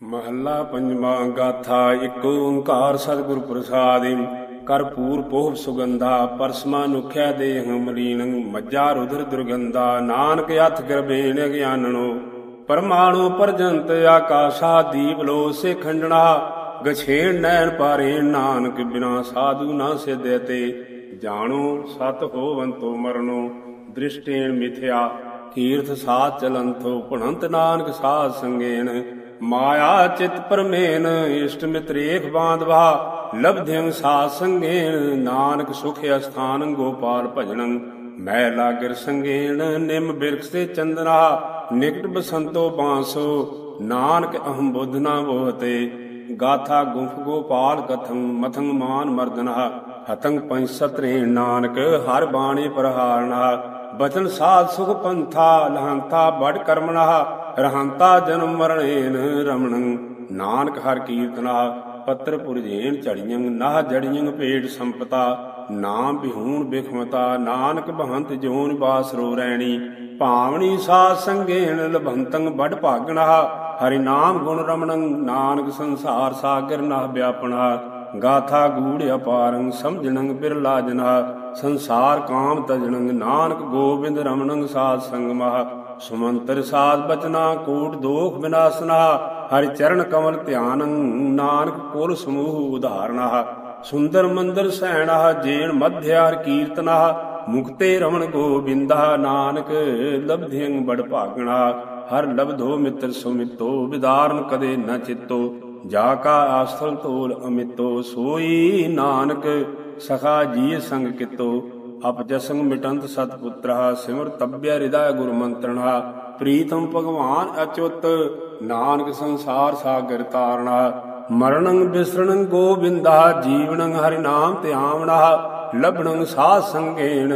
ਮਹੱਲਾ ਪੰਜਵਾਂ ਗਾਥਾ, ਇੱਕ ਓੰਕਾਰ ਸਤਿਗੁਰ ਪ੍ਰਸਾਦਿ ਕਰਪੂਰ ਪੋਹ ਸੁਗੰਧਾ, ਪਰਸਮਾ ਨੁਖਿਆ ਦੇਹ ਮਲੀਨ ਮੱਜਾ ਰੁਦਰ ਦੁਰਗੰਧਾ, ਨਾਨਕ ਅਥ ਗਰਬੇਣ ਗਿਆਨਣੋ, ਪਰਮਾਣੂ ਪਰਜੰਤ ਆਕਾਸ਼ਾ, ਦੀਪ ਸੇ ਖੰਡਣਾ ਗਛੇਣ ਨੈਣ ਪਾਰੇ, ਨਾਨਕ ਬਿਨਾ ਸਾਧੂ ਨਾ ਸਿਧੇ ਤੇ, ਜਾਣੋ ਸਤ ਹੋਵੰਤੋ ਮਰਨੋ, ਦ੍ਰਿਸ਼ਟੇਣ ਮਿਥਿਆ, ਕੀਰਥ ਸਾਧ ਚਲੰਥੋ, ਭਣੰਤ ਨਾਨਕ ਸਾਧ ਸੰਗੇਨ ਮਾਇਆ ਚਿਤ ਪਰਮੇਨ, ਇਸ਼ਟ ਮਿਤਰੇਖ ਬਾਂਧਵਾ ਲਬਧਿੰ ਸਾਧ ਸੰਗੇਨ ਨਾਨਕ ਸੁਖ ਅਸਥਾਨ ਗੋਪਾਲ ਭਜਨੰ। ਮੈ ਲਾਗਰ ਸੰਗੇਨ ਨਿਮ ਬਿਰਖ ਸੇ ਚੰਦਨਾ, ਨਿਕਟ ਬਸੰਤੋ ਬਾਂਸੋ, ਨਾਨਕ ਅਹੰ ਬੁੱਧ ਨਾ ਬੋਹਤੇ ਗਾਥਾ ਗੁੰਫ ਗੋਪਾਲ ਕਥੰ, ਮਥੰ ਮਾਨ ਮਰਦਨਾ ਹਤੰ ਪੰਸਤਰੇ ਨਾਨਕ ਹਰ ਬਾਣੀ ਪ੍ਰਹਾਰਨਾ। ਬਚਨ ਸਾਧ ਸੁਖ ਪੰਥਾ, ਲਹੰਤਾ ਬੜ ਕਰਮਣਾ, ਰਹੰਤਾ ਜਨਮ ਮਰਣੇਨ ਰਮਣੰ। ਨਾਨਕ ਹਰ ਕੀਰਤਨਾ, ਪੱਤਰ ਪੁਰਜੇਨ ਝੜੀਆਂ, ਨਾਹ ਜੜੀਆਂ ਭੇਟ ਸੰਪਤਾ। ਨਾਮ ਬਿਹੂਣ ਬਿਖਮਤਾ, ਨਾਨਕ ਬਹੰਤ ਜੋਨ ਬਾਸਰੋ ਰੈਣੀ। ਭਾਵਨੀ ਸਾਧ ਸੰਗੇਨ ਲਭੰਤੰ ਬੜ ਭਾਗਣਾ। ਹਰਿ ਨਾਮ ਗੁਣ ਰਮਣੰ, ਨਾਨਕ ਸੰਸਾਰ ਸਾਗਰ ਨਾ ਵਿਆਪਣਾ ਗਾਥਾ ਗੂੜ ਅਪਾਰੰ ਸਮਝਣੰ ਬਿਰਲਾ ਜਨਾ ਸੰਸਾਰ ਕਾਮ ਤਜਣੰ ਨਾਨਕ ਗੋਬਿੰਦ ਰਮਣੰ ਸਾਧ ਸੰਗਮਹ, ਸੁਮੰਤਰ ਸਾਧ ਬਚਨਾ, ਕੋਟ ਦੋਖ ਵਿਨਾਸ਼ਨਾ ਹਰਿ ਚਰਨ ਕਮਲ ਧਿਆਨੰ, ਨਾਨਕ ਪੁਰ ਸਮੂਹ ਉਧਾਰਣਾ ਸੁੰਦਰ ਮੰਦਰ ਸੈਣਾ ਜੇਣ ਮਧਿਆਰ ਕੀਰਤਨਾ ਮੁਕਤੇ ਰਮਣ ਗੋਬਿੰਦਾ ਨਾਨਕ ਲਬਧਿੰ ਬੜ ਭਾਗਣਾ ਹਰ ਲਬਧੋ ਮਿੱਤਰ ਸੁਮਿਤੋ ਵਿਦਾਰਨ ਕਦੇ ਨ ਚਿੱਤੋ। ਜਾ ਕਾ ਆਸਥਲ ਤੋਲ ਅਮਿਤੋ ਸੋਈ ਨਾਨਕ, ਸਖਾ ਜੀ ਸੰਗ ਕਿਤੋ। ਅਪਜਸੰਗ ਮਿਟੰਤ ਸਤਪੁੱਤਰਾ, ਸਿਮਰ ਤਬਿਆ ਹਿਰਦੈ ਗੁਰ ਮੰਤਰਣਾ ਪ੍ਰੀਤਮ ਭਗਵਾਨ ਅਚੁੱਤ, ਨਾਨਕ ਸੰਸਾਰ ਸਾਗਰ ਤਾਰਣਾ ਮਰਣੰ ਬਿਸਰਣੰ ਗੋਬਿੰਦਾ, ਜੀਵਨੰ ਹਰਿ ਨਾਮ ਧਿਆਵਣਾ। ਲਬਣੰ ਸਾਧ ਸੰਗੇਣ,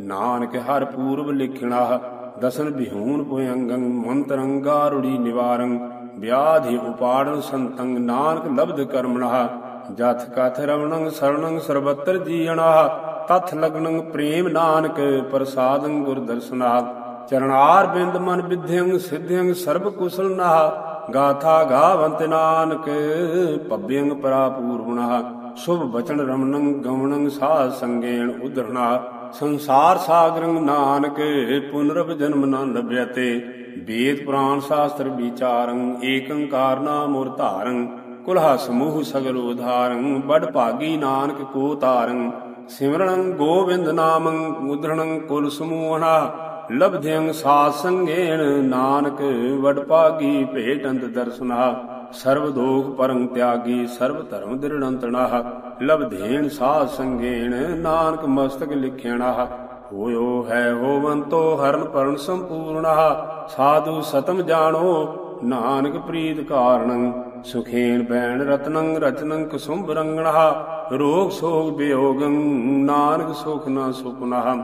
ਨਾਨਕ ਹਰ ਪੂਰਬ ਲਿਖਣਾ। ਦਸਨ ਬਿਹੂਨ ਪੁਯੰਗੰ, ਮੰਤਰੰ ਗਾਰੁੜੀ ਨਿਵਾਰੰ। ਵਿਆਧਿ ਉਪਾੜਨ ਸੰਤੰ ਨਾਨਕ ਲਬਧ ਕਰਮਣਾ ਜਥ ਕਥ ਰਵਣੰ ਸਰਣੰ ਸਰਬੱਤਰ ਜੀਣਾ ਤਥ ਲਗਨੰ ਪ੍ਰੇਮ ਨਾਨਕ ਪ੍ਰਸਾਦੰ ਗੁਰ ਦਰਸ਼ਨਾ ਚਰਨਾਰ ਬਿੰਦ ਮਨ ਵਿਧਿਅੰ ਸਿਧਿਅੰ ਸਰਬ ਕੁਸਲ ਨਾ ਗਾਥਾ ਗਾਵੰਤ ਨਾਨਕ ਪੱਬਿਅੰ ਪਰਾਪੂਰਵਣਾ ਸੁਭ ਬਚਨ ਰਮਣੰ ਗਵਣੰ ਸਾਧ ਸੰਗੇਣ ਉਧਰਣਾ ਸੰਸਾਰ ਸਾਗਰੰ ਨਾਨਕ ਪੁਨਰਭ ਜਨਮ ਨ ਲਭਿਅਤੇ। ਵੇਦ ਪੁਰਾਣ ਸ਼ਾਸਤਰ ਵਿਚਾਰੰ ਏਕੰਕਾਰ ਨਾਮ ਮੁਰ ਧਾਰੰ ਕੁਲਹਾ ਸਮੂਹ ਸਗਲ ਉਧਾਰੰ ਬੜ ਭਾਗੀ ਨਾਨਕ ਕੋ ਤਾਰੰ, ਸਿਮਰਣੰ ਗੋਬਿੰਦ ਨਾਮੰ, ਉਧਰਣੰ ਕੁਲ ਸਮੂਹਣਾ, ਲਬਧਿਅੰ ਸਾਧ ਸੰਗੇਣ, ਨਾਨਕ ਵਡ ਭਾਗੀ ਭੇਟੰਤ ਦਰਸ਼ਨਾ ਸਰਬ ਦੋਖ ਪਰੰ ਤਿਆਗੀ ਸਰਬ ਧਰਮ ਦਿਰੜੰਤਣਾ ਲਬਧੇਣ ਸਾਧ ਸੰਗੇਣ, ਨਾਨਕ ਮਸਤਕ ਲਿਖਿਆਣਾ। ਹੋਇਓ, ਹੈ ਹੋਵੰਤੋ ਹਰਨ ਪਰਨ ਸੰਪੂਰਣਾ। ਸਾਧੂ ਸਤਮ ਜਾਣੋ, ਨਾਨਕ ਪ੍ਰੀਤ ਕਾਰਣੰ। ਸੁਖੇਨ ਬੈਣ ਰਤਨੰ, ਰਚਨੰ ਕੁਸੁੰਭ ਰੰਗਣਾ। ਰੋਗ ਸੋਗ ਬਿਯੋਗੰ ਨਾਨਕ ਸੁਖ ਨਾ ਸੁਪਨਾ।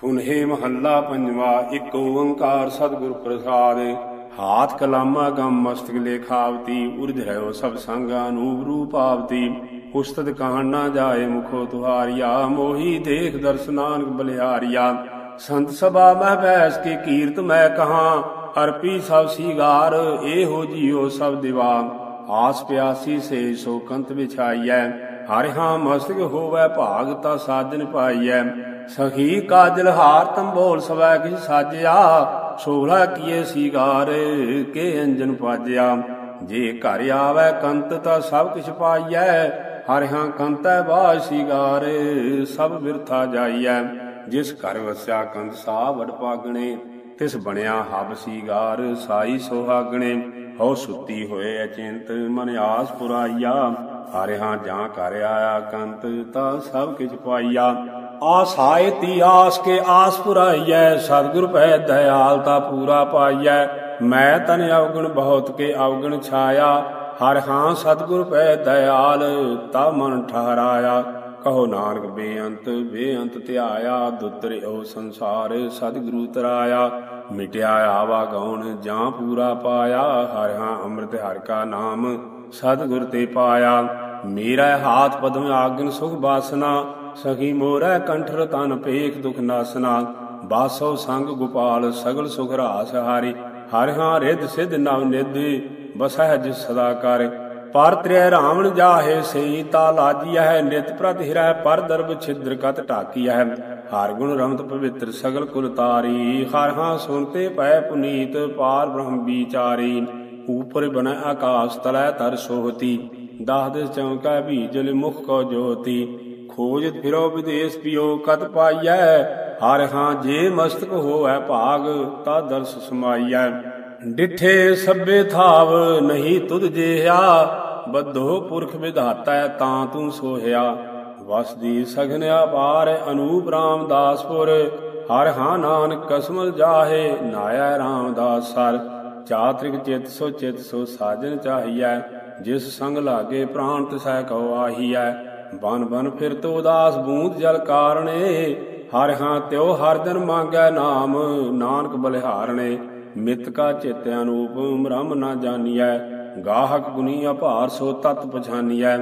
ਫੁਨਹੇ ਮਹੱਲਾ ਪੰਜਵਾ, ਇੱਕ ਓੰਕਾਰ ਸਤਿਗੁਰ ਪ੍ਰਸਾਦ। ਹਾਥ ਕਲਾਮਾ ਗਮ ਮਸਤਕ ਲੇਖਾਵਤੀ ਉਰਧ ਰਹਿਓ ਸਭ ਸੰਗਾ ਅਨੂਪ ਰੂਪ ਆਵਤੀ। ਉਸਤਦ ਕਹਣ ਨਾ ਜਾਏ ਮੁਖੋ ਤੁਹਾਰਿਆ, ਮੋਹੀ ਦੇਖ ਦਰਸ਼ਨਾਨਕ ਬਲਿਹਾਰਿਆ ਸੰਤ ਸਭਾ ਮਹਿ ਬੈਸ ਕੇ ਕੀਰਤ ਮੈਂ ਕਹਾ, ਅਰਪੀ ਸਭ ਸੀਗਾਰ, ਇਹੋ ਜੀਓ ਸਭ ਦਿਵਾ। ਆਸ ਪਿਆਸੀ ਸੇ ਸੋ ਕੰਤ ਵਿਛਾਈਐ, ਹਰਿ ਹਾਂ ਮਸਤਕ ਹੋਵੈ ਭਾਗ ਤਾ ਸਾਜਨ ਪਾਈਐ। ਸਖੀ ਕਾਜਲ ਹਾਰ ਤੰਬੋਲ ਸਵੈ ਕਿਛ ਸਾਜਿਆ, ਸੋਹਲਾ ਕੀਏ ਸੀਗਾਰ, ਕੇ ਅੰਜਨ ਪਾਜਿਆ। ਜੇ ਘਰ ਆਵੈ ਕੰਤ ਤਾ ਸਭ ਕਿਛ ਪਾਈਐ ਹਰਿਹਾ ਕੰਤੈ ਬਾਜ ਸ਼ਿਗਾਰ ਸਭ ਬਿਰਥਾ ਜਾਈਐ, ਜਿਸ ਘਰ ਵਸਿਆ ਕੰਤ ਸਾ ਵਡ ਪਾਗਣੇ, ਤਿਸ ਬਣਿਆ ਹਬ ਸੀਗਾਰ, ਸਾਈ ਸੁਹਾਗਣੇ ਹਉ ਸੁੱਤੀ ਹੋਏ ਅਚਿੰਤ, ਮਨ ਆਸ ਪੁਰਾਈਆ ਹਰਿਹਾ ਜਾਂ ਘਰ ਆਇਆ ਕੰਤ, ਤਾ ਸਭ ਕਿਛ ਪਾਈਆ। ਆਸਾਏ ਤੀ ਆਸ ਕੇ ਆਸ ਪੁਰਾਈਐ, ਸਤਿਗੁਰ ਪੈ ਦਇਆਲਤਾ ਪੂਰਾ ਪਾਈਐ। ਮੈਂ ਤਨ ਅਵਗਣ ਬਹੁਤ ਕੇ ਅਵਗਣ ਛਾਇਆ ਹਰ ਹਾਂ ਸਤਿਗੁਰ ਪੈ ਦਇਆਲ ਤਾ ਮਨ ਠਹਰਾਇਆ। ਕਹੋ ਨਾਨਕ, ਬੇਅੰਤ ਬੇਅੰਤ ਧਿਆਇਆ। ਦੁਤਰ ਉਹ ਸੰਸਾਰ, ਸਤਿਗੁਰੂ ਤਰਾਇਆ। ਮਿਟਿਆ ਆਵਾ ਗਉਣ ਜਾਂ ਪੂਰਾ ਪਾਇਆ। ਹਰਿ ਹਾਂ ਅੰਮ੍ਰਿਤ, ਹਰਿ ਕਾ ਨਾਮ, ਸਤਿਗੁਰ ਤੇ ਪਾਇਆ। ਮੇਰਾ ਹਾਥ ਪਦਮ ਆਗਨ ਸੁਖ ਬਾਸਨਾ। ਸਖੀ ਮੋਰੈ ਕੰਠਰ ਤਨ ਪੇਖ ਦੁਖ ਨਾਸਨਾ। ਬਾਸੋ ਸੰਗ ਗੋਪਾਲ, ਸਗਲ ਸੁਖ ਰਾਸ ਹਾਰੀ। ਹਰਿ ਹਾਂ ਰਿਧ ਸਿਧ ਨਵ ਨਿਧ। ਬਸਹਿ ਜਿਸ ਸਦਾ ਕਰ ਪਰ ਤ੍ਰਿਆ ਰਾਵਣ ਜਾਹੇ ਸਈ, ਤਾ ਲਾਜੀਆ ਨਿਤ ਪ੍ਰਤ ਹਿਰੈ, ਪਰ ਦਰਬ ਛਿਦਰ ਕਤ ਢਾਕੀਆ ਹੈ ਹਰ ਗੁਣ ਰਮਤ ਪਵਿੱਤਰ ਸਗਲ ਕੁਲ ਤਾਰੀ, ਹਰ ਹਾਂ ਸੁਨਤੇ ਪੈ ਪੁਨੀਤ, ਪਾਰ ਬ੍ਰਹਮ ਵਿਚਾਰੀ। ਉਪਰ ਬਨੈ ਆਕਾਸ ਤਲੈ ਤਰ ਸੋਹਤੀ, ਦਾਹ ਦਿਸ ਚਮਕੈ ਭੀਜਲ ਮੁਖ ਕੋ ਜੋਤੀ। ਖੋਜਤ ਫਿਰੋ ਵਿਦੇਸ ਪਿਓ, ਕਤ ਪਾਈਐ। ਹਰ ਹਾਂ ਜੇ ਮਸਤਕ ਹੋਐ ਭਾਗ, ਤਾ ਦਰਸ ਸਮਾਈਐ। ਡਿਠੇ ਸਭੇ ਥਾਵ ਨਹੀਂ ਤੁਧ ਜਿਹਾ ਬੱਧੋ ਪੁਰਖ ਵਿਧਾਤਾ ਤਾਂ ਤੂੰ ਸੋਹਿਆ। ਵਸਦੀ ਸਗਨ ਆਵਾਰ ਅਨੂਪ ਰਾਮਦਾਸਪੁਰ, ਹਰ ਹਾਂ ਨਾਨਕ ਕਸਮਲ ਜਾਹੇ, ਨਾਇਆ ਰਾਮਦਾਸ ਸਰ। ਚਾਤ੍ਰਿਕ ਚਿਤ ਸੋ ਚਿਤ ਸੋ ਸਾਜਨ ਚਾਹੀਐ, ਜਿਸ ਸੰਗ ਲਾਗੇ ਪ੍ਰਾਨ ਤਿਸੈ ਕਉ ਆਹੀਐ। ਬਨ ਬਨ ਫਿਰ ਤੋ ਉਦਾਸ ਬੂੰਦ ਜਲ ਕਾਰਣੇ, ਹਰ ਹਾਂ ਤਿਉ ਹਰ ਦਿਨ ਮੰਗੈ ਨਾਮ, ਨਾਨਕ ਬਲਿਹਾਰਣੇ। ਮਿਤ ਕਾ ਚਿਤ ਅਨੂਪ ਬ੍ਰਹਮ ਨਾ ਜਾਣੀਐ, ਗਾਹਕ ਗੁਨੀ ਅਭਾਰ ਸੋ ਤਤ ਪਛਾਨੀਐ।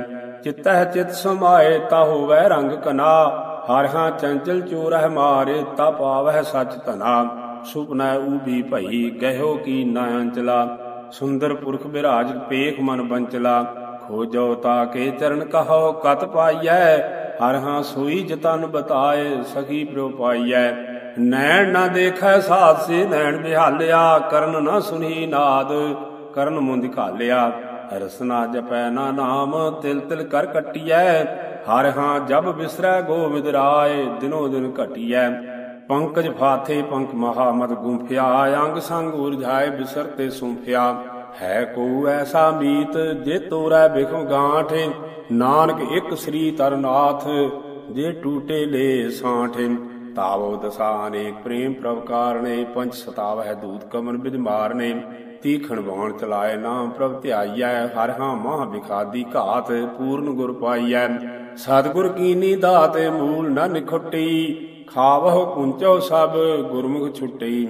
ਚਿਤਹਿ ਚਿਤ ਸਮਾਏ, ਤਾ ਹੋਵੈ ਰੰਗ ਕਨਾ ਹਰ ਹਾਂ ਚੰਚਲ ਚੋਰਹਿ ਮਾਰੇ, ਤਾ ਪਾਵਹਿ ਸਚ ਧਨਾ। ਸੁਪਨਾ ਊਬੀ ਭਈ, ਗਹਿਓ ਕੀ ਨਾ ਅੰਚਲਾ। ਸੁੰਦਰ ਪੁਰਖ ਬਿਰਾਜ ਪੇਖ ਮਨ ਬੰਚਲਾ। ਖੋਜੋ ਤਾ ਕੇ ਚਰਨ ਕਹੋ, ਕਤ ਪਾਈਐ। ਹਰ ਹਾਂ ਸੋਈ ਜਤਨ ਬਤਾਏ, ਸਖੀ ਪ੍ਰੋ ਪਾਈਐ। ਨੈਣ ਨਾ ਦੇਖੈ ਸਾਧ ਸੇ ਨੈਣ ਬਿਹਾਲਿਆ ਕਰਨ ਨਾ ਸੁਨੀ ਨਾਦ। ਕਰਨ ਮੁੰਦ ਘਾਲਿਆ, ਰਸਨਾ ਜਪੈ ਨਾ ਨਾਮ, ਤਿਲ ਤਿਲ ਕਰ ਕਟਿਐ। ਹਰ ਹਾਂ ਜਬ ਬਿਸਰੈ ਗੋਬਿੰਦ ਰਾਏ, ਦਿਨੋ ਦਿਨ ਘਟਿਐ। ਪੰਕਜ ਫਾਥੇ, ਪੰਕ ਮਹਾ ਮਦ ਗੁੰਫਿਆ, ਅੰਗ ਸੰਗ ਉਰਝਾਏ ਬਿਸਰਤੇ ਸੁੰਫਿਆ। ਹੈ ਕੋ ਐਸਾ ਮੀਤ, ਜੇ ਤੋਰੈ ਬਿਖਮ ਗਾਂਠ। ਨਾਨਕ ਇੱਕ ਸ੍ਰੀ ਤਰਨਾਥ, ਜੇ ਟੂਟੇ ਲੇ ਸਾਂਠੇ। ਤਾਵੋ ਦਸਾ ਅਨੇਕ ਪ੍ਰੇਮ ਪ੍ਰਭ ਕਾਰਣੇ ਪੰਚ ਸਤਾਵ ਹੈ ਦੂਤ ਕਮਨ ਬਿਦ ਮਾਰਨੇ। ਤੀਖਣ ਬਾਣ ਚਲਾਏ ਨਾਮ ਪ੍ਰਭ ਧਿਆਈਐ, ਹਰ ਹਾਂ ਮਹਾ ਵਿਖਾਦੀ ਘਾਤ ਪੂਰਨ ਗੁਰ ਪਾਈਐ। ਸਤਿਗੁਰ ਕੀਨੀ ਦਾਤ ਮੂਲ ਨ ਨਿਖੁੱਟੀ ਖਾਵਹੁ ਪੁੰਚੋ ਸਭ ਗੁਰਮੁਖ ਛੁੱਟੀ।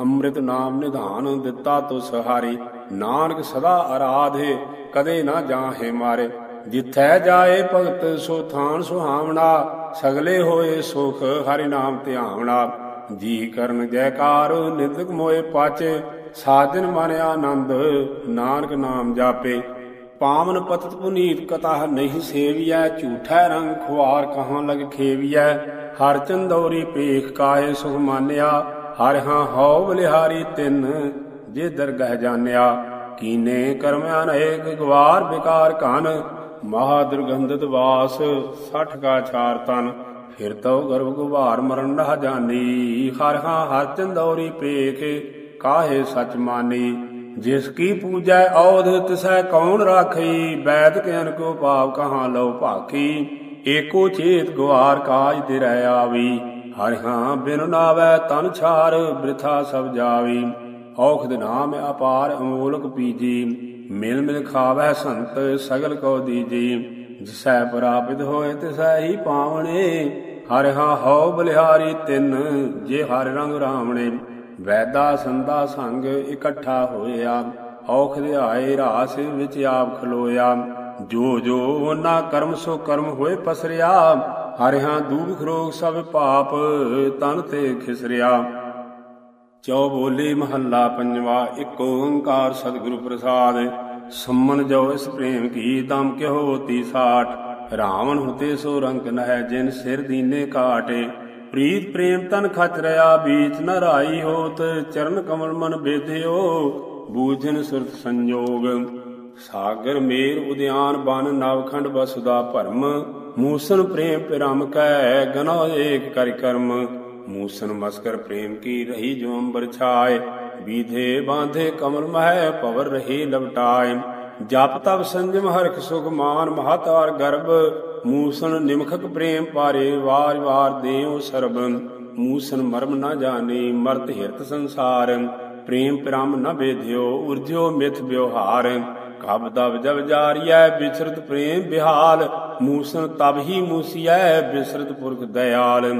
ਅੰਮ੍ਰਿਤ ਨਾਮ ਨਿਧਾਨ ਦਿੱਤਾ ਤੋ ਸਹਾਰੀ ਨਾਨਕ ਸਦਾ ਆਰਾਧੇ, ਕਦੇ ਨਾ ਜਾਹੇ ਮਾਰੇ। ਜਿੱਥੈ ਜਾਏ ਭਗਤ ਸੋ ਥਾਨ ਸੁਹਾਵਣਾ ਸਗਲੇ ਹੋਏ ਸੁਖ, ਹਰਿ ਨਾਮ ਧਿਆਵਣਾ ਜੀ ਕਰਨ ਜੈਕਾਰ ਨਿੰਦਕ ਮੋਏ ਪਾਚੇ, ਸਾਜਨ ਮਨ ਆਨੰਦ, ਨਾਨਕ ਨਾਮ ਜਾਪੇ। ਪਾਵਨ ਪਤਤ ਪੁਨੀਤ ਕਥਾ ਨਹੀਂ ਸੇਵੀਐ, ਝੂਠਾ ਰੰਗ ਖੁਆਰ ਕਹਾਂ ਲਗ ਖੇਵੀਐ। ਹਰ ਚੰਦੌਰੀ ਪੇਖ ਕਾਏ ਸੁਖ ਮਾਨਿਆ, ਹਰ ਹਾਂ ਹਉ ਬਲਿਹਾਰੀ ਤਿੰਨ, ਜੇ ਦਰਗਹ ਜਾਣਿਆ। ਕੀਨੇ ਕਰਮ ਅਨੇਕ ਗਵਾਰ ਬਿਕਾਰ ਕਨ ਮਹਾ ਦੁਰਗੰਧਿਤ ਵਾਸ 60 ਕਾ ਛਾਰ ਤਨ। ਫਿਰ ਤਉ ਗਰਭ ਗੁਬਾਰ ਮਰਨ ਨਾ ਜਾਣੀ ਹਰ ਹਾਂ ਹਰ ਚੰਦੌਰੀ ਪੇਖ, ਕਾਹੇ ਸਚ ਮਾਨੀ। ਜਿਸ ਕੀ ਪੂਜੈ ਔਧ ਤਿਸੈ ਕੌਣ ਰਾਖਈ ਬੈਦ ਕੇ ਕੋ ਭਾਵ ਕਹਾਂ ਲਉ ਭਾਕੀ ਏਕੋ ਚੇਤ ਗੁਆਰ ਕਾਜ ਤੇ ਰਹਿ ਆਵੀ। ਹਰਿ ਹਾਂ ਬਿਨ ਨਾਵੈ ਤਨ ਛਾਰ, ਬ੍ਰਿਥਾ ਸਭ ਜਾਵੀ। ਔਖਦ ਨਾਮ ਅਪਾਰ ਅਮੋਲਕ ਪੀਜੀ। ਮਿਲ ਮਿਲ ਖਾਵੈ ਸੰਤ ਸਗਲ ਕੋ ਦੀਜੀ। ਜਿਸੈ ਪ੍ਰਾਪਿਤ ਹੋਏ ਤਿਸੈ ਹੀ ਪਾਵਣੇ। ਹਰਿ ਹਾਂ ਹਉ ਬਲਿਹਾਰੀ ਤਿੰਨ, ਜੇ ਹਰਿ ਰੰਗ ਰਾਵਣੇ। ਵੈਦਾ ਸੰਦਾ ਸੰਗ ਇਕੱਠਾ ਹੋਇਆ। ਔਖ ਧਿਆਏ ਰਾਸ ਵਿੱਚ ਆਪ ਖਲੋਇਆ। ਜੋ ਜੋ ਉਹਨਾਂ ਕਰਮ ਸੋ ਕਰਮ ਹੋਏ ਪਸਰਿਆ। ਹਰਿਹਾ ਦੂਖ ਖਰੋਗ ਸਭ ਪਾਪ ਤਨ ਤੇ ਖਿਸਰਿਆ। ਚੌ ਬੋਲੇ ਮਹੱਲਾ ਪੰਜਵਾ, ਇੱਕ ਓੰਕਾਰ ਸਤਿਗੁਰੂ ਪ੍ਰਸਾਦ। ਸੁਮਨ ਜੋ ਇਸ ਪ੍ਰੇਮ ਕੀ, ਦਮ ਕਿਹੋ ਤੀ ਸਾਠ ਰਾਵਣ ਹੁਤੇ ਸੋ ਰੰਗ ਨਹਿ, ਜਿਨ ਸਿਰ ਦੀਨੇ ਕਾਟੇ। ਪ੍ਰੀਤ ਪ੍ਰੇਮ ਤਨ ਖਚ ਰਿਆ ਬੀਚ ਨ ਰਾਈ ਹੋਤ। ਚਰਨ ਕਮਲ ਮਨ ਬੇਧਿਓ, ਬੂਝਨ ਸੁਰਤ ਸੰਜੋਗ। ਸਾਗਰ ਮੇਰ ਉਦਿਆਨ ਬਨ, ਨਵਖੰਡ ਬਸੁਦਾ ਭਰਮ। ਮੂਸਨ ਪ੍ਰੇਮ ਪਿਰਮ ਕੈ ਗਨੋ ਏਕ ਕਰਿ ਕਰਮ। ਮੂਸਨ ਮਸਕਰ ਪ੍ਰੇਮ ਕੀ ਰਹੀ ਜੋ ਅੰਬਰ ਛਾਏ। ਬੀਧੇ ਬਾਂਧੇ ਕਮਲ ਮਹਿ ਪਵਰ ਰਹੀ ਲਵਟਾਏ ਜਪ ਤਪ ਸੰਜਮ ਹਰਖ ਸੁਖ ਮਾਨ ਮਹਤਾਰ ਗਰਭ। ਮੂਸਨ ਨਿਮਖਕ ਪ੍ਰੇਮ ਪਾਰੇ ਵਾਰ ਵਾਰ ਦੇਉ ਸਰਬ। ਮੂਸਨ ਮਰਮ ਨਾ ਜਾਣੇ ਮਰਤ ਹਿਰਤ ਸੰਸਾਰ। ਪ੍ਰੇਮ ਪ੍ਰਮ ਨ ਬੇਧਿਓ ਉਰਜਿਓ ਮਿਥ ਵਿਵਹਾਰ। ਕਬ ਦਬ ਜਬ ਜਾਰੀਐ ਬਿਸਰਤ ਪ੍ਰੇਮ ਬਿਹਾਲ। ਮੂਸਨ ਤਬ ਹੀ ਮੂਸੀਐ ਬਿਸਰਤ ਪੁਰਖ ਦਇਆਲ।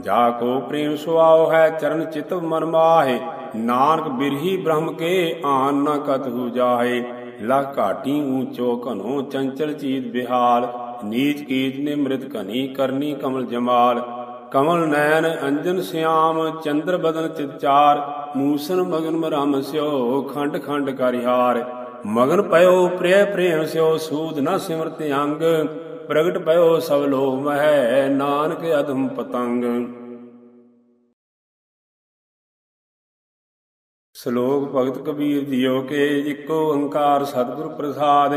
ਜਾ ਕੋ ਪ੍ਰੇਮ ਸੁਆਓ ਹੈ ਚਰਨ ਚਿਤ ਮਨ ਮਾਹੇ। ਨਾਨਕ ਬਿਰਹੀ ਬ੍ਰਹਮ ਕੇ ਆਨ ਨ ਕਤਹੁ ਜਾਹੇ ਲਖ ਘਾਟੀ ਊਚੋ ਘਨੋ ਚੰਚਲ ਚੀਤ ਬਿਹਾਲ, ਨੀਚ ਕੀਤ ਨੇ ਮ੍ਰਿਤ ਕਨੀ ਕਰਨੀ ਕਮਲ ਜਮਾਲ। ਕਮਲ ਨੈਣ ਅੰਜਨ ਸਿਆਮ, ਚੰਦਰ ਬਦਨ ਚਿਤਚਾਰ ਮੂਸਨ ਮਗਨ ਮਰਮ ਸਿਓ ਖੰਡ ਖੰਡ ਕਰਿਹਾਰ ਮਗਨ ਪਇਓ ਪ੍ਰਿਯ ਪ੍ਰੇਮ ਸਿਓ ਸੂਦ ਨ ਸਿਮਰਤ ਅੰਗ, ਪ੍ਰਗਟ ਪਇਓ ਸਭ ਲੋ ਮਹਿ ਨਾਨਕ ਅਧਮ ਪਤੰਗ। ਸ਼ਲੋਕ ਭਗਤ ਕਬੀਰ ਜੀਓ ਕੇ ਇੱਕੋ ਓੰਕਾਰ ਸਤਿਗੁਰ ਪ੍ਰਸਾਦ।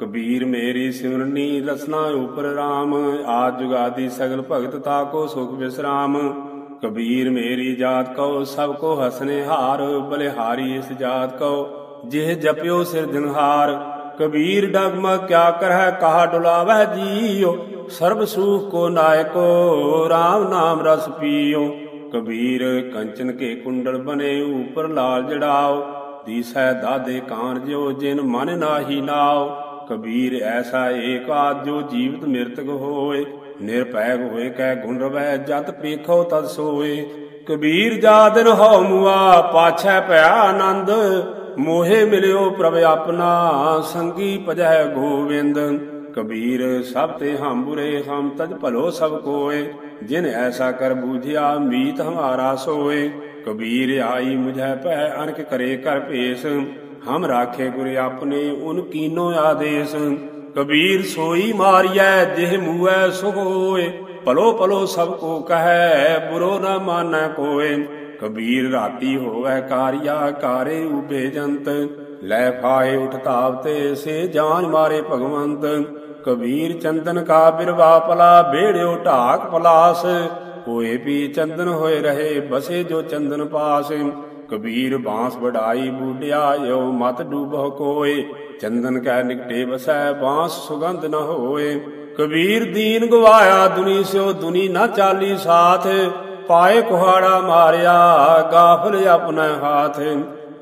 ਕਬੀਰ ਮੇਰੀ ਸਿਮਰਨੀ ਰਸਨਾ ਉਪਰ RAM ਆਦ ਜੁਗਾਦੀ ਸਗਲ ਭਗਤ ਤਾਕੋ ਸੁਖ ਵਿਸਰਾਮ। ਕਬੀਰ ਮੇਰੀ ਜਾਤ ਕਉ, ਸਭ ਕੋ ਹਸਨੇ ਹਾਰ ਬਲਿਹਾਰੀ ਇਸ ਜਾਤ ਕਉ, ਜਿਹ ਜਪਿਓ ਸਿਰਜਨਹਾਰ ਕਬੀਰ ਡਗਮ ਕਿਆ ਕਰਹਿ, ਕਹਾ ਡੁਲਾਵਹਿ ਜੀਓ। ਸਰਬ ਸੂਖ ਕੋ ਨਾਇਕੋ RAM ਨਾਮ ਰਸ ਪੀਓ। ਕਬੀਰ ਕੰਚਨ ਕੇ ਕੁੰਡਲ ਬਨੇ, ਉਪਰ ਲਾਲ ਜੜਾਓ। ਦੀਸੈ ਦਾਦੇ ਕਾਨ ਜਿਉ, ਜਿਨ ਮਨ ਨਾਹੀ ਨਾਓ। ਕਬੀਰ ਐਸਾ ਏਕ ਏਕਾ ਜੋ ਜੀਵਤ ਮਿਰਤਕ ਹੋਏ। ਨਿਰਪੈ ਹੋਏ, ਕੈ ਗੁਣ ਰਵੈ, ਜਤ ਪੇਖੋ ਤਦ ਸੋਏ। ਕਬੀਰ ਜਾ ਦਿਨ ਹਉ ਮੁਆ, ਪਾਛੈ ਭਇਆ ਆਨੰਦ। ਮੋਹੇ ਮਿਲਿਓ ਪ੍ਰਭ ਆਪਣਾ, ਸੰਗੀ ਭਜੈ ਗੋਵਿੰਦ। ਕਬੀਰ ਸਭ ਤੇ ਹਮ ਬੁਰੇ ਹਮ, ਤਜ ਭਲੋ ਸਭ ਕੋਏ। ਜਿਨ ਐਸਾ ਕਰ ਬੂਝਿਆ, ਮੀਤ ਹਮਾਰਾ ਸੋਏ। ਕਬੀਰ ਆਈ ਮੁਝੈ ਭੈ ਅਨਕ ਕਰੇ ਕਰ ਭੇਸ। ਹਮ ਰਾਖੇ ਗੁਰ ਆਪਣੇ, ਉਨ ਕੀਨੋ ਆਦੇਸ। ਕਬੀਰ ਸੋਈ ਮਾਰਿਐ, ਜਿਹ ਮੂਐ ਸੁਖ ਹੋਏ। ਭਲੋ ਭਲੋ ਸਭ ਕੋ ਕਹੈ, ਬੁਰੋ ਨਾ ਮਾਨੈ ਕੋਏ। ਕਬੀਰ ਰਾਤੀ ਹੋਵੇ ਕਾਰਿਆ, ਕਾਰੇ ਉਬੇ ਜੰਤ। ਲੈ ਫਾਏ ਉਠ ਤਾਵਤੇ ਸੇ ਜਾਨ ਮਾਰੇ ਭਗਵੰਤ। ਕਬੀਰ ਚੰਦਨ ਕਾ ਬਿਰਵਾ ਪਲਾ ਬੇੜਿਓ ਢਾਕ ਪਲਾਸ ਹੋਏ ਵੀ ਚੰਦਨ ਹੋਏ ਰਹੇ, ਬਸੇ ਜੋ ਚੰਦਨ ਪਾਸ। ਕਬੀਰ ਬਾਂਸ ਵਡਾਈ ਬੂਡਿਆ ਯੋ ਮਤ ਡੂਬੋ ਕੋਏ। ਚੰਦਨ ਕੈ ਨਿਕਟੇ ਵਸੈ, ਬਾਂਸ ਸੁਗੰਧ ਨ ਹੋਏ। ਕਬੀਰ ਦੀਨ ਗਵਾਇਆ, ਦੁਨੀ ਸਿਓ ਦੁਨੀ ਨਾ ਚਾਲੀ ਸਾਥ। ਪਾਏ ਕੁਹਾੜਾ ਮਾਰਿਆ, ਗਾਫਲ ਆਪਣਾ ਹਾਥ।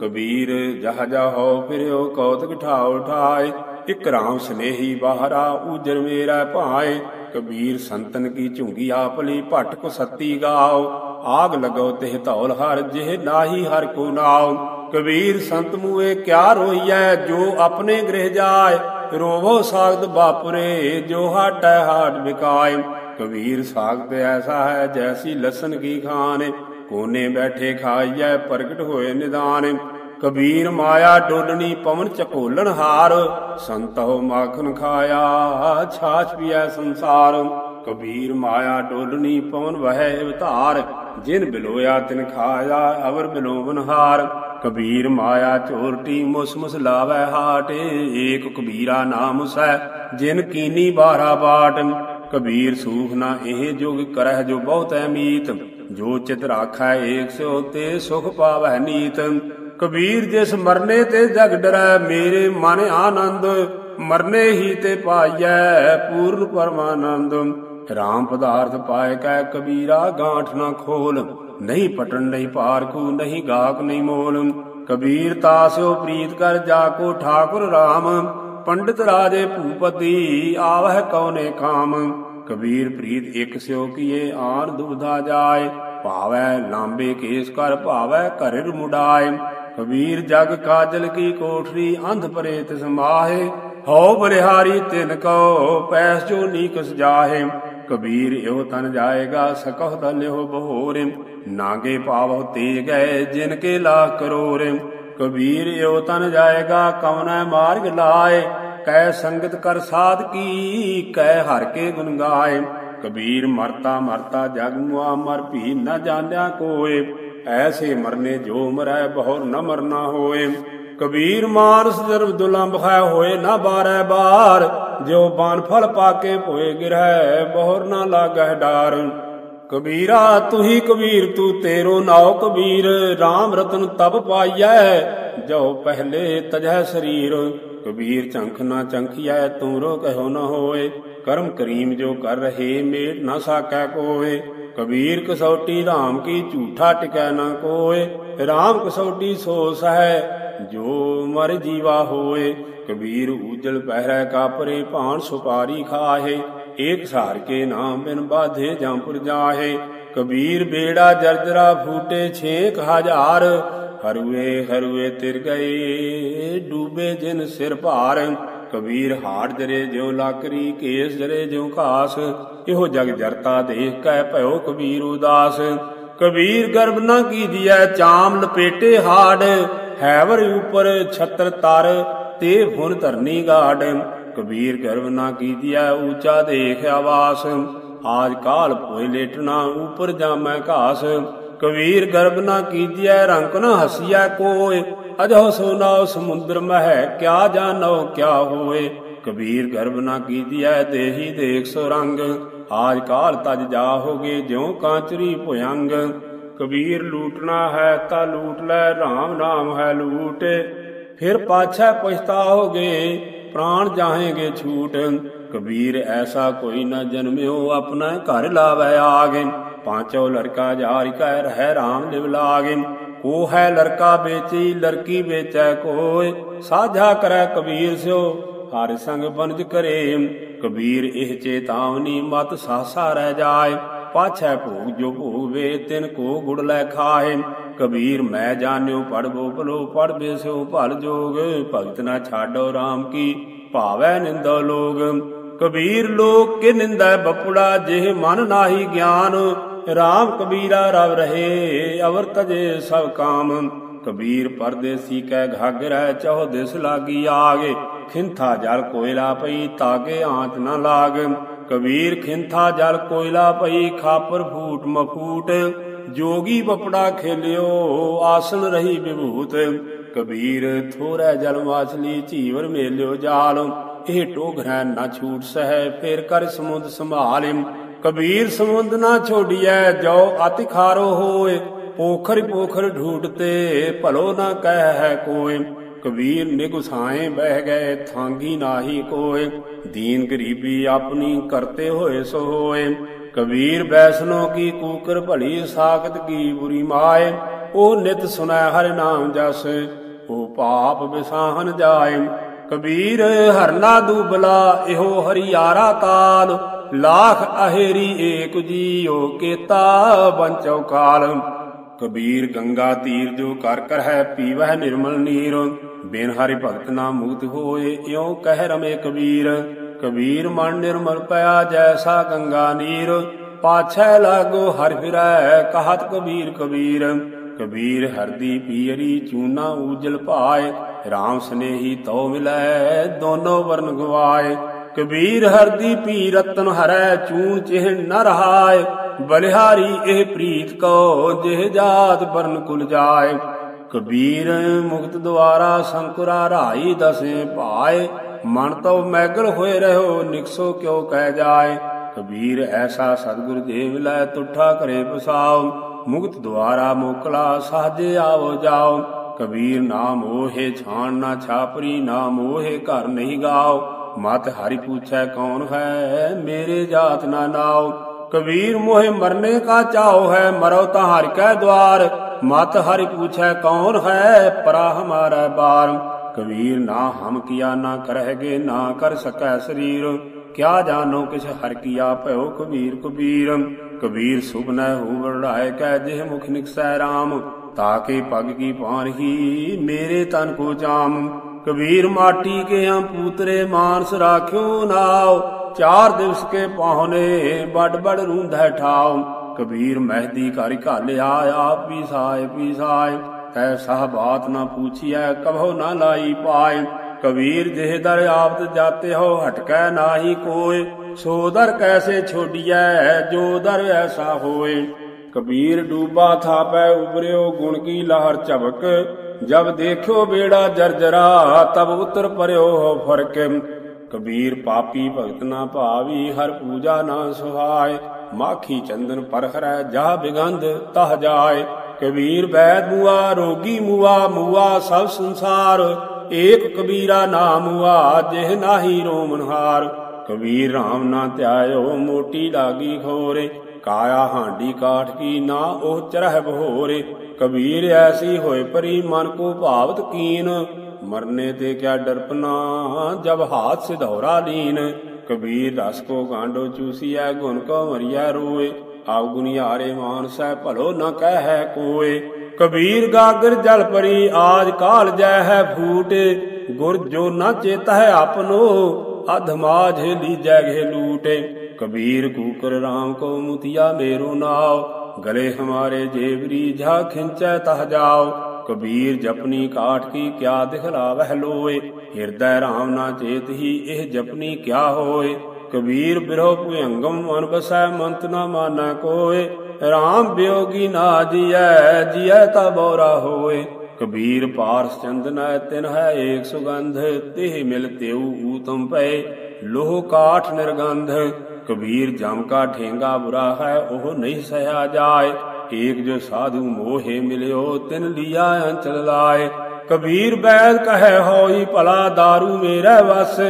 ਕਬੀਰ ਜਹ ਜਾ ਹੋ ਫਿਰਿਓ, ਕੌਤਕ ਠਾਉ ਠਾਏ। ਇਕ ਰਾਮ ਸਨੇਹੀ ਬਾਹਰਾ ਉਜਰ ਮੇਰਾ ਭਾਏ ਕਬੀਰ ਸੰਤਨ ਕੀ ਝੁੰਗੀ ਆਪਲੀ ਭਟ ਕੋ ਸੱਤੀ ਗਾਓ। ਆਗ ਲਗੋ ਤਿਹ ਧੌਲ ਹਰ, ਜਿਹ ਨਾਹੀ ਹਰ ਕੋ ਨਾਉ। ਕਬੀਰ ਸੰਤ ਮੂਏ ਕਿਆ ਰੋਈਐ, ਜੋ ਆਪਣੇ ਗ੍ਰਹਿ ਜਾਏ। ਰੋਵੋ ਸਾਗਤ ਬਾਪਰੇ, ਜੋ ਹਾਟੈ ਹਾਟ ਵਿਕਾਏ। ਕਬੀਰ ਸਾਗਤ ਐਸਾ ਹੈ, ਜੈਸੀ ਲਸਣ ਕੀ ਖਾਨ ਕੋਨੇ ਬੈਠੇ ਖਾਈਐ, ਪ੍ਰਗਟ ਹੋਏ ਨਿਦਾਨ ਕਬੀਰ ਮਾਇਆ ਡੋਲਣੀ ਪਵਨ ਚਕੋਲਣ ਹਾਰ, ਸੰਤੋ ਮਾਖਨ ਖਾਇਆ, ਛਾਛ ਪੀਐ ਸੰਸਾਰ। ਕਬੀਰ ਮਾਇਆ ਡੋਲਣੀ ਪਵਨ ਵਹਿ ਅਵਤਾਰ, ਜਿਨ ਬਿਲੋਇਆ ਤਿਨ ਖਾਇਆ ਅਵਰ ਬਿਲੋਵਨ ਹਾਰ। ਕਬੀਰ ਮਾਇਆ ਚੋਰਟੀ ਮੁਸ ਮੁਸ ਲਾਵੈ ਹਾਟ, ਏਕ ਕਬੀਰਾ ਨਾਮ ਸੈ, ਜਿਨ ਕੀਨੀ ਬਾਰਾ ਬਾਟ। ਕਬੀਰ ਸੂਖ ਨਾ ਇਹ ਜੁਗ ਕਰਹਿ ਜੋ ਬਹੁਤ ਐ ਜੋ ਚਿਤ ਰਾਖੈ ਏਕ ਸੋ ਤੇ ਸੁਖ ਪਾਵੈ ਨੀਤ। ਕਬੀਰ ਜਿਸ ਮਰਨੇ ਤੇ ਜਗ ਡਰੈ, ਮੇਰੇ ਮਨ ਆਨੰਦ, ਮਰਨੇ ਹੀ ਤੇ ਪਾਈਐ ਪੂਰਨ ਪਰਮਾਨੰਦ। ਰਾਮ ਪਦਾਰਥ ਪਾਇ ਕੈ ਕਬੀਰਾ, ਗਾਂਠ ਨਾ ਖੋਲ, ਨਹੀਂ ਪਟਣ, ਨਹੀਂ ਪਾਰਖੂ, ਨਹੀਂ ਗਾਕ ਨਹੀਂ ਮੋਲ। ਕਬੀਰ ਤਾਸਿਓ ਪ੍ਰੀਤ ਕਰ ਜਾ ਕੋ ਠਾਕੁਰ ਰਾਮ, ਪੰਡਿਤ ਰਾਜੇ ਭੂਪਤੀ ਆਵਹਿ ਕਉਨੇ ਕਾਮ। ਕਬੀਰ ਪ੍ਰੀਤ ਇਕ ਸਿਓ ਕੀਏ ਆਰ ਦੁਬਧਾ ਜਾਏ, ਭਾਵੈ ਲਾਂਬੇ ਕੇਸ ਕਰ, ਭਾਵੈ ਘਰਿ ਮੁਡਾਏ ਕਬੀਰ ਜਗ ਕਾਜਲ ਕੀ ਕੋਠਰੀ ਅੰਧ ਪਰੇ ਤਿਸ ਮਾਹੇ ਹਉ ਬਰਿਹਾਰੀ ਤਿਨ ਕੋ ਪੈਸ ਜੋ ਨੀਕਸ ਜਾਹੇ। ਕਬੀਰ ਇਹੋ ਤਨ ਜਾਏਗਾ, ਸਕਹ ਦਲਿਓ ਬਹੋਰੇ। ਨਾਗੇ ਪਾਵੋ ਤੇਜ ਗਏ ਜਿਨ ਕੇ ਲਾਖ ਕਰੋਰੇ। ਕਬੀਰ ਇਹੋ ਤਨ ਜਾਏਗਾ, ਕਵਨੈ ਮਾਰਗ ਲਾਏ ਕੈ ਸੰਗਤ ਕਰ ਸਾਧ ਕੀ, ਕੈ ਹਰ ਕੇ ਗੁਣ ਗਾਏ ਕਬੀਰ ਮਰਤਾ ਮਰਤਾ ਜਗ ਮੁਆ, ਮਰ ਭੀ ਨ ਜਾਣਿਆ ਕੋਏ। ਐਸੇ ਮਰਨੇ ਜੋ ਮਰੈ ਬਹੁਰ ਨ ਮਰਨਾ ਹੋਏ। ਕਬੀਰ ਮਾਨਸ ਜਰਬ ਦੁਲੰਭ ਹੈ ਹੋਏ ਨਾ ਬਾਰੈ ਬਾਰ। ਜੋ ਬਾਨ ਫਲ ਪਾਕੇ ਭੋਏ ਗਿਰਹਿ ਬਹੁਰ ਨਾ ਲਾਗਹਿ ਡਾਰ। ਕਬੀਰਾ, ਤੁਹੀ ਕਬੀਰ, ਤੂੰ ਤੇਰੋ ਨਾਉ ਕਬੀਰ। RAM ਰਤਨ ਤਬ ਪਾਈਐ ਜੋ ਪਹਿਲੇ ਤਜੈ ਸਰੀਰ। ਕਬੀਰ ਚੰਖ ਨਾ ਚੰਖਿਐ ਤੂੰ ਰੋ ਕਹਿਓ ਨ ਹੋਏ। ਕਰਮ ਕਰੀਮ ਜੋ ਕਰ ਰਹੇ, ਮੇਟ ਨਾ ਸਾਕੈ ਕੋਏ। ਕਬੀਰ ਕਸੌਟੀ RAM ਕੀ ਝੂਠਾ ਟਿਕੈ ਨਾ ਕੋਏ RAM ਕਸੌਟੀ ਸੋ ਸਹਿ, ਜੋ ਮਰ ਜੀਵਾ ਹੋਏ। ਕਬੀਰ ਉਜਲ ਪਹਿਰੈ ਕਾਪਰੇ, ਭਾਣ ਸੁਪਾਰੀ ਖਾਹੇ। ਏਕ ਸਾਰ ਕੇ ਨਾਮ ਬਿਨ ਬਾਧੇ ਜੰਪੁਰ ਜਾਹੇ। ਕਬੀਰ ਬੇੜਾ ਜਰਜਰਾ ਫੂਟੇ ਛੇਕ ਹਜ਼ਾਰ। ਹਰੂਏ ਹਰੂਏ ਤਿਰ ਗਏ, ਡੂਬੇ ਜਿਨ ਸਿਰ ਭਾਰ। ਕਬੀਰ ਹਾੜ ਜਰੇ ਜਿਉ ਲਾਕਰੀ, ਕੇਸ ਜਰੇ ਜਿਉ ਘਾਸ। ਇਹੋ ਜਗ ਜਰਤਾ ਦੇਖ ਕੈ ਭਇਓ ਕਬੀਰ ਉਦਾਸ। ਕਬੀਰ ਗਰਭ ਨਾ ਕੀਜੀਐ ਚਾਮ ਲਪੇਟੇ ਹਾੜ। ਹੈਵਰ ਉਪਰ ਛਤਰ ਤਰ, ਤੇ ਫੁਨ ਧਰਨੀ ਗਾੜ। ਕਬੀਰ ਗਰਵ ਨਾ ਕੀਤੀਐ ਊਚਾ ਦੇਖ ਆਵਾਸ। ਆਜ ਕਾਲ ਭੋਇ ਲੇਟਣਾ, ਉਪਰ ਜਾਮੈ ਘਾਸ। ਕਬੀਰ ਗਰਬ ਨਾ ਕੀਜੀਐ ਰੰਕ ਨਾ ਹਸੀਐ ਕੋਏ ਅਜੋ ਸੋਨਾਉ ਸਮੁੰਦਰ ਮਹਿ, ਕਿਆ ਜਾਣੋ ਕਿਆ ਹੋਏ ਕਬੀਰ ਗਰਬ ਨਾ ਕੀਜੀਐ ਦੇਹੀ ਦੇਖ ਸੋ ਰੰਗ ਆਜ ਕਾਲ ਤਜ ਜਾ ਹੋਗੇ ਜਿਉ ਕਾਂਚਰੀ ਭੁਯੰਗ। ਕਬੀਰ ਲੂਟਣਾ ਹੈ ਤਾਂ ਲੂਟ ਲੈ RAM ਨਾਮ ਹੈ ਲੂਟ। ਫਿਰ ਪਾਛੈ ਪਛਤਾਓਗੇ, ਪ੍ਰਾਣ ਜਾਹੇਗੇ ਛੂਟ। ਕਬੀਰ ਐਸਾ ਕੋਈ ਨਾ ਜਨਮਿਓ, ਆਪਣਾ ਘਰ ਲਾਵੇ ਆਗੇ ਪਾਂਚੋ ਲੜਕਾ ਜਾਰਿ ਕਹਿ ਰਹਿ RAM ਲਿਵ ਲਾਗੇ ਕੋ ਹੈ ਲੜਕਾ ਵੇਚੀ, ਲੜਕੀ ਵੇਚੈ ਕੋਇ। ਸਾਝਾ ਕਰੈ ਕਬੀਰ ਸਿਓ, ਹਰ ਸੰਗ ਬਨਜ ਕਰੇ ਕਬੀਰ ਇਹ ਚੇਤਾਵਨੀ ਮਤ ਸਾਸਾ ਰਹਿ ਜਾਏ। ਪਾਛੈ ਭੋਗ ਜੋ ਭੋਗਵੇ, ਤਿਨ ਕੋ ਗੁੜ ਲੈ ਖਾਏ। ਕਬੀਰ ਮੈਂ ਜਾਣਿਓ ਪੜਬੋ ਭਲੋ ਪੜਬੇ ਸਿਓ ਭਲ ਜੋਗ। ਭਗਤ ਨਾ ਛਾਡੋ RAM ਕੀ ਭਾਵੈ ਨਿੰਦੋ ਲੋਗ। ਕਬੀਰ ਲੋਕ ਕੇ ਨਿੰਦਾ ਬਪੁੜਾ, ਜਿਹ ਮਨ ਨਾਹੀ ਗਿਆਨ। RAM ਕਬੀਰਾ ਰਵ ਰਹੇ, ਅਵਰ ਤਜੇ ਸਭ ਕਾਮ। ਕਬੀਰ ਪਰਦੇਸੀ ਕੈ ਘਾਗਰੈ ਚਹੁ ਦਿਸ ਲਾਗੀ ਆਗੇ। ਖਿੰਥਾ ਜਲ ਕੋਇਲਾ ਪਈ ਤਾਗੇ ਆਂਚ ਨਾ ਲਾਗ। ਕਬੀਰ ਖਿੰਥਾ ਜਲ ਕੋਇਲਾ ਪਈ, ਖਾਪਰ ਫੂਟ ਮਫੂਟ। ਜੋਗੀ ਬਪੜਾ ਖੇਲਿਓ, ਆਸਣ ਰਹੀ ਵਿਭੂਤ। ਕਬੀਰ ਥੋਰੈ ਜਲ ਵਾਸਲੀ ਝੀਵਰ ਮੇਲਿਓ ਜਾਲ। ਇਹ ਟੋਘਰੈ ਨਾ ਛੂਟ ਸਹਿ, ਫੇਰ ਕਰ ਸਮੁੰਦ ਸੰਭਾਲਿ। ਕਬੀਰ ਸਮੁੰਦ ਨਾ ਛੋੜੀਐ, ਜੋ ਅਤਿ ਖਾਰੋ ਹੋਏ। ਪੋਖਰ ਪੋਖਰ ਢੂਟਤੇ ਭਲੋ ਨਾ ਕਹਿ ਹੈ ਕੋਇ। ਕਬੀਰ ਨਿਗੁਸਾਏ ਬਹਿ ਗਏ, ਥਾਂਗੀ ਨਾਹੀ ਕੋਇ ਦੀਨ ਗਰੀਬੀ ਆਪਣੀ ਕਰਤੇ ਹੋਏ ਸੋ ਹੋਏ ਕਬੀਰ ਬੈਸਨੋ ਕੀ ਕੂਕਰ ਭਲੀ ਸਾਖਤ ਕੀ ਬੁਰੀ ਮਾਏ। ਉਹ ਨਿਤ ਸੁਨੈ ਹਰਿ ਨਾਮ ਜਸ, ਉਹ ਪਾਪ ਵਿਸਾਹਨ ਜਾਏ। ਕਬੀਰ ਹਰਨਾ ਦੂਬਲਾ, ਇਹੋ ਹਰੀਆਰਾ ਤਾਲ। ਲਾਖ ਅਹੇਰੀ ਏਕ ਜੀਓ ਕੇਤਾ ਬੰਚਉ ਕਾਲ। ਕਬੀਰ ਗੰਗਾ ਤੀਰ ਜੋ ਕਰ ਕਰ ਹੈ ਪੀਵਹਿ ਨਿਰਮਲ ਨੀਰ। ਬਿਨ ਹਰਿ ਭਗਤ ਨਾ ਮੁਕਤ ਹੋਏ, ਇਉ ਕਹਿ ਰਮੇ ਕਬੀਰ। ਕਬੀਰ ਮਨ ਨਿਰਮਲ ਪਿਆ ਜੈਸਾ ਗੰਗਾ ਨੀਰ। ਪਾਛੈ ਲਾਗੋ ਹਰਿ ਫਿਰੈ, ਕਹਤ ਕਬੀਰ ਕਬੀਰ। ਕਬੀਰ ਹਰਦੀ ਪੀਰੀ ਚੂਨਾ ਊਜਲ ਭਾਏ RAM ਸਨੇਹੀ ਤਉ ਮਿਲੈ, ਦੋਨੋ ਵਰਨ ਗਵਾਏ। ਕਬੀਰ ਹਰਦੀ ਪੀ ਰਤਨ ਹਰੈ, ਚੂਨ ਚਿਹਨ ਨ ਰਹਾਏ। ਬਲਿਹਾਰੀ ਇਹ ਪ੍ਰੀਤ ਕੋ ਜਿਹ ਜਾਤ ਬਰਨ ਕੁਲ ਜਾਏ। ਕਬੀਰ ਮੁਕਤ ਦੁਆਰਾ ਸੰਕੁਰਾ ਰਾਈ ਦਸੇ ਭਾਏ। ਮਨ ਤਉ ਮੈਗਲ ਹੋਏ ਰਹੋ, ਨਿਕਸੋ ਕਿਉ ਕਹਿ ਜਾਏ। ਕਬੀਰ ਐਸਾ ਸਤਿਗੁਰ ਦੇਵ ਲੈ ਤੁਠਾ ਕਰੇ ਪਸਾਉ ਮੁਕਤ ਦੁਆਰਾ ਮੋਕਲਾ ਸਾਜੇ ਆਵੋ ਜਾਓ। ਕਬੀਰ ਨਾਮ ਮੋਹੇ ਛਾਣ ਨਾ ਛਾਪਰੀ, ਨਾ ਮੋਹੇ ਘਰ ਨਹੀਂ ਗਾਓ। ਮਤ ਹਰੀ ਪੁੱਛੈ ਕੌਣ ਹੈ, ਮੇਰੇ ਜਾਤ ਨਾ ਨਾਓ। ਕਬੀਰ ਮੋਹਿ ਮਰਨੇ ਕਾ ਚਾਓ ਹੈ, ਮਰੋ ਤਾਂ ਹਰ ਕੈ ਦਵਾਰ। ਮਤ ਹਰਿ ਪੁੱਛੈ ਕੌਣ ਹੈ, ਪਰਾ ਹਮਾਰਾ ਬਾਰ। ਕਬੀਰ ਨਾ ਹਮ ਕੀਆ, ਨਾ ਕਰਹਿਗੇ ਨਾ ਕਰ ਸਕੈ ਸਰੀਰ। ਕਿਆ ਜਾਣੋ ਕਿਛ ਹਰ ਕੀਆ ਭਇਓ ਕਬੀਰ ਕਬੀਰ। ਕਬੀਰ ਸੁਭਨੈ ਹੋ ਵਰੜਾਏ ਕੈ ਜਿਹ ਮੁਖ ਨਿਕਸੈ RAM ਤਾਕੇ ਪਗ ਕੀ ਪਾਰਹੀ ਮੇਰੇ ਤਨ ਕੋ ਜਾਮ। ਕਬੀਰ ਮਾਟੀ ਕੇ ਆ ਪੂਤਰੇ, ਮਾਨਸ ਰਾਖਿਓ ਨਾਉ। ਚਾਰ ਦਿਵਸ ਕੇ ਪਾਹਨੇ ਬੜ ਬੜ ਰੂੰਧੈ ਠਾਉ। ਕਬੀਰ ਮਹਿਦੀ ਘਰ ਘਾਲਿਆ, ਆਪ ਵੀ ਸਾਇ ਪੀ ਸਾਇ ਐਸਾ ਬਾਤ ਨਾ ਪੁੱਛਿਐ ਕਭੋ ਨਾ ਲਾਈ ਪਾਏ। ਕਬੀਰ ਜਿਹ ਦਰ ਆਪਤ ਜਾਤੇ ਹੋ, ਹਟਕੈ ਨਾਹੀ ਕੋਏ। ਸੋ ਦਰ ਕੈਸੇ ਛੋਡੀਐ, ਜੋ ਦਰ ਐਸਾ ਹੋਏ। ਕਬੀਰ ਡੂਬਾ ਥਾਪੈ, ਉਬਰਿਓ ਗੁਣ ਕੀ ਲਹਰ ਝਬਕ। ਜਬ ਦੇਖਿਓ ਬੇੜਾ ਜਰਜਰਾ, ਤਬ ਉਤਰ ਪਰਿਓ ਹੋ ਫ਼ਰਕ। ਕਬੀਰ ਪਾਪੀ ਭਗਤ ਨਾ ਭਾਵੀ, ਹਰ ਪੂਜਾ ਨਾ ਸੁਹਾਏ। ਮਾਖੀ ਚੰਦਨ ਪਰਖਰੈ ਜਾ ਬਿਗੰਧ ਤਹ ਜਾਏ। ਕਬੀਰ ਬੈਦ ਮੁਆ, ਰੋਗੀ ਮੁਆ ਮੁਆ ਸਭ ਸੰਸਾਰ। ਏਕ ਕਬੀਰਾ ਨਾਮ ਮੁਆ, ਜਿਹ ਨਾਹੀ ਰੋਮਨਹਾਰ ਕਬੀਰ RAM ਨਾ ਧਿਆਇਓ, ਮੋਟੀ ਲਾਗੀ ਖੋਰੇ। ਕਾਇਆ ਹਾਂਡੀ ਕਾਠ ਕੀ ਨਾ, ਉਹ ਚਰਹਿ ਬਹੋਰੇ। ਕਬੀਰ ਐਸੀ ਹੋਏ ਪਰੀ, ਮਨ ਕੋ ਭਾਵਤ ਕੀਨ। ਮਰਨੇ ਤੇ ਕਿਆ ਡਰਪਨਾ ਜਬ ਹਾਥ ਸਿਧੌਰਾ ਲੀਨ। ਕਬੀਰ ਰਸ ਕੋ ਗਾਂਡੋ ਚੂਸੀਐ, ਗੁਣ ਕੋ ਮਰਿਆ ਰੋਏ। ਆਪ ਗੁਨਿਆਰੇ ਮਾਨਸੈ ਭਲੋ ਨ ਕਹਿ ਕੋਏ। ਕਬੀਰ ਗਾਗਰ ਜਲ ਪਰੀ, ਆਜ ਕਾਲ ਜੈ ਹੈ ਫੂਟ। ਗੁਰ ਜੋ ਨ ਚੇਤ ਹੈ ਆਪਨੋ ਅਧਮਾਝ ਲੀਜੈ ਘੇ ਲੂਟੇ। ਕਬੀਰ ਕੂਕਰ RAM ਕੋ ਮੁਤਿਆ ਮੇਰੂ ਨਾਉ। ਗਲੇ ਹਮਾਰੇ ਜੇਵਰੀ ਜਾ ਖਿੰਚੈ ਤਹ ਜਾਓ ਕਬੀਰ ਜਪਨੀ ਕਾਠ ਕੀ ਕਿਆ ਦਿਖਲਾਵਹਿ ਲੋਏ ਹਿਰਦੈ ਰਾਮ ਨਾ ਚੇਤ ਹੀ ਇਹ ਜਪਨੀ ਕਿਆ ਹੋਏ ਕਬੀਰ ਬਿਰੋ ਭੁਯੰਗਮ ਮਨ ਬਸੈ ਮੰਤ ਨਾ ਮਾਨੈ ਕੋਏ ਰਾਮ ਬਿਯੋਗੀ ਨਾ ਜੀਐ ਜੀਐ ਤਾ ਬੋਰਾ ਹੋਏ ਕਬੀਰ ਪਾਰਸ ਚੰਦਨੈ ਤਿਨ ਹੈ ਏਕ ਸੁਗੰਧ ਤਿਹ ਮਿਲ ਤਿਉ ਊਤਮ ਪਏ ਲੋਹ ਕਾਠ ਨਿਰਗੰਧ ਕਬੀਰ ਜਮ ਕਾ ਠੇਂਗਾ ਬੁਰਾ ਹੈ ਉਹ ਨਹੀਂ ਸਹਿਆ ਜਾਏ ਏਕ ਜੋ ਸਾਧੂ ਮੋਹੇ ਮਿਲਿਓ, ਤਿਨ ਲੀਆ ਅੰਚਲ ਲਾਏ। ਕਬੀਰ ਬੈਦ ਕਹੈ ਹੋਈ, ਭਲਾ दारू ਮੇਰਾ ਵਸ।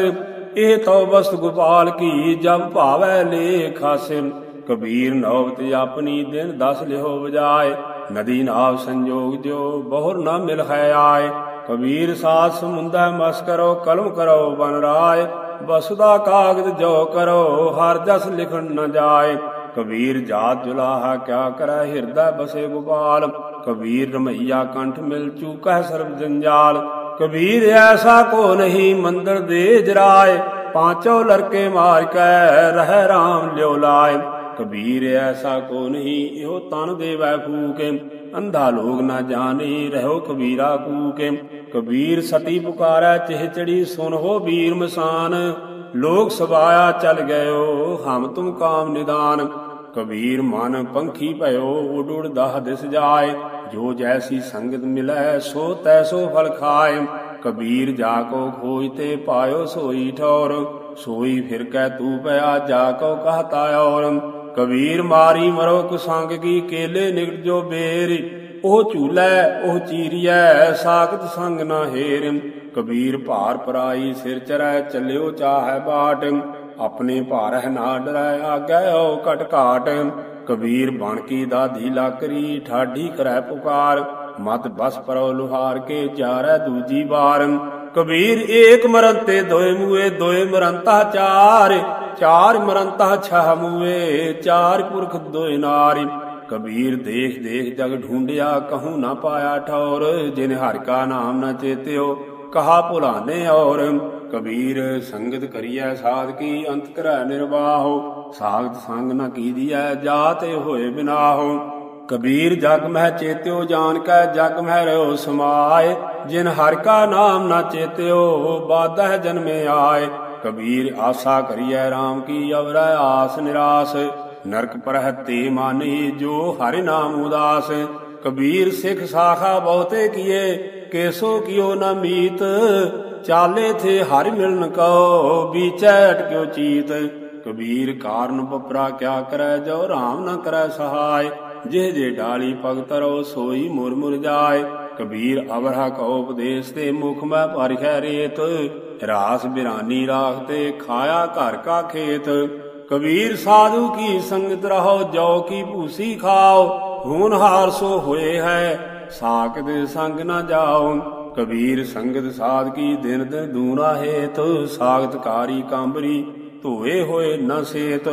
ਇਹ ਤੋ ਬਸਤ ਗੋਪਾਲ ਕੀ ਜਬ ਭਾਵੈ ਲੇ ਖਾਸੇ। ਕਬੀਰ ਨੌਬਤ ਆਪਣੀ ਦਿਨ ਦਸ ਲਿਹੋ ਵਜਾਏ। ਨਦੀ ਨਾਵ ਸੰਜੋਗ ਜੋ ਬਹੁਰ ਨਾ ਮਿਲ ਹੈ ਆਏ। ਕਬੀਰ ਸਾਥ ਸਮੁੰਦਾ ਮਸ ਕਰੋ, ਕਲਮ ਕਰੋ, ਬਨ ਰਾਏ। ਬਸੁਦਾ ਕਾਗਦ ਜੋ ਕਰੋ, ਹਰ ਜਸ ਲਿਖਣ ਨ ਜਾਏ। ਕਬੀਰ ਜਾਤ ਜੁਲਾਹਾ ਕਿਆ ਕਰੈ ਹਿਰਦੈ ਬਸੇ ਗੋਪਾਲ। ਕਬੀਰ ਰਮਈਆ ਕੰਠ ਮਿਲ ਚੂਕੈ ਸਰਬ ਜੰਜਾਲ। ਕਬੀਰ ਐਸਾ ਕੋ ਨਹੀਂ ਮੰਦਰ ਦੇ ਜਰਾਏ। ਪਾਂਚੋ ਲੜਕੇ ਮਾਰ ਕੈ ਰਹਿ RAM ਲਿਓ ਲਾਏ। ਕਬੀਰ ਐਸਾ ਕੋ ਨਹੀਂ ਇਹੋ ਤਨ ਦੇਵੈ ਫੂਕੇ। ਅੰਧਾ ਲੋਗ ਨਾ ਜਾਣੀ ਰਹੋ ਕਬੀਰਾ ਕੂਕੇ। ਕਬੀਰ ਸਤੀ ਪੁਕਾਰੈ ਚਿਹ ਚੜੀ ਸੁਨ ਹੋ ਵੀਰ ਮਸਾਨ। ਲੋਕ ਸਵਾਇਆ ਚਲ ਗਇਓ ਹਮ ਤੁਮ ਕਾਮ ਨਿਦਾਨ। ਕਬੀਰ ਮਨ ਪੰਖੀ ਭਇਓ ਉਡ ਉਡ ਦਾਹ ਦਿਸ ਜਾਏ। ਜੋ ਜੈਸੀ ਸੰਗਤ ਮਿਲੈ, ਸੋ ਤੈਸੋ ਫਲ ਖਾਏ। ਕਬੀਰ ਜਾ ਕੋ ਖੋਜ ਤੇ ਪਾਇਓ ਸੋਈ ਠੌਰ, ਸੋਈ ਫਿਰ ਕੈ ਤੂ ਪਿਆ ਜਾ ਕੋ ਕਹਤਾ ਔਰ। ਕਬੀਰ ਮਾਰੀ ਮਰੋ ਕੁਸੰਗ ਕੀ ਕੇਲੇ ਨਿਕਟ ਜੋ ਬੇਰ। ਉਹ ਝੂਲੈ, ਉਹ ਚੀਰੀਐ, ਸਾਖਤ ਸੰਗ ਨਾ ਹੇਰ। ਕਬੀਰ ਭਾਰ ਪਰਾਈ ਸਿਰ ਚਰੈ, ਚੱਲਿਓ ਚਾਹੈ ਬਾਟ। ਆਪਣੇ ਭਾਰਹਿ ਨਾ ਡਰੈ ਆਗੈ ਓ ਕਟ ਘਾਟ। ਕਬੀਰ ਬਣ ਕੀ ਦਾਦੀ ਲਾਕਰੀ, ਠਾਢੀ ਕਰੈ ਪੁਕਾਰ। ਮਤ ਬਸ ਪਰੋ ਲੁਹਾਰ ਕੇ ਜਾਰੈ ਦੂਜੀ ਵਾਰ। ਕਬੀਰ ਏਕ ਮਰਨ ਦੋਏ ਮੂਏ, ਦੋਏ ਮਰੰਤਾ ਚਾਰ। ਚਾਰ ਮਰੰਤਾ ਛਹ ਮੂਏ, ਚਾਰ ਪੁਰਖ ਦੋਏ ਨਾਰੀ। ਕਬੀਰ ਦੇਖ ਦੇਖ ਜਗ ਢੂੰਡਿਆ, ਕਹੂੰ ਨਾ ਪਾਇਆ ਠੌਰ। ਜਿਨ ਹਰਿ ਕਾ ਨਾਮ ਨ ਚੇਤਿਓ, ਕਹਾ ਭੁਲਾਨੇ ਔਰ। ਕਬੀਰ ਸੰਗਤ ਕਰੀਐ ਸਾਧਕੀ ਅੰਤ ਕਰੈ ਨਿਰਵਾਹੋ। ਸਾਗਤ ਸੰਗ ਨ ਕੀਦੀਐ ਜਾਤੇ ਹੋਏ ਬਿਨਾਹੋ। ਕਬੀਰ ਜਗ ਮਹਿ ਚੇਤਿਓ ਜਾਣ ਕੈ ਜਗ ਮਹਿ ਰਿਓ ਸਮਾਏ। ਜਿਨ ਹਰ ਕਾ ਨਾਮ ਨਾ ਚੇਤਿਓ ਬਾਦਹਿ ਜਨਮੇ ਆਏ। ਕਬੀਰ ਆਸਾ ਕਰੀਐ RAM ਕੀ ਅਵਰੈ ਆਸ ਨਿਰਾਸ। ਨਰਕ ਪਰਹਿ ਤੇ ਮਾਨੀ ਜੋ ਹਰਿ ਨਾਮ ਉਦਾਸ। ਕਬੀਰ ਸਿੱਖ ਸਾਖਾ ਬਹੁਤੇ ਕੀਏ, ਕੇਸੋ ਕਿਓ ਨ ਮੀਤ। ਚਾਲੇ ਥੇ ਹਰਿ ਮਿਲਨ ਕੋ ਵਿਚੈ ਅਟਕਿਓ ਚੀਤ? ਕਬੀਰ ਕਾਰਨ ਪਪਰਾ ਕਿਆ ਕਰੈ, ਜੋ RAM ਨ ਕਰੈ ਸਹਾਇ? ਜਿਹ ਜੇ ਡਾਲੀ ਭਗਤ ਰੋ, ਸੋਈ ਮੁਰ ਮੁਰ ਜਾਏ। ਕਬੀਰ ਅਵਰਹਾ ਕੋ ਉਪਦੇਸ਼ ਤੇ ਮੁਖ ਮੈਂ ਪਰਿਖੈ ਰੇਤ। ਰਾਸ ਬਿਰਾਨੀ ਰਾਖ ਤੇ ਖਾਇਆ ਘਰ ਕਾ ਖੇਤ। ਕਬੀਰ ਸਾਧੂ ਕੀ ਸੰਗਤ ਰਹੋ, ਜੋ ਕੀ ਭੂਸੀ ਖਾਓ? ਹੂਨ ਹਾਰ ਸੋ ਹੋਏ ਹੈ ਸਾਕ ਦੇ ਸੰਗ ਨਾ ਜਾਓ। ਕਬੀਰ ਸੰਗਤ ਸਾਧ ਕੀ ਦਿਨ ਦਿਨ ਦੂਨਾ ਹੇਤ ਸਾਗਤ ਕਾਂਬਰੀ ਧੋਏ ਹੋਏ ਨ ਸੇਤ।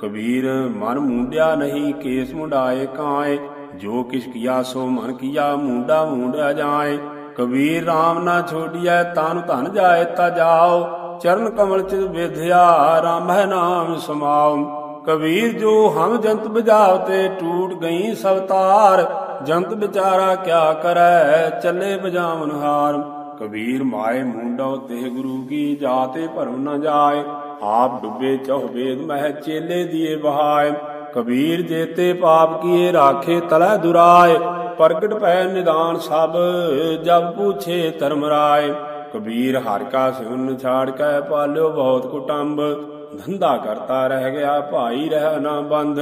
ਕਬੀਰ ਮਨ ਮੁੰਡਿਆ ਨਹੀਂ, ਕੇਸ ਮੁੰਡਾਏ ਕਾਏ। ਜੋ ਕਿਛ ਕੀਆ ਸੋ ਮਨ ਕੀਆ, ਮੁੰਡਾ ਮੁੰਡਿਆ ਜਾਏ। ਕਬੀਰ RAM ਨਾ ਛੋੜੀਐ, ਤਨ ਧਨ ਜਾਏ ਤਾ ਜਾਓ। ਚਰਨ ਕਮਲ ਚ ਵਿਧਿਆ, ਰਾਮ ਹੈ ਨਾਮ ਸਮਾਉ ਕਬੀਰ ਜੋ ਹਮ ਜੰਤ ਬਜਾਵਤੇ ਟੂਟ ਗਈ ਸਭ ਤਾਰ ਜੰਤ ਵਿਚਾਰਾ ਕਿਆ ਕਰੈ, ਚੱਲੇ ਬਜਾਵਨ ਹਾਰ। ਕਬੀਰ ਮਾਏ ਮੁੰਡੋ ਤੇ ਗੁਰੂ ਕੀ ਜਾਤੇ ਭਰਮ ਨ ਜਾਏ। ਆਪ ਡੁੱਬੇ ਚਹੁ ਵੇਦ ਮਹਿ ਚੇਲੇ ਦੀਏ ਬਹਾਏ ਕਬੀਰ ਜੇਤੇ ਪਾਪ ਕੀਏ ਰਾਖੇ ਤਲੈ ਦੁਰਾਏ। ਪ੍ਰਗਟ ਪੈ ਨਿਦਾਨ ਸਭ, ਜਬ ਪੂਛੇ ਧਰਮ ਰਾਏ। ਕਬੀਰ ਹਰ ਕਾ ਸਿਉਨ ਛਾੜ ਕੇ ਪਾਲਿਓ ਬਹੁਤ ਕੁਟੰਬ। ਧੰਦਾ ਕਰਤਾ ਰਹਿ ਗਿਆ, ਭਾਈ ਰਹਿ ਨਾ ਬੰਧ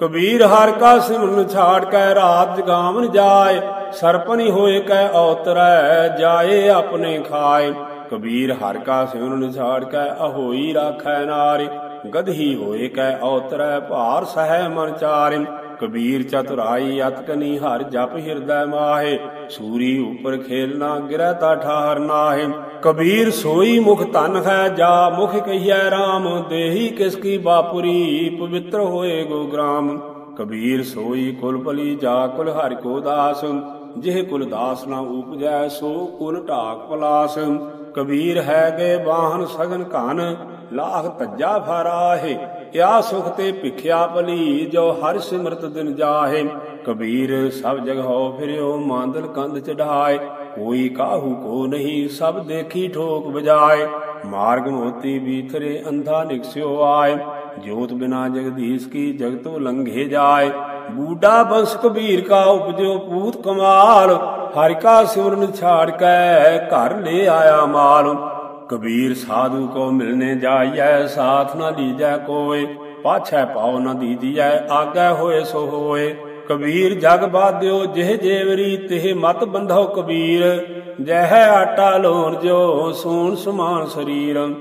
ਕਬੀਰ ਹਰ ਕਾ ਸਿਮਰਨ ਛਾੜ ਕੈ ਰਾਤ ਜਗਾਵਨ ਜਾਏ ਸਰਪਨੀ ਹੋਏ ਕੈ ਔਤਰੈ, ਜਾਏ ਆਪਣੇ ਖਾਏ। ਕਬੀਰ ਹਰ ਕਾ ਸਿਮਰਨ ਛਾੜ ਕੈ, ਅਹੋਈ ਰਾਖੈ ਨਾਰੀ, ਗਧੀ ਹੋਏ ਕੈ ਔਤਰੈ, ਭਾਰ ਸਹਿ ਮਨ ਚਾਰਿ। ਕਬੀਰ ਚਤੁਰਾਈ ਅਤਕਨੀ ਹਰ ਜਪ ਹਿਰਦੈ ਮਾਹੇ, ਸੂਰੀ ਉਪਰ ਖੇਲਣਾ ਗਿਰੈ ਤਾ ਠਾਹਰ ਨਾਹੇ। ਕਬੀਰ ਸੋਈ ਮੁਖ ਧਨ ਹੈ ਜਾ, ਮੁਖ ਕਹੀਐ RAM ਦੇਹੀ ਕਿਸ ਕੀ ਬਾਪੁਰੀ, ਪਵਿੱਤਰ ਹੋਏ ਗੋ ਗ੍ਰਾਮ। ਕਬੀਰ ਸੋਈ ਕੁਲ ਭਲੀ ਜਾ, ਕੁਲ ਹਰਿ ਕੋ ਦਾਸ। ਜਿਹ ਕੁਲ ਦਾਸ ਨਾ ਉਪਜੈ, ਸੋ ਕੁਲ ਢਾਕ ਪਲਾਸ। ਕਬੀਰ ਹੈ ਗਏ ਬਾਹਨ ਸਗਨ ਘਨ ਲਾਖ ਤੱਜਾ ਫਰਾਹੇ। ਕਿਆ ਸੁਖ ਤੇ ਭਿਖਿਆ ਭਲੀ, ਜੋ ਹਰ ਸਿਮਰਤ ਦਿਨ ਜਾਹੇ। ਕਬੀਰ ਸਭ ਜਗਹੁ ਫਿਰਿਓ, ਮਾਂਦਲ ਕੰਧ ਚੜਾਏ ਕੋਈ ਕਾਹੂ ਕੋ ਨਹੀਂ, ਸਭ ਦੇਖੀ ਠੋਕ ਬਜਾਏ ਮਾਰਗ ਮੋਤੀ ਬੀਥਰੇ, ਅੰਧਾ ਨਿਕਸਿਓ ਆਏ। ਜੋਤ ਬਿਨਾ ਜਗਦੀਸ਼ ਕੀ ਜਗਤੋ ਲੰਘੇ ਜਾਏ। ਬੂਡਾ ਬੰਸ ਕਬੀਰ ਕਾ ਉਪਜੋ ਪੂਤ ਕਮਾਲ। ਹਰਿ ਕਾ ਸਿਮਰਨ ਛਾੜ ਕੇ, ਘਰ ਲੈ ਆਇਆ ਮਾਲ। ਕਬੀਰ ਸਾਧੂ ਕੋ ਮਿਲਨੇ ਜਾਈਐ, ਸਾਥ ਨਾ ਲੀਜੈ ਕੋਏ, ਪਾਛੈ ਪਾਉ ਨਾ ਦੀਜੀਐ, ਆਗੇ ਹੋਏ ਸੋ ਹੋਏ। ਕਬੀਰ ਜਗ ਬਾਧਿਓ, ਜਿਹ ਜੇਵਰੀ ਤਿਹ ਮਤ ਬੰਧੋ ਕਬੀਰ। ਜਹ ਆਟਾ ਲੋਣ ਜੋ ਸੂਣ ਸਮਾਨ ਸਰੀਰ।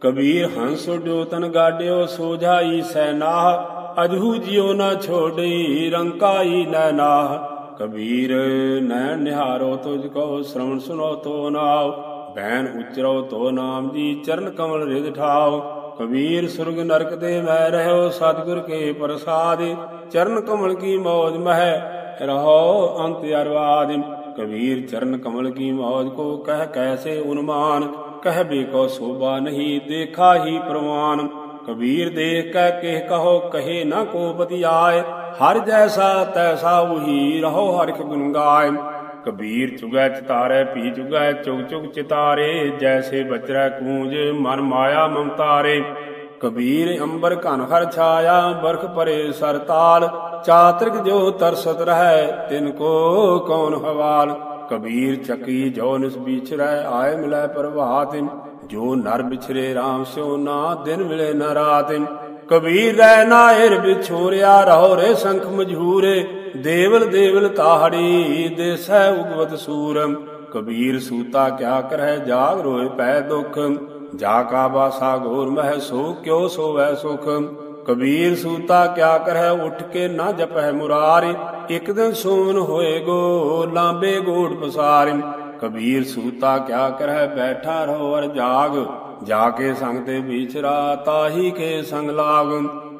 ਕਬੀਰ ਹੰਸ ਉਡਿਓ ਤਨ ਗਾਡਿਓ ਸੋਝਾਈ ਸੈ ਨਾਹ। ਅਜਹੂ ਜਿਉ ਨਾ ਛੋੜੀ ਰੰਕਾਈ ਨੈ ਨਾਹ। ਕਬੀਰ ਨੈਣ ਨਿਹਾਰੋ ਤੁਝ ਕੋ ਸ਼ਰਵਣ ਸੁਨੋ ਤੋ ਨਾਉ। ਬੈਨ ਉਚਰੋ ਤੋ ਨਾਮ ਜੀ ਚਰਨ ਕਮਲ ਰਿਦ ਠਾਓ ਕਬੀਰ ਸੁਰਗ ਨਰਕ ਦੇ ਮੈਂ ਰਹਿਓ ਸਤਿਗੁਰ ਕੇ ਪ੍ਰਸਾਦ। ਚਰਨ ਕਮਲ ਕੀ ਮੌਜ ਮਹਿ ਰਹੋ ਅੰਤ ਅਰਵਾਦ। ਕਬੀਰ ਚਰਨ ਕਮਲ ਕੀ ਮੌਜ ਕੋ ਕਹਿ ਕੈਸੇ ਉਨਮਾਨ। ਕਹਿ ਬੇਕੋ ਸੋਭਾ ਨਹੀਂ, ਦੇਖਾ ਹੀ ਪ੍ਰਵਾਨ। ਕਬੀਰ ਦੇਖ ਕੈ ਕਿਹ ਕਹੋ, ਕਹੇ ਨਾ ਕੋਪਤੀ ਆਏ ਹਰ ਜੈਸਾ ਤੈਸਾ ਉਹੀ ਰਹੋ ਹਰਿ ਗੁਣ ਗਾਏ। ਕਬੀਰ ਚੁਗੈ ਚਿਤਾਰੇ ਪੀ ਚੁਗਾ ਚੁਗ ਚੁਗ ਚਿਤਾਰੇ, ਜੈਸੇ ਬਚਰਾ ਕੂੰਜ ਮਨ ਮਾਇਆ ਮਮਤਾਰੇ। ਕਬੀਰ ਅੰਬਰ ਘਨ ਹਰ ਛਾਇਆ, ਬਰਖ ਪਰੇ ਸਰਤਾਲ ਚਾਤ੍ਰਿਕ ਜੋ ਤਰਸਤ ਰਹੈ, ਤਿਨ ਕੋ ਕੌਣ ਹਵਾਲ। ਕਬੀਰ ਚੱਕੀ ਜੋ ਨਿਸ ਵਿਚਰੈ ਆਏ ਮਿਲੈ ਪ੍ਰਭਾਤ ਜੋ ਨਰ ਵਿਛਰੇ RAM ਸਿਓ ਨਾ, ਦਿਨ ਮਿਲੇ ਨਾ ਰਾਤ ਕਬੀਰ ਰਹਿ ਨਾਇਰ ਵਿਛੋਰਿਆ, ਰਹੋ ਰੇ ਸੰਖ ਮਝੂਰੇ ਦੇਵਲ ਦੇਵਲ ਤਾਹੜੀ ਦੇਸੈ ਉਗਵਤ ਸੂਰ। ਕਬੀਰ ਸੂਤਾ ਕਿਆ ਕਰੈ ਜਾਗ ਰੋਏ ਪੈ ਦੁਖ। ਜਾ ਕਾ ਬਾਸਾ ਗੋਰ ਮਹਿ, ਸੋ ਕਿਉ ਸੋਵੈ ਸੁਖ। ਕਬੀਰ ਸੂਤਾ ਕਿਆ ਕਰੈ ਉਠ ਕੇ ਨਾ ਜਪੈ ਮੁਰਾਰੇ। ਇੱਕ ਦਿਨ ਸੋਨ ਹੋਏ ਗੋ, ਲਾਂਬੇ ਗੋੜ ਪਸਾਰ। ਕਬੀਰ ਸੂਤਾ ਕਿਆ ਕਰੈ ਬੈਠਾ ਰਹੋ ਅਰ ਜਾਗ। ਜਾ ਕੇ ਸੰਗ ਤੇ ਵਿਚਰਾ ਤਾਹੀ ਕੇ ਸੰਗ ਲਾਗ।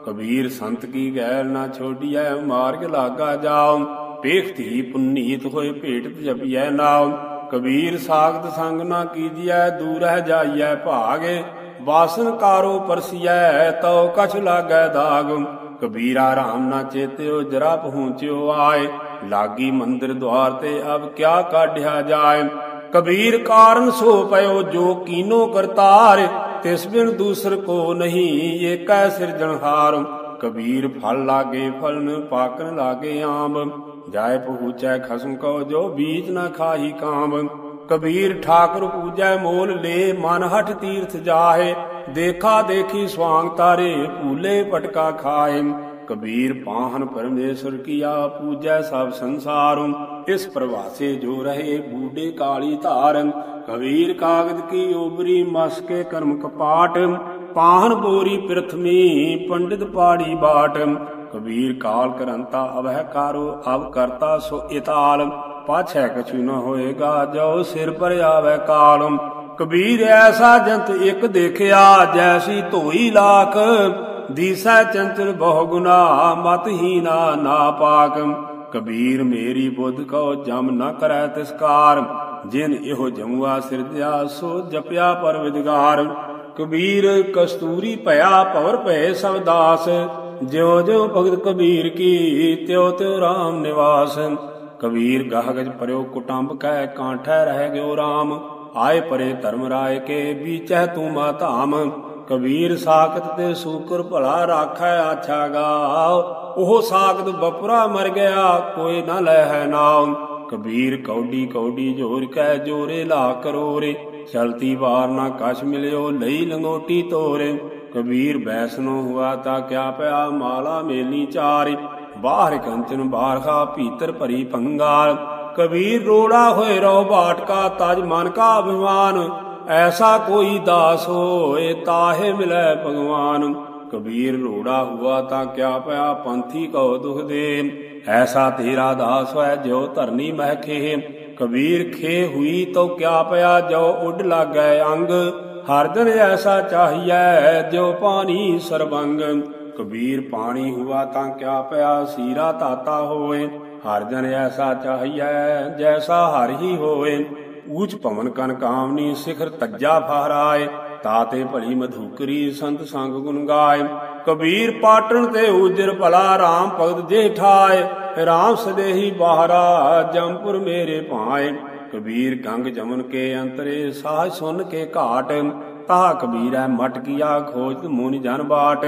ਕਬੀਰ ਸੰਤ ਕੀ ਗੈਲ ਨਾ ਛੋਡੀਐ, ਮਾਰਗ ਲਾਗਾ ਜਾਉ। ਪੇਖਤੀ ਪੁੰਨੀਤ ਹੋਏ ਭੇਟ ਜਪੀਐ ਨਾਉ। ਕਬੀਰ ਸਾਖਤ ਸੰਗ ਨਾ ਕੀਜੀਐ, ਦੂਰਹਿ ਜਾਈਐ ਭਾਗੇ। ਵਾਸਨ ਕਾਰੋ ਪਰਸੀਐ, ਤਉ ਕਛ ਲਾਗੈ ਦਾਗ। ਕਬੀਰਾ ਰਾਮ ਨਾ ਚੇਤਿਓ, ਜਰਾ ਪਹੁੰਚਿਓ ਆਏ। ਲਾਗੀ ਮੰਦਰ ਦਵਾਰ ਤੇ ਅਬ ਕਿਆ ਕਾਢਿਆ ਜਾਏ। ਕਬੀਰ ਕਾਰਨ ਸੋ ਪਇਓ, ਜੋ ਕੀਨੋ ਕਰਤਾਰ। ਤਿਸ ਬਿਨ ਦੂਸਰ ਕੋ ਨਹੀਂ, ਏਕੈ ਸਿਰਜਣਹਾਰ ਕਬੀਰ ਫਲ ਲਾਗੇ ਫਲਨ ਪਾਕਨ ਲਾਗੇ ਆਂਬ ਜਾਏ ਪਹੁੰਚੈ ਖਸਮ ਕੋ ਜੋ ਬੀਜ ਨਾ ਖਾਹੀ ਕਾਮ। ਕਬੀਰ ਠਾਕੁਰ ਪੂਜੈ ਮੋਲ ਲੇ, ਮਨ ਹਟ ਤੀਰਥ ਜਾਹੇ। ਦੇਖਾ ਦੇਖੀ ਸਵਾੰਗ ਤਾਰੇ, ਭੂਲੇ ਪਟਕਾ ਖਾਏ ਕਬੀਰ ਪਾਹਨ ਪਰਮੇਸ਼ਰ ਕੀਆ ਪੂਜੈ ਸਭ ਸੰਸਾਰੁ, ਇਸ ਪ੍ਰਵਾਸੇ ਜੋ ਰਹੇ ਬੂਡੇ ਕਾਲੀ ਧਾਰਨ ਕਬੀਰ ਕਾਗਦ ਕੀ ਉਬਰੀ ਮਸ ਕਰਮ ਕਪਾਟ, ਪਾਹਨ ਬੋਰੀ ਪ੍ਰਥਮੀ ਪੰਡਿਤ ਪਾੜੀ ਬਾਟ, ਕਬੀਰ ਕਾਲ ਕਰੰਤਾ ਅਵਹਿ ਕਾਰੋ, ਅਵ ਕਰਤਾ ਸੋ ਇਤਾਲ, ਪਾਛੈ ਕਛੂ ਨ ਹੋਏਗਾ ਜੋ ਸਿਰ ਪਰ ਆਵੇ ਕਾਲਮ ਕਬੀਰ ਐਸਾ ਜੰਤ ਇੱਕ ਦੇਖਿਆ ਜੈਸੀ ਧੋਈ ਲਾਖ ਦੀਸੈ ਚੰਚਲ ਬਹੁ ਗੁਨਾ ਮਤਹੀਨਾ ਨਾ ਪਾਕ। ਕਬੀਰ ਮੇਰੀ ਬੁੱਧ ਕਉ ਜਮ ਨ ਕਰੈ ਤਿਸਕਾਰ। ਜਿਨ ਇਹੋ ਜਮੂਆ ਸਿਰਜਿਆ ਸੋ ਜਪਿਆ ਪਰਵਿਦਗਾਰ ਕਬੀਰ ਕਸਤੂਰੀ ਭਇਆ ਭਵਰ ਭਏ ਸਭ ਦਾਸ। ਜਿਉ ਜਿਉ ਭਗਤ ਕਬੀਰ ਕੀ, ਤਿਉ ਤਿਉ RAM ਨਿਵਾਸ। ਕਬੀਰ ਗਾਹਗਜ ਪਰਿਓ ਕੁਟੰਬ ਕਹਿ ਕਾਂਠੈ ਰਹਿ ਗਿਓ RAM ਆਏ ਪਰੇ ਧਰਮ ਰਾਏ ਕੇ ਬੀਚੈ ਤੂੰ ਮਾ ਧਾਮ। ਕਬੀਰ ਸਾਖਤ ਤੇ ਸੂਕਰ ਭਲਾ ਰਾਖੈ ਆਛਾ ਉਹ ਸਾਖਤ ਬਪਰਾ ਮਰ ਗਿਆ, ਕੋਈ ਨਾ ਲੈ ਹੈ ਨਾਮ ਕਬੀਰ ਕੌਡੀ ਕੌਡੀ ਜੋਰ ਕੈ ਜੋਰੇ, ਲਾ ਕਰੋਰੇ। ਚਲਤੀ ਵਾਰ ਨਾ ਕਛ ਮਿਲਿਓ, ਲਈ ਲੰਗੋਟੀ ਤੋਰੇ। ਕਬੀਰ ਬੈਸਨੋ ਹੁਆ ਤਾਂ ਕਿਆ ਪਿਆ, ਮਾਲਾ ਮੇਲੀ ਚਾਰੇ। ਬਾਹਰ ਕੰਚਨ ਬਾਰਖਾ, ਭੀਤਰ ਭਰੀ ਪੰਗਾਲ। ਕਬੀਰ ਰੋੜਾ ਹੋਏ ਰੋ ਬਾਟਕਾ, ਤਜ ਮਨ ਕਾ ਅਭਿਮਾਨ। ਐਸਾ ਕੋਈ ਦਾਸ ਹੋਏ ਤਾਹੇ ਮਿਲੈ ਭਗਵਾਨ। ਕਬੀਰ ਲੋੜਾ ਹੁਆ ਤਾਂ ਕਿਆ ਪਿਆ, ਪੰਥੀ ਕਉ ਦੁਖ ਦੇ। ਐਸਾ ਤੇਰਾ ਦਾਸ ਹੋਇ ਜੋ ਧਰਨੀ ਮਹਿ ਖੇ ਕਬੀਰ ਖੇ ਹੁਈ ਤੋ ਕਿਆ ਪਿਆ ਜੋ ਉੱਡ ਲਾਗੈ ਅੰਗ। ਹਰ ਦਿਨ ਐਸਾ ਚਾਹੀਐ ਜੋ ਪਾਣੀ ਸਰਬੰਗ। ਕਬੀਰ ਪਾਣੀ ਹੁਆ ਤਾਂ ਕਿਆ ਪਿਆ, ਸੀਰਾ ਤਾਤਾ ਹੋਏ। ਹਰ ਜਨ ਐਸਾ ਚਾਹੀਐ, ਜੈਸਾ ਹਰ ਹੀ ਹੋਏ। ਊਚ ਭਵਨ ਕਨ ਕਾਮਨੀ, ਸਿਖਰ ਤੱਜਾ ਫਹਰਾਏ, ਤਾਤੇ ਭਲੀ ਮਧੂਕਰੀ, ਸੰਤ ਸੰਗ ਗੁਣ ਗਾਏ। ਕਬੀਰ ਪਾਟਣ ਤੇ ਉਜਰ ਭਲਾ RAM ਭਗਤ ਜੇ ਠਾਏ ਸਦੇਹੀ ਬਾਹਰਾ ਜੰਪੁਰ ਮੇਰੇ ਭਾਏ। ਕਬੀਰ ਗੰਗ ਜਮਨ ਕੇ ਅੰਤਰੇ, ਸਾਹ ਸੁਨ ਕੇ ਘਾਟ। ਤਾ ਕਬੀਰ ਹੈ ਮਟ ਕੀਆ ਖੋਜ ਮੂਨ ਜਨ ਬਾਟ।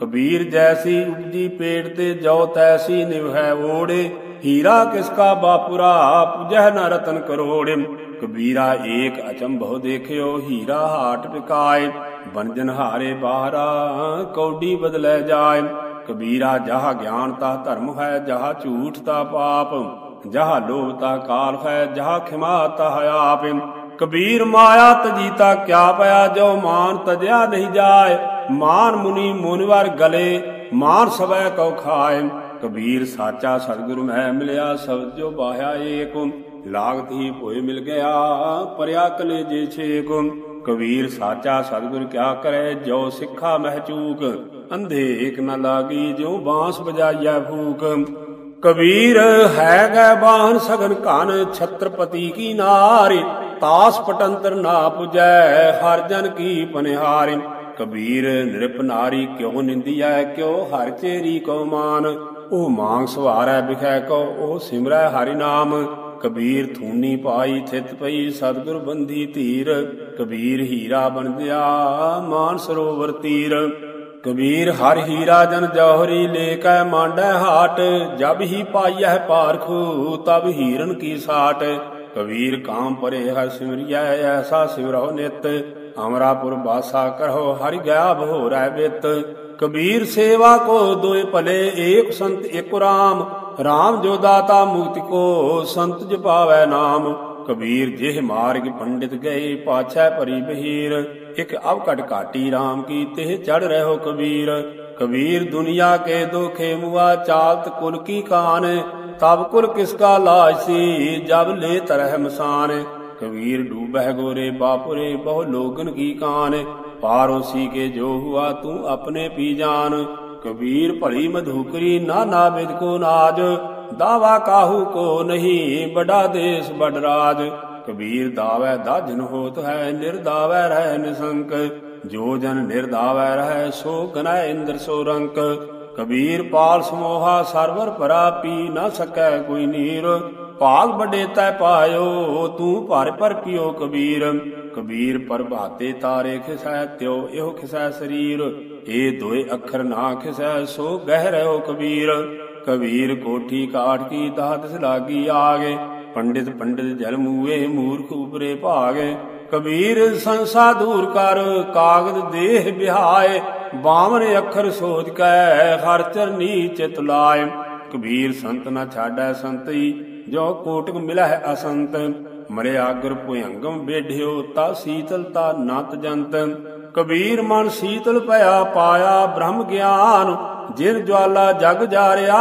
ਕਬੀਰ ਜੈਸੀ ਉਪਜੀ ਪੇਟ ਤੇ ਜੋ ਤੈਸੀ ਨਿਵਹਿ ਓੜੇ। ਹੀਰਾ ਕਿਸਕਾ ਬਾਪੁਰਾ ਪੁਜਹ ਨ ਰਤਨ ਕਰੋੜ। ਕਬੀਰਾ ਏਕ ਅਚੰਭੋ ਦੇਖਿਓ, ਹੀਰਾ ਹਾਟ ਪਿਕਾਏ ਬੰਜਨ ਹਾਰੇ ਬਾਹਰਾ, ਕੌਡੀ ਬਦਲੇ ਜਾਏ। ਕਬੀਰਾ ਜਹ ਗਿਆਨ ਤਾ ਧਰਮ ਹੈ, ਜਹ ਝੂਠ ਤਾ ਪਾਪ। ਜਹ ਲੋਭ ਤਾ ਕਾਲ ਹੈ, ਜਹ ਖਿਮਾ ਤਾ ਆਪ ਕਬੀਰ ਮਾਇਆ ਤਜੀਤਾ ਕਿਆ ਪਿਆ, ਜੋ ਮਾਨ ਤਜਿਆ ਨਹੀਂ ਜਾਏ। ਮਾਨ ਮੁਨੀ ਮੁਨਵਰ ਗਲੇ, ਮਾਨ ਸਵੈ ਕਉ ਖਾਏ। ਕਬੀਰ ਸਾਚਾ ਸਤਿਗੁਰ ਮੈਂ ਮਿਲਿਆ ਸਬਦ ਜੋ ਬਾਹਿਆ ਏਕ। ਲਾਗਤ ਹੀ ਭੋਏ ਮਿਲ ਗਿਆ, ਪਰਿਆ ਕਲੇ ਜੇ ਛੇਕ। ਕਬੀਰ ਸਾਚਾ ਸਤਿਗੁਰ ਕਿਆ ਕਰੇ, ਜੋ ਸਿੱਖਾ ਮਹਿ ਚੂਕ ਅੰਧੇ ਏਕ ਨ ਲਾਗੀ ਜੋ ਬਾਂਸ ਵਜਾਈਐ ਫੂਕ। ਕਬੀਰ ਹੈ ਗੈ ਬਾਹਨ ਸਗਨ ਘਨ, ਛਤਰਪਤੀ ਕੀ ਨਾਰੀ। ਤਾਸ ਪਟੰਤਰ ਨਾ ਪੁਜੈ, ਹਰ ਜਨ ਕੀ ਪਨਿਹਾਰਿ। ਕਬੀਰ ਨਿਰਪ ਨਾਰੀ ਕਿਉ ਨਿੰਦੀਐ, ਕਿਉ ਹਰ ਚੇਰੀ ਕੋ ਮਾਨ। ਉਹ ਮਾਂਗ ਸਵਾਰੈ ਬਿਖੈ ਕੋ ਉਹ ਸਿਮਰੈ ਹਰਿ ਨਾਮ। ਕਬੀਰ ਥੂਨੀ ਪਾਈ ਥਿਤ ਪਈ, ਸਤਿਗੁਰ ਬੰਦੀ ਧੀਰ। ਕਬੀਰ ਹੀਰਾ ਬਣਦਿਆ ਮਾਨ ਸਰੋਵਰ ਤੀਰ। ਕਬੀਰ ਹਰ ਹੀਰਾ ਜਨ ਜੋਹਰੀ ਲੈ ਕੈ ਮਾਂਡੈ ਹਾਟ। ਜਬ ਹੀ ਪਾਈਐ ਪਾਰਖੂ ਤਬ ਹੀਰਨ ਕੀ ਸਾਟ। ਕਬੀਰ ਕਾਮ ਪਰੇ ਹਰ ਸਿਮਰਿਆ ਐਸਾ ਸਿਮਰੋ ਨਿਤ। ਅਮਰਾਪੁਰ ਬਾਸਾ ਕਰੋ ਹਰਿ ਗਿਆ ਬਹੋਰੈ ਬਿਤ। ਕਬੀਰ ਸੇਵਾ ਕੋ ਦੋਏ ਭਲੇ, ਏਕ ਸੰਤ ਏਕ ਰਾਮ। ਰਾਮ ਜੋ ਦਾਤਾ ਮੁਕਤਿ ਕੋ, ਸੰਤ ਜਪਾਵੈ ਨਾਮ। ਕਬੀਰ ਜਿਹ ਮਾਰਗ ਪੰਡਿਤ ਗਏ, ਪਾਛੈ ਭਰੀ ਬਹੀਰ। ਇਕ ਅਵ ਘਟ ਘਾਟੀ RAM ਕੀ, ਤਿਹ ਚੜ ਰਹੋ ਕਬੀਰ। ਕਬੀਰ ਦੁਨੀਆ ਕੇ ਦੋਖੇ ਮੁਆ, ਚਾਲਤ ਕੁਲ ਕੀ ਕਾਨ। ਤਬ ਕੁਲ ਕਿਸ ਕਾ ਲਾਜ ਸੀ, ਜਬ ਲੈ ਤਰਹਿ ਮਸਾਨ। ਕਬੀਰ ਡੂਬਹਿ ਗੋਰੇ ਬਾਪੁਰੇ, ਬਹੁ ਲੋਗਨ ਕੀ ਕਾਨ। ਪਾਰੋਸੀ ਕੇ ਜੋ ਹੁਆ ਤੂੰ ਆਪਣੇ ਪੀ ਜਾਨ। ਕਬੀਰ ਭਲੀ ਮਧੂਕਰੀ ਨਾ ਨਾ ਕੋ ਨਾਜ। ਦਾਵਾ ਕਾਹੂ ਕੋ ਨਹੀਂ ਬੜਾ ਦੇਸ ਬੜ ਰਾਜ। ਕਬੀਰ ਦਾਵੈ ਦਾਜਨ ਹੋਤ ਹੈ, ਨਿਰਦਾਵੈ ਰਹਿ ਨਿਸੰਕ। ਜੋ ਜਨ ਨਿਰਦਾਵੈ ਰਹਿ, ਸੋ ਗਨੈ ਇੰਦਰ ਸੋ ਰੰਕ। ਕਬੀਰ ਪਾਲ ਸਮੋਹਾ, ਸਰਵਰ ਭਰਾ ਪੀ ਨਾ ਸਕੈ ਕੋਈ ਨੀਰ। ਭਾਗ ਵੱਡੇ ਤੈ ਪਾਇਓ, ਤੂੰ ਭਰ ਭਰ ਪਿਓ ਕਬੀਰ। ਕਬੀਰ ਪ੍ਰਭਾਤੇ ਤਾਰੇ ਖਿਸੈ ਤਿਉ ਇਹੋ ਖਿਸੈ ਸਰੀਰ, ਇਹ ਦੋਏ ਅੱਖਰ ਨਾ ਖਿਸੈ ਸੋ ਗਹਿ ਰਹਿਓ ਕਬੀਰ। ਕਬੀਰ ਕੋਠੀ ਕਾਠ ਕੀ ਦਾਤ ਲਾਗੀ ਆਗੇ, ਪੰਡਿਤ ਪੰਡਿਤ ਜਲ ਮੂਏ ਮੂਰਖ ਉਪਰੇ ਭਾਗੇ। ਕਬੀਰ ਸੰਸਾ ਦੂਰ ਕਰ, ਕਾਗਦ ਦੇਹ ਬਿਹਾਏ ਬਾਵਨ ਅੱਖਰ ਸੋਚ ਕੈ, ਹਰ ਚਰਨੀ ਚਿਤ ਲਾਏ। ਕਬੀਰ ਸੰਤ ਨਾ ਛਾੜੈ ਸੰਤਈ, ਜੋ ਕੋਟਕ ਮਿਲਹਿ ਅਸੰਤ। ਮਰਿਆ ਗੁਰ ਭੁਯੰਗਮ ਬੇਢਿਓ ਤਾ ਸੀਤਲਤਾ ਨਤ ਜੰਤ ਕਬੀਰ ਮਨ ਸੀਤਲ ਭਇਆ ਪਾਇਆ, ਬ੍ਰਹਮ ਗਿਆਨ, ਜਿਨ ਜਵਾਲਾ ਜਗ ਜਾਰਿਆ,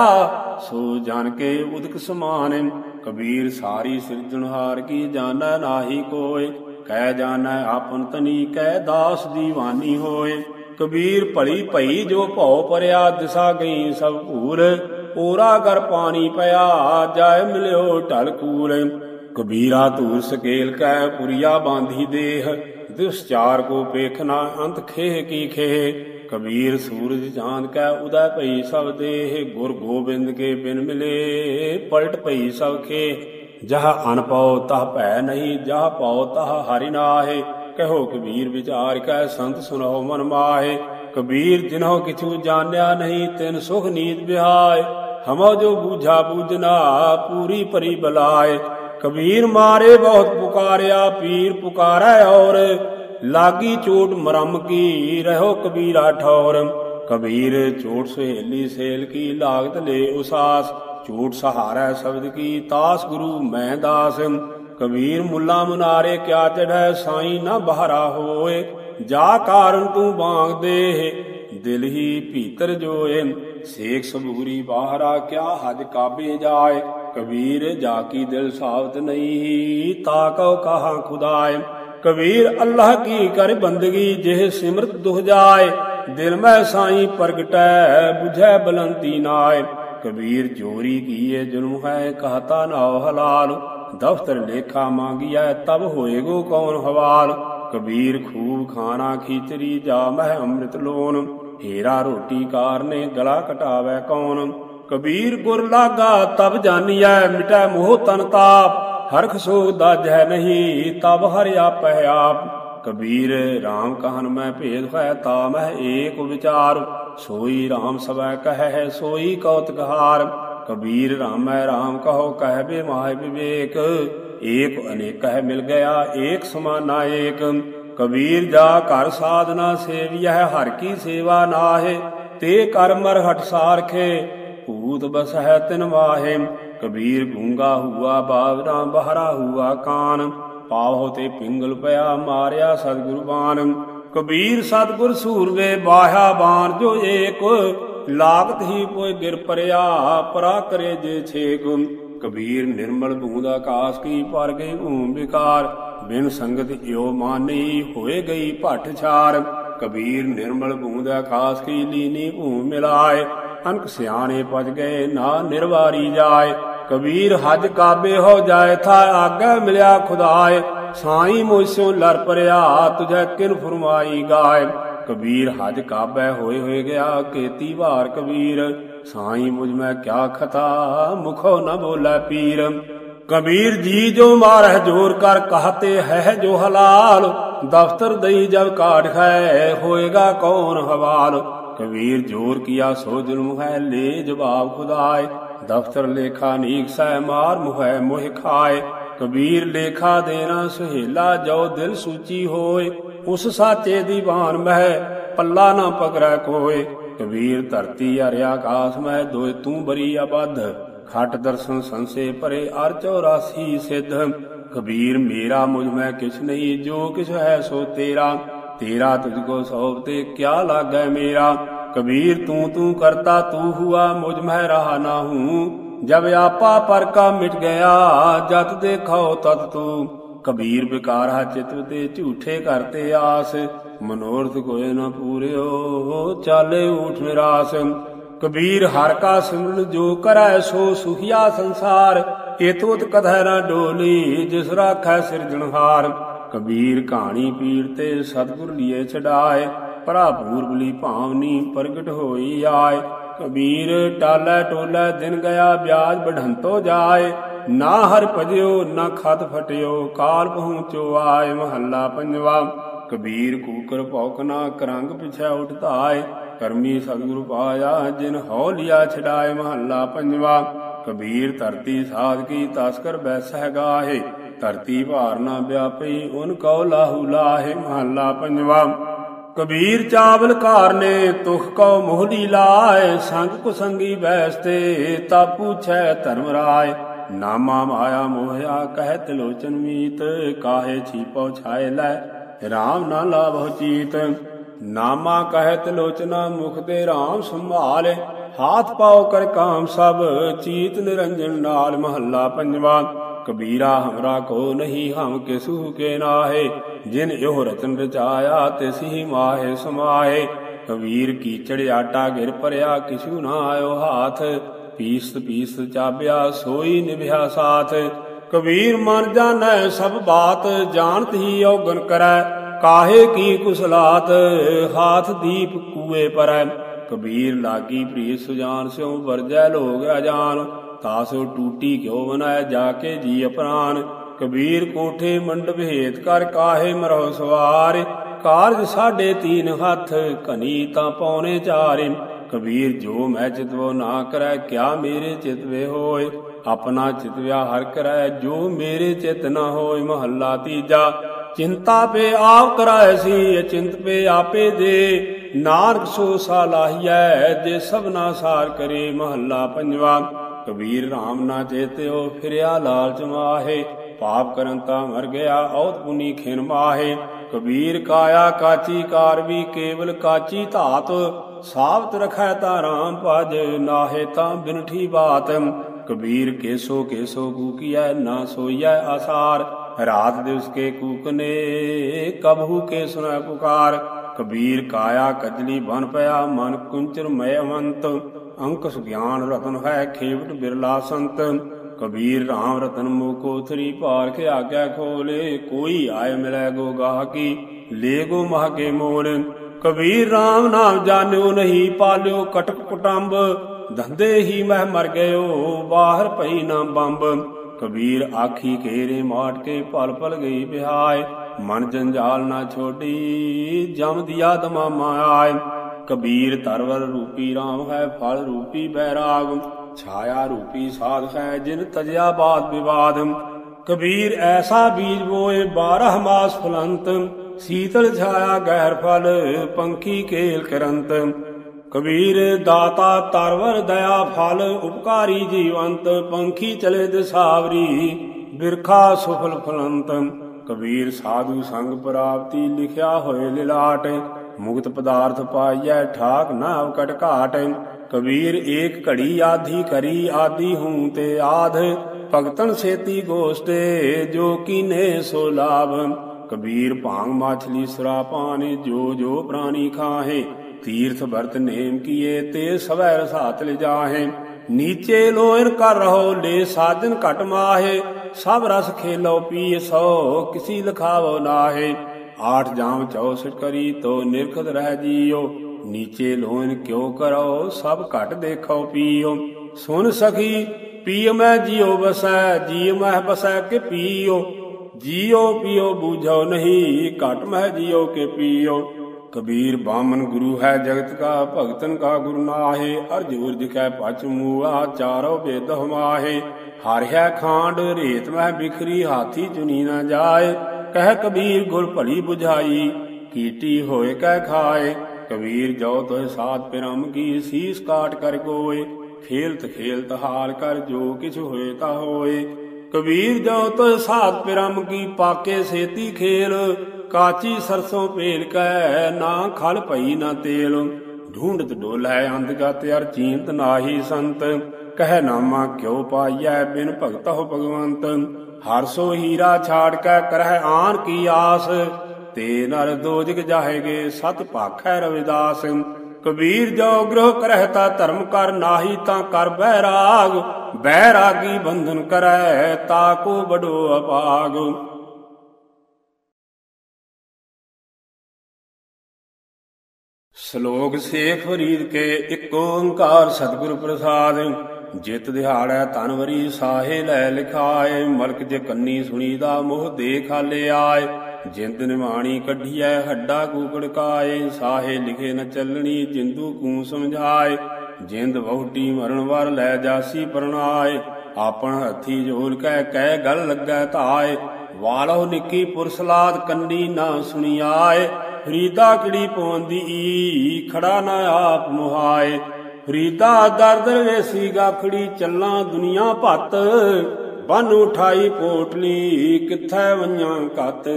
ਸੋ ਜਾਣ ਕੇ ਉਦਕ ਸਮਾਨ ਕਬੀਰ ਸਾਰੀ ਸਿਰਜਣਹਾਰ ਕੀ ਜਾਣੈ ਨਾਹੀ ਕੋਇ, ਕਹਿ ਜਾਣੈ ਆਪਨ ਤਨੀ ਕਹਿ ਦਾਸ ਦੀਵਾਨੀ ਹੋਏ ਕਬੀਰ ਭਲੀ ਭਈ ਜੋ ਭਉ ਪਰਿਆ, ਦਿਸਾ ਗਈ ਸਭ ਭੂਰ ਓਰਾ ਗਰ ਪਾਣੀ ਪਿਆ, ਜਾਇ ਮਿਲਿਓ ਢਲ ਕੂਲ। ਕਬੀਰਾ ਧੂਰ ਸਕੇਲ ਕੈ ਪੁਰੀਆ ਬਾਂਧੀ ਦੇਹ, ਦੁਸ਼ਚਾਰ ਕੋ ਪੇਖਨਾ ਅੰਤ ਖੇਹ ਕੀ ਖੇਹ, ਕਬੀਰ ਸੂਰਜ ਚਾਂਦ ਕੈ ਉਦੈ ਭਈ ਸਭ ਦੇਹ, ਗੁਰ ਗੋਬਿੰਦ ਕੇ ਬਿਨ ਮਿਲੇ, ਪਲਟ ਭਈ ਸਭ ਖੇ ਜਹ ਅਨ ਪਾਉ ਤਹ ਭੈ ਨਹੀਂ, ਜਹ ਪਾਉ ਤਹ ਹਰਿ ਨਾਹੇ, ਕਹੋ ਕਬੀਰ ਵਿਚਾਰ ਕੈ ਸੰਤ ਸੁਨੋ ਮਨ ਮਾਹੇ, ਕਬੀਰ ਜਿਨੋ ਕਿਛੂ ਜਾਣਿਆ ਨਹੀਂ, ਤਿਨ ਸੁਖ ਨੀਤ ਬਿਹਾਏ ਹਮੋ ਜੋ ਬੂਝਾ ਬੂਝਨਾ ਪੂਰੀ ਪਰੀ ਬਲਾਏ ਕਬੀਰ ਮਾਰੇ ਬਹੁਤ ਪੁਕਾਰਿਆ, ਪੀਰ ਪੁਕਾਰੈ ਔਰ। ਲਾਗੀ ਚੋਟ ਮਰਮ ਕੀ ਰਹੋ ਕਬੀਰਾ ਠੌਰ। ਕਬੀਰ ਚੋਟ ਸੁਹੇਲੀ ਸੇਲ ਕੀ ਲਾਗਤ ਲੈ ਉਸਾਸ। ਝੂਠ ਸਹਾਰੈ ਸ਼ਬਦ ਕੀ ਤਾਸ, ਗੁਰੂ ਮੈਂ ਦਾਸ। ਕਬੀਰ ਮੁੱਲਾ ਮੁਨਾਰੇ ਕਿਆ ਚੜੈ ਸਾਈ ਨਾ ਬਹਰਾ ਹੋਏ। ਜਾ ਕਾਰਨ ਤੂੰ ਬਾਗ ਦੇ ਦਿਲ ਹੀ ਭੀਤਰ ਜੋਏ। ਸੇਖ ਸਬੂਰੀ ਬਾਹਰਾ ਕਿਆ ਹਜ ਕਾਬੇ ਜਾਏ। ਕਬੀਰ ਜਾ ਕੀ ਦਿਲ ਸਾਵਤ ਨਹੀਂ, ਤਾ ਕਉ ਕਹਾ ਖੁਦਾਏ? ਕਬੀਰ ਅੱਲਾਹ ਕੀ ਕਰ ਬੰਦਗੀ, ਜਿਹ ਸਿਮਰਤ ਦੁਹ ਜਾਏ? ਦਿਲ ਮੈਂ ਸਾਈ ਪ੍ਰਗਟੈ 부ਝੈ ਬਲੰਤੀ ਨਾਏ। ਕਬੀਰ ਜੋਰੀ ਕੀਏ ਜ਼ੁਲਮ ਹੈ, ਕਹਤਾ ਨਾਉ ਹਲਾਲ। ਦਫਤਰ ਲੇਖਾ ਮੰਗਿਆ ਤਬ ਹੋਏਗੋ ਕੌਣ ਹਵਾਲ? ਕਬੀਰ ਖੂਬ ਖਾਣਾ ਖੀਚਰੀ, ਜਾ ਮਹਿ ਅੰਮ੍ਰਿਤ ਲੋਨ ਹੀਰਾ ਰੋਟੀ ਕਾਰਨੇ, ਗਲਾ ਕਟਾਵੇ ਕੌਣ? ਕਬੀਰ ਗੁਰ ਲਾਗਾ, ਤਬ ਜਾਣੀਐ ਮਿਟੈ ਮੋਹ ਤਨ ਤਾਪ। ਹਰਖ ਸੋਗ ਦਾਜੈ ਨਹੀਂ, ਤਬ ਹਰਿ ਆਪੈ ਆਪ। ਕਬੀਰ RAM ਕਹਨ ਮੈਂ ਭੇਦ ਹੈ ਤਾ ਮੈਂ ਏਕ ਵਿਚਾਰ। ਸੋਈ RAM ਸਵੈ ਕਹੈ, ਸੋਈ ਕੌਤਕ ਹਾਰ। ਕਬੀਰ, ਰਾਮੈ RAM ਕਹੋ, ਕਹਿ ਬੇ ਮਾਹਿ ਵਿਵੇਕ। ਏਕ ਅਨੇਕ ਹੈ ਮਿਲ ਗਿਆ, ਏਕ ਸਮਾਨਾ ਏਕ। ਕਬੀਰ, ਜਾ ਘਰ ਸਾਧਨਾ ਸੇਵੀਐ, ਹਰ ਕੀ ਸੇਵਾ ਨਾਹੇ। ਤੇ ਕਰ ਮਰ ਹਟ ਸਾਰਖੇ। ਭੂਤ ਬਸ ਹੈ ਤਿਨ ਵਾਹੇ, ਕਬੀਰ ਗੂੰਗਾ ਹੁਆ, ਬਾਵਰਾ ਬਹਰਾ ਹੁਆ ਕਾਨ। ਪਾਵੋ ਤੇ ਪਿੰਗਲ ਪਿਆ ਮਾਰਿਆ ਸਤਿਗੁਰ ਬਾਣ ਕਬੀਰ ਸਤਿਗੁਰ ਸੂਰਵੇ ਬਾਹਾ ਬਾਣ, ਜੋ ਏਕ ਲਾਗਤ ਹੀ ਕੋਈ ਗਿਰ ਪਰਿਆ, ਪਰਾ ਕਰੇ ਜੇ ਛੇਕ। ਕਬੀਰ ਨਿਰਮਲ ਬੂੰਦ ਆਕਾਸ਼ ਕੀ ਪਰ ਗਈ ਓਮ ਵਿਕਾਰ, ਬਿਨ ਸੰਗਤ ਇਓ ਮਾਨੀ ਹੋਏ ਗਈ ਭਟ ਛਾਰ। ਕਬੀਰ ਨਿਰਮਲ ਬੂੰਦ ਆਕਾਸ਼ ਕੀ ਲੀਨੀ ਭੂਮ ਮਿਲਾਏ ਅਨਕ ਸਿਆਣੇ ਪਜ ਗਏ, ਨਾ ਨਿਰਵਾਰੀ ਜਾਏ। ਕਬੀਰ ਹਜ ਕਾਬੇ ਹੋ ਜਾਏ, ਥਾ ਆਗੇ ਮਿਲਿਆ ਖੁਦਾਏ। ਸਾਈ ਮੋਸਿਓ ਲਰ ਪਰਿਆ, ਤੁਝੈ ਕਿਨ ਫਰਮਾਈ ਗਾਏ। ਕਬੀਰ ਹਜ ਕਾਬੇ ਹੋਏ ਹੋਏ ਗਿਆ, ਕੇਤੀ ਵਾਰ ਕਬੀਰ। ਸਾਈ ਮੁਝ ਮੈਂ ਕਿਆ ਖਤਾ, ਮੁਖੋ ਨ ਬੋਲੇ ਪੀਰ। ਕਬੀਰ ਜੀ ਜੋ ਮਾਰਹਿ ਜੋਰ ਕਰ ਕਹਤੇ ਹੈ ਜੋ ਹਲਾਲ। ਦਫਤਰ ਦਈ ਜਬ ਕਾਟ ਖੈ, ਹੋਏਗਾ ਕੌਣ ਹਵਾਲ। ਕਬੀਰ ਜੋਰ ਕੀਆ ਸੋ ਜ਼ੁਲਮ ਹੈ ਲੈ ਜਵਾਬ ਖੁਦਾਏ। ਦਫਤਰ ਲੇਖਾ ਨੀਕ ਸਹਿ ਮਾਰ, ਮੁਹੈ ਮੋਹ ਖਾਏ। ਕਬੀਰ ਲੇਖਾ ਦੇਣਾ ਸੁਹੇਲਾ, ਜੋ ਦਿਲ ਸੂਚੀ ਹੋਏ। ਉਸ ਸਾਚੇ ਦੀਵਾਨ ਮਹਿ, ਪੱਲਾ ਨਾ ਪਕੜੈ ਕੋਏ। ਕਬੀਰ ਧਰਤੀ ਅਰ ਆਕਾਸ ਮਹਿ, ਦੋਇ ਤੂੰ ਬਰੀ ਅਬਧ। ਖਟ ਦਰਸ਼ਨ ਸੰਸੇ ਪਰੇ ਅਰ 84 ਸਿੱਧ। ਕਬੀਰ ਮੇਰਾ ਮੁਝ ਮੈਂ ਕਿਛ ਨਹੀਂ, ਜੋ ਕਿਛ ਹੈ ਸੋ ਤੇਰਾ। ਤੇਰਾ ਤੁਝ ਕੋ ਸੋਭ ਤੇ ਕਿਆ ਲਾਗੈ ਮੇਰਾ? ਕਬੀਰ ਤੂੰ ਤੂੰ ਕਰਤਾ, ਤੂੰ ਹੁਆ, ਮੁਝ ਮੈਂ ਰਹਾ ਨਾ ਹੂੰ ਜਬ ਆਪਾ ਪਰ ਕਾ ਮਿਟ ਗਿਆ, ਜਤ ਦੇਖੋ ਤਤ ਤੂ। ਕਬੀਰ ਵਿਕਾਰਾ ਚਿਤ ਤੇ ਝੂਠੇ ਕਰਤੇ ਆਸ। ਮਨੋਰਥ ਕੋਏ ਨਾ ਪੂਰਿਓ, ਚਾਲੇ ਊਠ ਨਿਰਾਸ। ਕਬੀਰ ਹਰ ਕਾ ਸਿਮਰਨ ਜੋ ਕਰੈ, ਸੋ ਸੁਖਿਆ ਸੰਸਾਰ। ਇਤੋਤ ਕਥੈ ਨਾ ਡੋਲੀ, ਜਿਸ ਰਾਖੈ ਸਿਰਜਣਹਾਰ। ਕਬੀਰ ਕਹਾਣੀ ਪੀਰ ਤੇ ਸਤਿਗੁਰ ਲੀਏ ਛਡਾਏ ਭਰਾ ਪੂਰਬਲੀ ਭਾਵਨੀ ਪ੍ਰਗਟ ਹੋਈ ਆਏ। ਕਬੀਰ ਟਾਲੇ ਟੋਲੇ ਦਿਨ ਗਿਆ ਬਿਆਜ ਬਢੰਤੋ ਜਾਏ। ਨਾ ਹਰ ਭਜਿਓ, ਨਾ ਖਤ ਫਟਿਓ, ਕਾਲ ਪਹੁੰਚੋ ਆਏ ਮਹੱਲਾ ਪੰਜਵਾ। ਕਬੀਰ ਕੂਕਰ ਭੌਕ ਨਾ ਕਰੰਗ ਪਿਛੈ ਉਠਤਾਏ ਕਰਮੀ ਸਤਿਗੁਰੂ ਪਾਇਆ ਜਿਨ ਹਉ ਲਿਆ ਛਡਾਏ ਮਹੱਲਾ ਪੰਜਵਾ। ਕਬੀਰ ਧਰਤੀ ਸਾਧ ਕੀ ਤਸਕਰ ਬੈਸਹਿ ਗਾਹੇ। ਧਰਤੀ ਭਾਰ ਨਾ ਵਿਆਪੀ ਓਨ ਕਉ ਲਾਹੂ ਲਾਹੇ ਮਹੱਲਾ ਪੰਜਵਾ। ਕਬੀਰ ਚਾਵਲ ਕਾਰਨੇ ਤੁਖ ਕਉ ਮੋਹਲੀ ਲਾਏ, ਸੰਗ ਕੁਸੰਗੀ ਬੈਸਤੇ, ਤਾ ਪੁੱਛੈ ਧਰਮ ਰਾਏ। ਨਾਮਾ ਮਾਇਆ ਮੋਹਿਆ, ਕਹਿ ਤਿਲੋਚਨ ਮੀਤ ਕਾਹੇ ਛੀਪੋ ਛਾਏ ਲੈ RAM ਨਾ ਲਾਭੋ ਚੀਤ। ਨਾਮਾ ਕਹਿ ਤਿਲੋਚਨਾ ਮੁਖ ਤੇ RAM ਸੰਭਾਲੇ, ਹਾਥ ਪਾਉ ਕਰ ਕਾਮ ਸਭ, ਚੀਤ ਨਿਰੰਜਨ ਨਾਲ ਮਹੱਲਾ ਪੰਜਵਾ। ਕਬੀਰਾ ਹਮਰਾ ਕੋ ਨਹੀਂ ਹਮ ਕਿਸੂ ਕੇ ਨਾਹੇ, ਜਿਨ ਇਹੋ ਰਤਨ ਰਚਾਇਆ ਤਿਸ ਮਾਹੇ ਸਮਾਏ ਕਬੀਰ ਕੀਚੜ ਆਟਾ ਗਿਰ ਭਰਿਆ ਕਿਛੂ ਨਾ ਆਇਓ ਹਾਥ, ਪੀਸ ਪੀਸ ਚਾਬਿਆ ਸੋਈ ਨਿਭਿਆ ਸਾਥ। ਕਬੀਰ ਮਨ ਜਾਣੈ ਸਭ ਬਾਤ ਜਾਣਤ ਹੀ ਔਗਣ ਕਰੈ, ਕਾਹੇ ਕੀ ਕੁਸਲਾਤ, ਹਾਥ ਦੀਪ ਕੂਏ ਪਰੈ। ਕਬੀਰ ਲਾਗੀ ਪ੍ਰੀਤ ਸੁਜਾਨ ਸਿਉ ਵਰਜੈ ਲੋਗ ਅਜਾਨ। ਤਾਸੋ ਟੂਟੀ ਕਿਉ ਬਨਾਇ ਜਾ ਕੇ ਜੀ ਅਪਰਾਨ ਕਬੀਰ ਕੋਠੇ ਮੰਡਪ ਹੇਤ ਕਰ ਕਾਹੇ ਮਰੋ ਸਵਾਰ। ਕਾਰਜ ਸਾਢੇ ਤੀਨ ਹੱਥ, ਘਨੀ ਤਾਂ ਪੌਣੇ ਚਾਰੇ। ਕਬੀਰ ਜੋ ਮੈਂ ਚਿਤਵੋ ਨਾ ਕਰੈ, ਕਿਆ ਮੇਰੇ ਚਿਤਵੇ ਹੋਏ? ਆਪਣਾ ਚਿਤਵਿਆ ਹਰ ਕਰੈ, ਜੋ ਮੇਰੇ ਚਿਤ ਨਾ ਹੋਏ, ਮਹੱਲਾ ਤੀਜਾ। ਚਿੰਤਾ ਪੇ ਆਪ ਕਰਾਇ ਸੀ, ਅਚਿੰਤ ਪੇ ਆਪੇ ਦੇ। ਨਾਨਕ ਸੋ ਸਾਲਾਹੀਐ ਜੇ ਸਭਨਾ ਸਾਰ ਕਰੇ, ਮਹੱਲਾ ਪੰਜਵਾ। ਕਬੀਰ RAM ਨਾ ਚੇਤਿਓ, ਫਿਰਿਆ ਲਾਲਚ ਮਾਹੇ, ਪਾਪ ਕਰਨ ਤਾਂ ਮਰ ਗਿਆ ਔਤ ਪੁਨੀ ਖਿਨ ਮਾਹੇ। ਕਬੀਰ ਕਾਇਆ ਕਾਚੀ ਕਾਰ ਵੀ ਕੇਵਲ ਕਾਚੀ ਧਾਤ, ਸਾਬਤ ਰਖੈ ਤਾ ਰਾਮ ਭਜ ਨਾਹੇ ਤਾਂ ਬਿਨਠੀ ਬਾਤ। ਕਬੀਰ ਕੇਸੋ ਕੇਸੋ ਕੂਕੀਐ, ਨਾ ਸੋਈਐ ਆਸਾਰ, ਰਾਤ ਦਿਵਸ ਕੇ ਕੂਕਨੇ, ਕਬਹੂ ਕੇ ਸੁਨੈ ਪੁਕਾਰ। ਕਬੀਰ ਕਾਇਆ ਕਜਲੀ ਬਨ ਪਿਆ, ਮਨ ਕੁੰਚਰ ਮੈ ਅਵੰਤ ਅੰਕਸ ਗਿਆਨ ਰਤਨ ਹੈ ਖੇਵਟ ਬਿਰਲਾ ਸੰਤ। ਕਬੀਰ RAM ਰਤਨ ਮੋਕੋ ਥਰੀ ਭਾਰ ਆਗਿਆ ਖੋਲੇ, ਕੋਈ ਆਏ ਮਿਲੈ ਗੋ ਗਾਹ ਕੀ, ਲੈ ਗੋ ਮਹਕੇ ਮੋੜ ਕਬੀਰ RAM ਨਾਮ ਜਾਣਿਓ ਨਹੀਂ, ਪਾਲਿਓ ਕਟਕ ਕੁਟੰਬ। ਧੰਦੇ ਹੀ ਮਹਿ ਮਰ ਗਇਓ, ਬਾਹਰ ਪਈ ਨਾ ਬੰਬ। ਕਬੀਰ ਆਖੀ ਘੇਰੇ ਮਾਟ ਕੇ ਭਲ ਭਲ ਗਈ ਬਿਹਾਏ। ਮਨ ਜੰਜਾਲ ਨਾ ਛੋਡੀ, ਜਮ ਦਿਆ ਦਮਾਮਾ ਆਏ ਕਬੀਰ ਤਰਵਰ ਰੂਪੀ RAM ਹੈ ਫਲ ਰੂਪੀ ਬੈਰਾਗ, ਛਾਇਆ ਰੂਪੀ ਸਾਧ ਹੈ ਜਿਨ ਤਜਿਆ ਬਾਦ ਵਿਵਾਦ। ਕਬੀਰ ਐਸਾ ਬੀਜ ਬੋਏ 12 ਮਾਸ ਫਲੰਤ, ਸੀਤਲ ਛਾਇਆ ਗਹਿਰ ਫਲ, ਪੰਖੀ ਕੇਲ ਕਰੰਤ। ਕਬੀਰ ਦਾਤਾ ਤਰਵਰ ਦਇਆ ਫਲ, ਉਪਕਾਰੀ ਜੀਵੰਤ, ਪੰਖੀ ਚਲੇ ਦਸਾਵਰੀ, ਬਿਰਖਾ ਸੁਫਲ ਫਲੰਤ। ਕਬੀਰ ਸਾਧੂ ਸੰਗ ਪ੍ਰਾਪਤੀ ਲਿਖਿਆ ਹੋਏ ਲਿਲਾਟ ਮੁਕਤ ਪਦਾਰਥ ਪਾਈਐ, ਠਾਕ ਨਾ ਕਟ ਘਾਟ, ਕਬੀਰ ਏਕ ਘੜੀ ਆਧੀ ਕਰੀ ਆਦੀ ਹੂੰ ਤੇ ਆਧ। ਭਗਤਨ ਸੇਤੀ ਗੋਸ਼ਟੇ, ਜੋ ਕੀਨੇ ਸੋ ਲਾਭ। ਕਬੀਰ ਭਾਂਗ ਮਾਛਲੀ ਸੁਰਾ ਪਾਣੇ ਜੋ ਜੋ ਪ੍ਰਾਣੀ ਖਾਹੇ। ਤੀਰਥ ਵਰਤ ਨੇਮ ਕੀਏ, ਤੇ ਸਵੈ ਰਸਾਤ ਲਿਜਾਹੇ। ਨੀਚੇ ਲੋਇਰ ਕਰ ਰਹੋ ਲੈ ਸਾਜਨ ਘਟ ਮਾਹੇ। ਸਭ ਰਸ ਖੇਲੋ ਪੀ ਸੋ ਕਿਸੀ ਲਖਾਵੋ ਨਾਹੇ। ਆਠ ਜਾਮ ਚੌਸਠ ਕਰੀ ਤੋ ਨਿਰਖਤ ਰਹਿ ਜੀਓ। ਨੀਚੇ ਲੋਇਨ ਕਿਉ ਕਰੋ ਸਭ ਘਟ ਦੇਖੋ ਪੀਓ। ਸੁਨ ਸਖੀ, ਪੀਓ ਮੈਂ ਜੀਓ ਬਸੈ ਜੀ ਮਹਿ ਬਸੈ ਕੇ ਪੀਓ। ਜੀਓ ਪੀਓ ਬੂਝੋ ਨਹੀਂ, ਘਟ ਮਹਿ ਜੀਓ ਕਿ ਪੀਓ। ਕਬੀਰ ਬਾਮਨ ਗੁਰੂ ਹੈ ਜਗਤ ਕਾ, ਭਗਤਨ ਕਾ ਗੁਰੂ ਨਾਹੇ। ਉਰਜ ਕੈ ਪਚ ਮੂਆ, ਚਾਰੋ ਬੇਦ ਹਮਾਹੇ। ਹਰਿਆ ਖਾਂਡ, ਰੇਤ ਮਹਿ ਬਿਖਰੀ, ਹਾਥੀ ਚੁਨੀ ਨਾ ਜਾਏ। ਕਹਿ ਕਬੀਰ ਗੁਰ ਭਲੀ 부ਝਾਈ ਕੀਟੀ ਹੋਏ ਕਹਿ ਖਾਏ। ਕਬੀਰ ਜੋ ਤੋਇ ਸਾਥ ਪਿਰਮ ਕੀ ਸੀਸ ਕਾਟ ਕਰ ਕੋਏ ਖੇਲਤ ਖੇਲਤ ਹਾਲ ਕਰ ਜੋ ਕਿਛ ਹੋਏ ਤਾ ਹੋਏ। ਕਬੀਰ ਜੋ ਤੋਇ ਸਾਥ ਪਿਰਮ ਕੀ ਪਾਕੇ ਸੇਤੀ ਖੇਲ, ਕਾਚੀ ਸਰਸੋਂ ਭੇਲ ਕੈ ਨਾ ਖਲ ਭਈ ਨਾ ਤੇਲ। ਢੂੰਡਤ ਡੋਲੈ ਅੰਧਗਤ ਅਰ ਚੀਂਤ ਨਾਹੀ ਸੰਤ, ਕਹਿ ਨਾਮਾ ਕਿਉ ਪਾਈਐ ਬਿਨ ਭਗਤਹੁ ਭਗਵੰਤ। ਹਰ ਸੋ ਹੀਰਾ ਛਾੜ ਕੇ ਕਰਹਿ ਆਨ ਕੀ ਆਸ। ਤੇ ਨਰ ਦੋਜਗ ਜਾਹੇਗੇ, ਸਤ ਭਾਖੈ ਰਵਿਦਾਸ। ਕਬੀਰ ਜੋ ਗ੍ਰਹ ਕਰਹਿਤਾ ਧਰਮ ਕਰ ਨਾਹੀ ਤਾਂ ਕਰ ਬੈਰਾਗ ਬੈਰਾਗੀ ਬੰਧਨ ਕਰੈ ਤਾ ਕੋ ਬਡੋ ਅਪਾਗ। ਸ਼ਲੋਕ ਸੇਖ ਫਰੀਦ ਕੇ ਇੱਕ ਓੰਕਾਰ ਸਤਿਗੁਰ ਪ੍ਰਸਾਦ। ਜਿਤ ਦਿਹਾੜੈ ਤਨਵਰੀ ਸਾਹੇ ਲੈ ਲਿਖਾਏ, ਮਲਕ ਜੇ ਕੰਨੀ ਸੁਣੀਦਾ ਮੋਹ ਦੇਖ ਹਾਲੇ ਆਏ ਜਿੰਦ ਨਿਮਾਣੀ ਕੱਢੀਐ, ਹੱਡਾ ਕੂਕੜ ਕਾਏ, ਸਾਹੇ ਲਿਖੇ ਨ ਚੱਲਣੀ ਜਿੰਦੂ ਕੂ ਸਮਝਾਏ। ਜਿੰਦ ਬਹੁਟੀ ਮਰਨ ਵਰ ਲੈ ਜਾਸੀ ਪਰਣਾਏ, ਆਪਣ ਹੱਥੀ ਜੋਲ ਕਹਿ ਕਹਿ ਗਲ ਲੱਗੈ ਧਾਏ। ਵਾਲੋ ਨਿੱਕੀ ਪੁਰਸਲਾਦ ਕੰਨੀ ਨਾ ਸੁਣੀ ਆਏ ਫਰੀਦਾ ਕਿੜੀ ਪਵੰਦੀ ਖੜਾ ਨਾ ਆਪ ਮੁਹਾਏ। ਫਰੀਦਾ ਦਰਦਰ ਵੇਸੀ ਗਾਖੜੀ ਚੱਲਾਂ ਦੁਨੀਆ ਭੱਤ। ਬਨ ਉਠਾਈ ਪੋਟਲੀ, ਕਿੱਥੈ ਵੰਆਂ ਕਤ।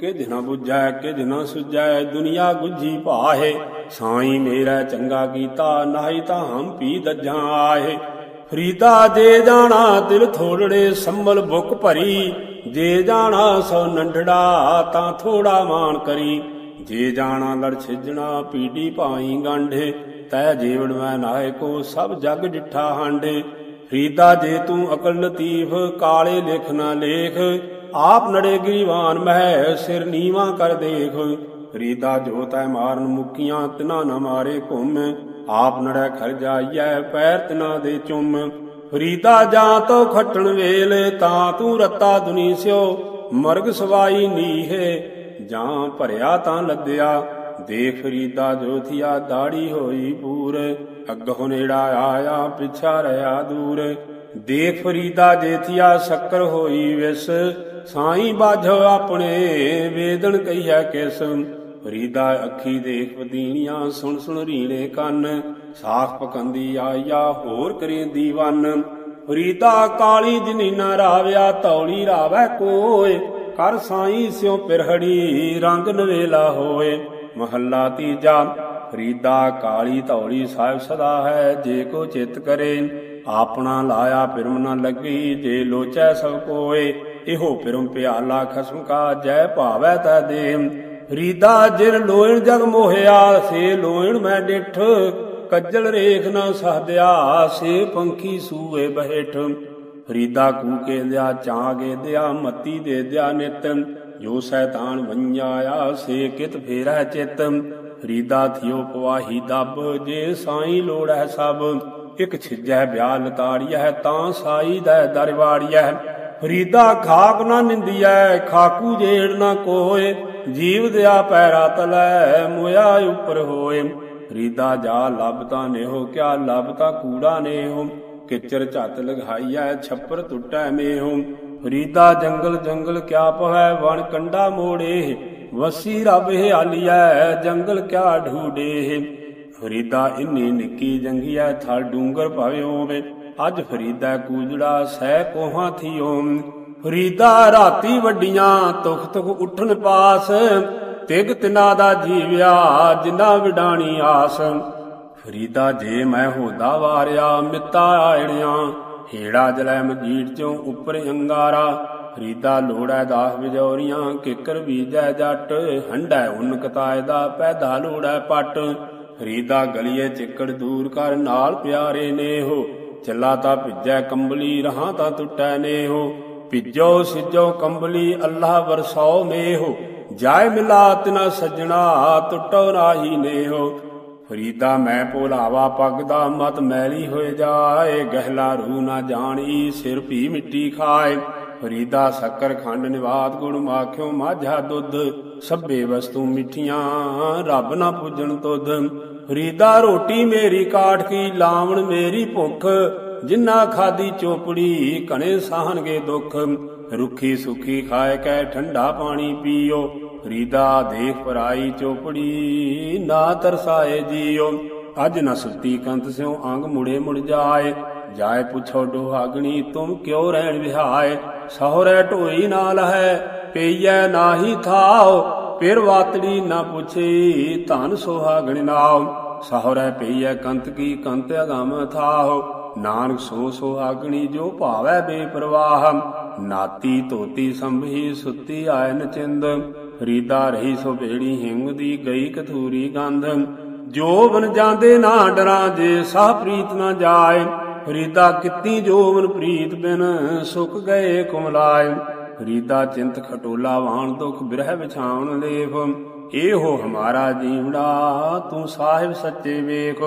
ਕਿ ਦਿਨਾ 부ਝੈ ਕਿ ਦਿਨਾ ਸੁਝੈ, ਦੁਨੀਆ ਗੁੱਜੀ ਭਾਹੇ। ਸਾਈ ਮੇਰਾ ਚੰਗਾ ਕੀਤਾ, ਨਾਹੀ ਤਾਂ ਹਮ ਪੀ ਦੱਜਾਂ ਆਹੇ। ਫਰੀਦਾ ਦੇ ਜਾਣਾ ਦਿਲ ਥੋੜੜੇ, ਸੰਭਲ ਬੁੱਕ ਭਰੀ। ਜੇ ਜਾਣਾ ਸੋ ਨੰਡੜਾ, ਤਾਂ ਥੋੜਾ ਮਾਨ ਕਰੀ। ਜੇ ਜਾਣਾ ਲੜ ਛਿਜਣਾ, ਪੀੜੀ ਭਾਈ ਗਾਂਢੇ। ਤੈ ਜੀਵਨ ਮੈਂ ਨਾਇਕੋ, ਸਭ ਜਗ ਡਿਠਾ ਹਾਂਡੇ। ਫਰੀਦਾ ਜੇ ਤੂੰ ਅਕਲ ਲਤੀਫ, ਕਾਲੇ ਲਿਖ ਨਾ ਲੇਖ। ਆਪ ਨੜੇ ਗਰੀਵਾਨ ਮਹਿ ਸਿਰ ਨੀਵਾ ਕਰ ਦੇਖ। ਫਰੀਦਾ ਜੋ ਤੈ ਮਾਰਨ ਮੁਕੀਆਂ, ਤਿਨਾ ਨਾ ਮਾਰੇ ਘੁੰਮ। ਆਪ ਨੜੈ ਖਰ ਜਾਈਐ, ਪੈਰ ਤਿਨਾ ਦੇ ਚੁੰਮ। ਫਰੀਦਾ ਜਾਂ ਤੋ ਖੱਟਣ ਵੇਲ, ਤਾਂ ਤੂੰ ਰੱਤਾ ਦੁਨੀ ਸਿਓ। ਮਰਗ ਸਵਾਈ ਨੀਹੇ, ਜਾਂ ਭਰਿਆ ਤਾਂ ਲੱਦਿਆ। ਦੇਖ ਫਰੀਦਾ ਜੋਥੀਆ ਦਾੜੀ ਹੋਈ ਪੂਰ, ਅੱਗੋਂ ਨੇੜਾ ਆਇਆ, ਪਿਛਾ ਰਿਆ ਦੂਰ। ਦੇਖ ਫਰੀਦਾ ਜੇਥੀਆ ਸ਼ੱਕਰ ਹੋਈ ਵਿਸ, ਸਾਈ ਬਾਝੋ ਆਪਣੇ ਵੇਦਨ ਕਹੀਐ ਕਿਸ। ਫਰੀਦਾ ਅੱਖੀ ਦੇਖ ਵਦੀਣੀਆਂ ਸੁਣ ਸੁਣ ਰੀਣੇ ਕੰਨ। ਸਾਖ ਪਕੰਦੀ ਆਇਆ ਹੋਰ ਕਰੇ ਦੀਵਾਨ। ਫਰੀਦਾ ਕਾਲੀ ਜਿਨੀ ਨਾ ਰਾਵਿਆ, ਤੌਲੀ ਰਾਵੈ ਕੋਏ। ਕਰ ਸਾਈ ਸਿਉ ਪਿਰਹੜੀ, ਰੰਗ ਨਵੇਲਾ ਹੋਏ। ਮਹੱਲਾ ਤੀਜਾ ਫਰੀਦਾ ਕਾਲੀ ਧੌਲੀ ਸਾਹਿਬ ਸਦਾ ਹੈ, ਜੇ ਕੋ ਚਿਤ ਕਰੇ, ਆਪਣਾ ਲਾਇਆ ਪਿਰਮ ਨਾ ਲੱਗੀ, ਜੇ ਲੋਚੈ ਸਭ ਕੋਏ, ਇਹੋ ਪਿਰਮ ਪਿਆਲਾ ਖਸਮ ਕਾ ਜੈ ਭਾਵੈ ਤੈ ਦੇ ਫਰੀਦਾ ਜਿਨ ਲੋਇਣ ਜਗ ਮੋਹਿਆ, ਸੇ ਲੋਇਣ ਮੈਂ ਡਿਠ, ਕੱਜਲ ਰੇਖ ਨਾ ਸਹਦਿਆ ਸੇ ਪੰਖੀ ਸੂਏ ਬਹਿਠ। ਫਰੀਦਾ ਕੂਕੇ ਦਿਆ ਚਾਗੇ ਦਿਆ, ਮਤੀ ਦੇ ਦਿਆ ਨਿਤਨ ਜੋ ਸੈਤਾਨ ਵੰਜਾਇਆ ਸੇ ਕਿਤ ਫੇਰੈ ਚਿਤ। ਫਰੀਦਾ ਥਿਓ ਪਵਾਹੀ ਦੱਬ, ਜੇ ਸਾਈ ਲੋੜ ਹੈ ਸਭ। ਇਕ ਛਿਜੈ ਬਿਆਲ ਲਤਾੜੀਐ ਤਾਂ ਸਾਈ ਦਾ ਦਰਵਾੜੀਐ ਫਰੀਦਾ ਖਾਕ ਨਾ ਨਿੰਦੀਐ, ਖਾਕੂ ਜੇੜ ਨਾ ਕੋਏ। ਜੀਵ ਦਿਆ ਪੈਰਾ ਤਲੈ, ਮੋਇਆ ਉਪਰ ਹੋਏ। ਫਰੀਦਾ ਜਾ ਲੱਭਤਾ ਨੇਹੋ, ਕਿਆ ਲੱਭਤਾ ਕੂੜਾ ਨੇਹੋ। ਕਿਚਰ ਝੱਤ ਲਗਾਈਐ, ਛੱਪਰ ਟੁੱਟੈ ਮੇਹੋ। ਫਰੀਦਾ ਜੰਗਲ ਜੰਗਲ ਕਿਆ ਪਹੈ, ਵਣ ਕੰਡਾ ਮੋੜੇ, ਵਸੀ ਰੱਬ ਹਾਲੀਐ ਜੰਗਲ ਕਿਆ ਢੂਡੇ ਫਰੀਦਾ ਇੰਨੀ ਨਿੱਕੀ ਜੰਗੀਐ, ਥਲ ਡੂੰਗਰ ਭਾਵੇਂ ਹੋਵੇ, ਅੱਜ ਫਰੀਦਾ ਕੂਜੜਾ ਸਹਿ ਕੋਹਾਂ ਥੀਓ। ਫਰੀਦਾ ਰਾਤੀ ਵੱਡੀਆਂ ਤੁਖ ਤੁਖ ਉੱਠਣ ਪਾਸ, ਤਿਗ ਤਿਨਾ ਦਾ ਜੀਵਿਆ, ਜਿਨਾ ਵਿਡਾਣੀ ਆਸ। ਫਰੀਦਾ ਜੇ ਮੈਂ ਹੋਦਾ ਵਾਰਿਆ, ਮਿੱਤਾ ਆਇੜਿਆਂ ਹੀੜਾ ਜਲੈ ਮਜੀੜ ਚੋਂ ਉੱਪਰ ਅੰਗਾਰਾ ਫਰੀਦਾ ਲੋੜੈ ਦਾਹ ਵਿਜੋਰੀਆਂ, ਕਿਕਰ ਬੀਜੈ ਜੱਟ ਹੰਡੈ ਉਨ ਕਤਾਇ ਦਾ, ਪੈਦਾ ਲੋੜੈ ਪਟ। ਫਰੀਦਾ ਗਲੀਏ ਚਿੱਕੜ ਦੂਰ ਕਰ, ਨਾਲ ਪਿਆਰੇ ਨੇ ਹੋ ਚੱਲਾ ਤਾਂ ਭਿੱਜੈ ਕੰਬਲੀ, ਰਹਾ ਤਾਂ ਟੁੱਟੈ ਨੇ ਹੋ ਭਿੱਜੋ ਸਿਜੋ ਕੰਬਲੀ, ਅੱਲਾ ਵਰਸਾਓ ਮੇਹੋ ਜਾਏ ਮਿਲਾ ਤਿਨਾ ਸੱਜਣਾ ਟੁੱਟੋ ਰਾਹੀ ਨੇ ਹੋ ਫਰੀਦਾ ਮੈਂ ਭੋਲਾਵਾ, ਪੱਗ ਦਾ ਮਤ ਮੈਲੀ ਹੋਏ ਜਾਏ। ਗਹਿਲਾ ਰੂ ਨਾ ਜਾਣੀ, ਸਿਰ ਭੀ ਮਿੱਟੀ ਖਾਏ। ਫਰੀਦਾ ਸ਼ੱਕਰ ਖੰਡ ਨਿਵਾਤ ਗੁੜ ਮਾਖਿਓ ਮਾਝਾ ਦੁੱਧ। ਸਭੇ ਵਸਤੂ ਮਿੱਠੀਆਂ, ਰੱਬ ਨਾ ਪੁੱਜਣ ਤੁਧ। ਫਰੀਦਾ ਰੋਟੀ ਮੇਰੀ ਕਾਠ ਕੀ, ਲਾਵਣ ਮੇਰੀ ਭੁੱਖ। ਜਿੰਨਾ ਖਾਦੀ ਚੋਪੜੀ, ਘਣੇ ਸਾਹਣਗੇ ਦੁੱਖ। ਰੁੱਖੀ ਸੁਖੀ ਖਾਏ, ਕੈ ਠੰਡਾ ਪਾਣੀ ਪੀਓ। ਫਰੀਦਾ ਦੇਖ ਪਰਾਈ ਚੋਪੜੀ, ਨਾ ਤਰਸਾਏ ਜੀਓ। ਅੱਜ ਨ ਸੁੱਤੀ ਕੰਤ ਸਿਉ ਅੰਗ ਮੁੜੇ ਮੁੜ ਜਾਏ। ਜਾਏ ਪੁੱਛੋ ਡੋਹਾਗਣੀ, ਤੁਮ ਕਿਉ ਰਹਿਣ ਵਿਹਾਏ? ਸਹੁਰੇ ਢੋਈ ਨਾਲ ਹੈ ਪਈਐ ਨਾਹੀ ਥਾਓ। ਫਿਰ ਵਾਤੜੀ ਨਾ ਪੁੱਛੀ, ਧਨ ਸੁਹਾਗਣ ਨਾਉ ਸਹੁਰੇ ਪਈਐ ਕੰਤ ਕੀ ਕੰਤ ਅਗਮ ਥਾਓ। ਨਾਨਕ ਸੋ ਸੁਹਾਗਣੀ ਜੋ ਭਾਵੈ ਬੇਪਰਵਾਹ। ਨਾਤੀ ਧੋਤੀ ਸੰਭੀ ਸੁੱਤੀ ਆਇ ਨਚਿੰਦ ਫਰੀਦਾ ਰਹੀ ਸੋ ਬੇੜੀ ਹਿੰਗ ਦੀ ਗਈ ਕਥੂਰੀ ਗੰਧ। ਜੋ ਜਾਂਦੇ ਨਾ ਡਰਾਂ ਜੇ, ਸਾਹ ਪ੍ਰੀਤ ਨਾ ਜਾਏ। ਫਰੀਦਾ ਕਿਤੀ ਜੋਵਨ ਪ੍ਰੀਤ ਬਿਨ ਸੁੱਕ ਗਏ ਕੁਮਲਾਏ। ਫਰੀਦਾ ਚਿੰਤ ਖਟੋਲਾ ਵਾਣ ਦੁਖ ਬਿਰਹ ਵਿਛਾਉਣ ਲੇਫ ਇਹੋ ਹਮਾਰਾ ਜੀਵੜਾ, ਤੂੰ ਸਾਹਿਬ ਸੱਚੇ ਵੇਖ।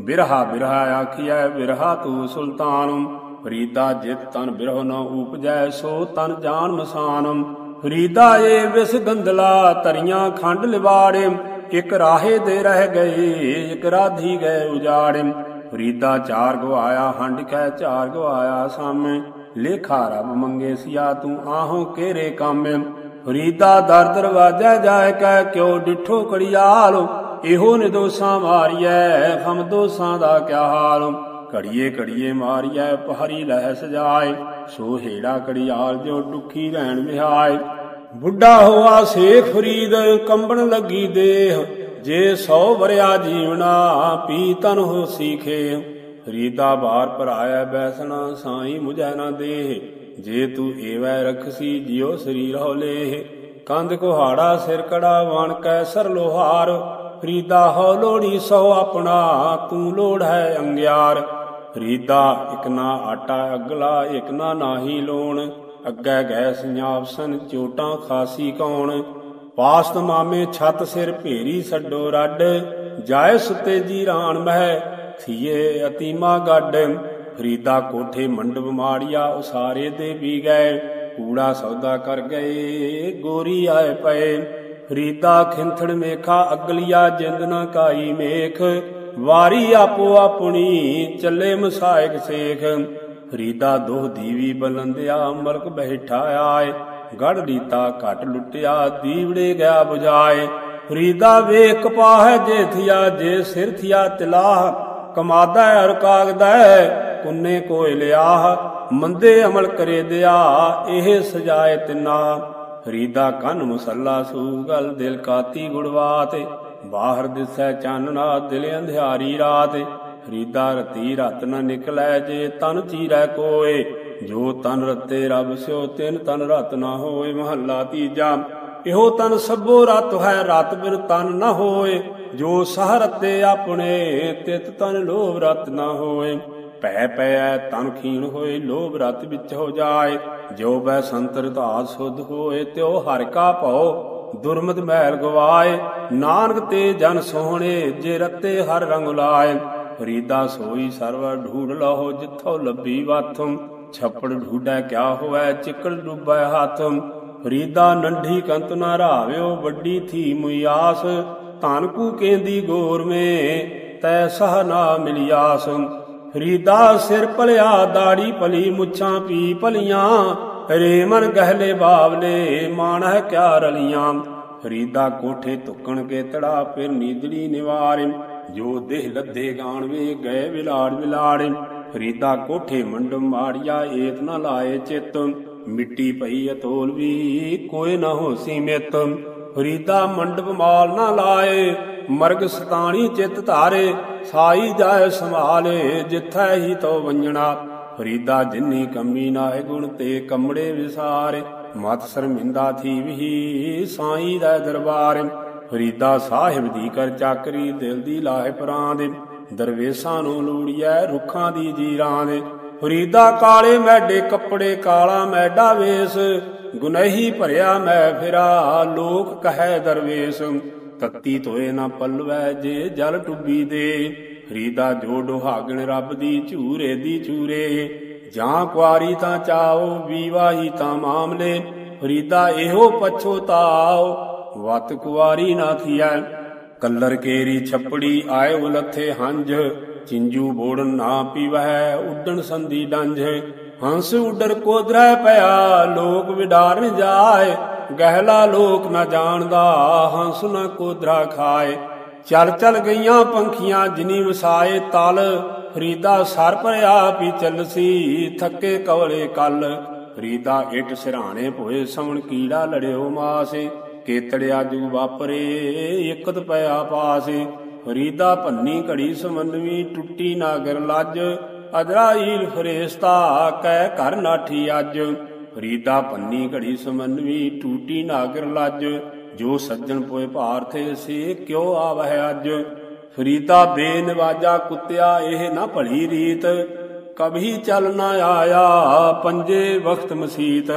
ਬਿਰਹਾ ਬਿਰਹਾ ਆਖਿਆ ਬਿਰਹਾ ਤੂੰ ਸੁਲਤਾਨ। ਫਰੀਦਾ ਜਿਤ ਤਨ ਬਿਰਹ ਨਾ ਉਪਜੈ, ਸੋ ਤਨ ਜਾਣ ਮਸਾਨ। ਫਰੀਦਾ ਏ ਵਿਸ ਗੰਦਲਾ ਤਰੀਆਂ ਖੰਡ ਲਿਵਾੜੇ, ਇਕ ਰਾਹੇ ਦੇ ਰਹਿ ਗਏ ਇਕ ਰਾਧੀ ਗਏ ਉਜਾੜੇ। ਫਰੀਦਾ ਚਾਰ ਗਵਾਇਆ ਹੰਡ ਕੈ ਚਾਰ ਗਵਾਇਆ ਸਾਮੇ ਲੇਖਾ ਰਬ ਮੰਗੇ ਸਿਆ, ਤੂੰ ਆਹੋ ਕਿਹੜੇ ਕੰਮ। ਫਰੀਦਾ ਦਰ ਦਰਵਾਜਾ ਜਾਇ ਕੈ ਕਿਉ ਡਿਠੋ ਕੜਿਆਲ ਇਹੋ ਨਿਦੋਸਾਂ ਮਾਰੀਐ ਫਮ ਦੋਸਾਂ ਦਾ ਕਿਆ ਹਾਲ? ਘੜੀਏ ਘੜੀਏ ਮਾਰੀਐ, ਪਹਰੀ ਲਹਿ ਸਜਾਏ ਸੋ ਹੇੜਾ ਕੜਿਆਲ ਜੋ ਦੁਖੀ ਰਹਿਣ ਵਿਹਾਏ। ਬੁੱਢਾ ਹੋਆ ਸੇਖ ਫਰੀਦ, ਕੰਬਣ ਲੱਗੀ ਦੇਹ, ਜੇ ਸੌ ਵਰਿਆ ਜੀਵਨਾ ਪੀ ਤਨ ਹੋ ਸੀਖੇ। ਫਰੀਦਾ ਬਾਰ ਭਰਾਇਆ ਬੈਸਣਾ, ਸਾਈ ਮੁਝੈ ਨਾ ਦੇਹ, ਜੇ ਤੂੰ ਏਵੈ ਰਖਸੀ, ਜਿਉ ਸਰੀਰ ਹੋ ਲੇਹ। ਕੰਧ ਕੁਹਾੜਾ ਸਿਰ ਕੜਾ, ਵਣ ਕੈ ਸਰ ਲੋਹਾਰ ਫਰੀਦਾ ਹੋ ਲੋੜੀ ਸੋ ਆਪਣਾ, ਤੂੰ ਲੋੜ ਹੈ ਅੰਗਿਆਰ। ਫਰੀਦਾ ਇਕ ਆਟਾ ਅਗਲਾ, ਇਕ ਨਾ ਨਾਹੀ ਲੋਣ। ਅੱਗੇ ਗਏ ਸੰਜਾਪਸਨ ਚੋਟਾਂ ਖਾਸੀ ਕੌਣ। ਪਾਸਤ ਮਾਮੇ ਛੱਤ ਸਿਰ ਭੇਰੀ ਛੱਡੋ ਰੱਡ। ਜਾਏ ਸੁਤੇ ਜੀ ਰਾਣ ਮਹਿ, ਥੀਏ ਅਤੀਮਾ ਗੱਡ। ਫਰੀਦਾ ਕੋਠੇ ਮੰਡਪ ਮਾੜਿਆ, ਉਸਾਰੇ ਦੇ ਵੀ ਗਏ। ਕੂੜਾ ਸੌਦਾ ਕਰ ਗਏ, ਗੋਰੀ ਆਏ ਪਏ। ਫਰੀਦਾ ਖਿੰਥੜ ਮੇਖਾ, ਅਗਲੀਆ ਜਿੰਦ ਨਾ ਕਾਈ ਮੇਖ। ਵਾਰੀ ਆਪੋ ਆਪਣੀ ਚੱਲੇ ਮਸਾਇਕ ਸੇਖ। ਫਰੀਦਾ ਦੋਹ ਦੀਵੀ ਬਲੰਦਿਆ, ਮਲਕ ਬੈਠਾ ਆਏ। ਗੜ ਰੀਤਾ ਘਟ ਲੁੱਟਿਆ, ਦੀਵੜੇ ਗਿਆ 부ਜਾਏ ਫਰੀਦਾ ਵੇਖ ਕਪਾਹ ਜੇ ਥਿਆ, ਜੇ ਸਿਰ ਥਿਆ ਤਿਲਾਹ। ਕਮਾਦਾ ਅਰ ਕਾਗਦਾ ਕੁੰਨੇ ਕੋਇ ਲਿਆਹ। ਮੰਦੇ ਅਮਲ ਕਰੇ ਦਿਆ, ਇਹ ਸਜਾਏ ਤਿਨਾ। ਫਰੀਦਾ ਕੰਨ ਮੁਸੱਲਾ ਸੂਗਲ ਦਿਲ ਕਾਤੀ ਗੁੜਵਾਤ ਬਾਹਰ ਦਿਸੈ ਚਾਨਣਾ ਦਿਲ ਅੰਧਿਆਰੀ ਰਾਤ। ਖਰੀਦਾ ਰਤੀ ਰਤ ਨ ਨਿਕਲੈ ਜੇ ਤਨ ਚੀਰੈ ਕੋਏ। ਜੋ ਤਨ ਰਤੇ ਰੱਬ ਸਿਓ ਤਿਨ ਤਨ ਰਤ ਨਾ ਹੋਏ ਮਹੱਲਾ ਤੀਜਾ। ਇਹੋ ਤਨ ਸਭੋ ਰਤ ਹੈ ਰਤ ਬਿਨ ਤਨ ਨਾ ਹੋਏ। ਜੋ ਸਹ ਰਤੇ ਆਪਣੇ ਤਿਤ ਤਨ ਲੋਭ ਰਤ ਨਾ ਹੋਏ। ਭੈ ਪੈ ਤਨ ਖੀਣ ਹੋਏ ਲੋਭ ਰਤ ਵਿੱਚ ਹੋ ਜਾਏ। ਜੋ ਬੈ ਸੰਤਰ ਧਾਤ ਸੁਧ ਹੋਏ ਤਿਉ ਹਰ ਕਾ ਭਉ। ਦੁਰਮਤ ਮਹਿਲ ਗਵਾਏ। ਨਾਨਕ ਤੇ ਜਨ ਸੋਹਣੇ, ਜੇ ਰਤੇ ਹਰ ਰੰਗ ਲਾਏ। ਫਰੀਦਾ ਸੋਈ ਸਰਵ ਢੂੜ ਲਹੋ, ਜਿੱਥੋਂ ਲੱਭੀ ਵਾਥਮ ਛੱਪੜ ਢੂਡੈ ਕਿਆ ਹੋਵੇ ਚਿਕੜ ਡੁੱਬੈ ਹੱਥਮ ਫਰੀਦਾ ਨੰਢੀ ਕੰਤ ਨਾ ਰਾਵਿਓ, ਵੱਡੀ ਥੀ ਮੁਯਾਸ ਧਨ ਕੂ ਕੇਂਦੀ ਗੋਰ ਮੇ, ਤੈ ਸਹ ਨਾ ਮਿਲਿਆਸ ਫਰੀਦਾ ਸਿਰ ਭਲਿਆ, ਦਾੜੀ ਭਲੀ ਮੁੱਛਾਂ ਪੀ ਭਲੀਆਂ। ਰੇਮਨ ਗਹਿਲੇ ਬਾਵਲੇ ਮਾਣ ਹੈ ਕਿਆ ਰਲੀਆਂ ਫਰੀਦਾ ਕੋਠੇ ਤੁਕਣ ਕੇ ਤੜਾ ਫਿਰ ਨੀਦੜੀ ਨਿਵਾਰਿ। ਜੋ ਦੇਹ ਲੱਦੇ ਗਾਣਵੇ ਗਏ ਵਿਲਾੜ ਵਿਲਾੜ। ਫਰੀਦਾ ਕੋਠੇ ਮੰਡਮ ਮਾੜਿਆ ਏਤ ਨਾ ਲਾਏ ਚਿਤ। ਮਿੱਟੀ ਪਈ ਅਤੋਲ ਵੀ ਕੋਈ ਨਾ ਹੋਸੀ ਮਿਤ ਫਰੀਦਾ ਮੰਡਪ ਮਾਲ ਨਾ ਲਾਏ, ਮਰਗ ਸਤਾਣੀ ਚਿੱਤ ਧਾਰੇ। ਸਾਈ ਜਾਏ ਸੰਭਾਲੇ, ਜਿੱਥੈ ਹੀ ਤੋ ਵੰਜਣਾ। ਫਰੀਦਾ ਜਿੰਨੀ ਕੰਮੀ ਨਾਏ ਗੁਣ ਤੇ ਕੰਮੜੇ ਵਿਸਾਰੇ। ਮਤ ਸ਼ਰਮਿੰਦਾ ਥੀ ਵੀ ਸਾਈ ਦਾ ਦਰਬਾਰ। ਫਰੀਦਾ ਸਾਹਿਬ ਦੀ ਕਰ ਚਾਕਰੀ ਦਿਲ ਦੀ ਲਾਹੇ ਪਰਾਂ ਦੇ ਦਰਵੇਸਾਂ ਨੂੰ ਲੂੜੀਐ ਰੁੱਖਾਂ ਦੀ ਜੀਰਾਂ ਦੇ ਫਰੀਦਾ ਕਾਲੇ ਮੈਡੇ ਕੱਪੜੇ ਕਾਲਾ ਮੈਡਾ ਵੇਸ। ਗੁਨਹੀ ਭਰਿਆ ਮੈਂ ਫਿਰਾ, ਲੋਕ ਕਹੈ ਦਰਵੇਸ। ਤੱਤੀ ਤੋਏ ਨਾ ਪਲਵੈ ਜੇ ਜਲ ਟੁੱਬੀ ਦੇ। ਫਰੀਦਾ ਜੋ ਡੋਹਾਗਣ ਰੱਬ ਦੀ ਝੂਰੇ ਦੀ ਝੂਰੇ। ਜਾਂ ਕੁਆਰੀ ਤਾਂ ਚਾਓ, ਵਿਵਾਹੀ ਤਾਂ ਮਾਮਲੇ। ਫਰੀਦਾ ਇਹੋ ਪਛੋਤਾਓ ਵਤ ਕੁਆਰੀ ਨਾ ਥੀਐ। ਕੱਲਰ ਕੇਰੀ ਛੱਪੜੀ ਆਏ ਉਲੱਥੇ ਹੰਝ। ਚਿੰਜੂ ਬੋੜਨ ਨਾ ਪੀਵਹਿ, ਉੱਡਣ ਸੰਦੀ ਡੰਝ। ਹੰਸ ਉਡਰ ਕੋਦਰਾ ਪਿਆ, ਲੋਕ ਵਿਡਾਰਨ ਜਾਏ। ਗਹਿਲਾ ਲੋਕ ਨਾ ਜਾਣਦਾ, ਹੰਸ ਨਾ ਕੋਦਰਾ ਖਾਏ। ਚਲ ਚਲ ਗਈਆਂ ਪੰਖੀਆਂ, ਜਿਨੀ ਵਸਾਏ ਤਲ। ਫਰੀਦਾ ਸਰ ਭਰਿਆ ਪੀ ਚੱਲਸੀ ਥੱਕੇ ਕਵਲੇ ਕੱਲ। ਫਰੀਦਾ ਇਟ ਸਿਰਾਣੇ ਭੋਏ, ਸਵਣ ਕੀੜਾ ਲੜਿਓ ਮਾਸੇ। ਕੇਤੜਿਆ ਜੂ ਵਾਪਰੇ ਇਕਤ ਪਿਆ ਪਾਸੇ। ਫਰੀਦਾ ਭੰਨੀ ਘੜੀ ਸਮਨਵੀ ਟੁੱਟੀ ਨਾਗਰ ਲੱਜ। ਅਜਰਾਈਲ ਫਰੇਸਤਾ, ਕਹਿ ਘਰ ਨਾਠੀ ਅੱਜ। ਫਰੀਦਾ ਭੰਨੀ ਘੜੀ ਸਮਨਵੀ ਟੂਟੀ ਨਾਗਰ ਲੱਜ। ਜੋ ਸੱਜਣ ਪੋਏ ਭਾਰਥੇ ਸੇ ਕਿਉ ਆਵਹਿ ਅੱਜ? ਫਰੀਦਾ ਬੇਨਵਾਜਾ ਕੁੱਤਿਆ, ਇਹ ਨਾ ਭਲੀ ਰੀਤ। ਕਭੀ ਚੱਲ ਨਾ ਆਇਆ ਪੰਜੇ ਵਖਤ ਮਸੀਤ।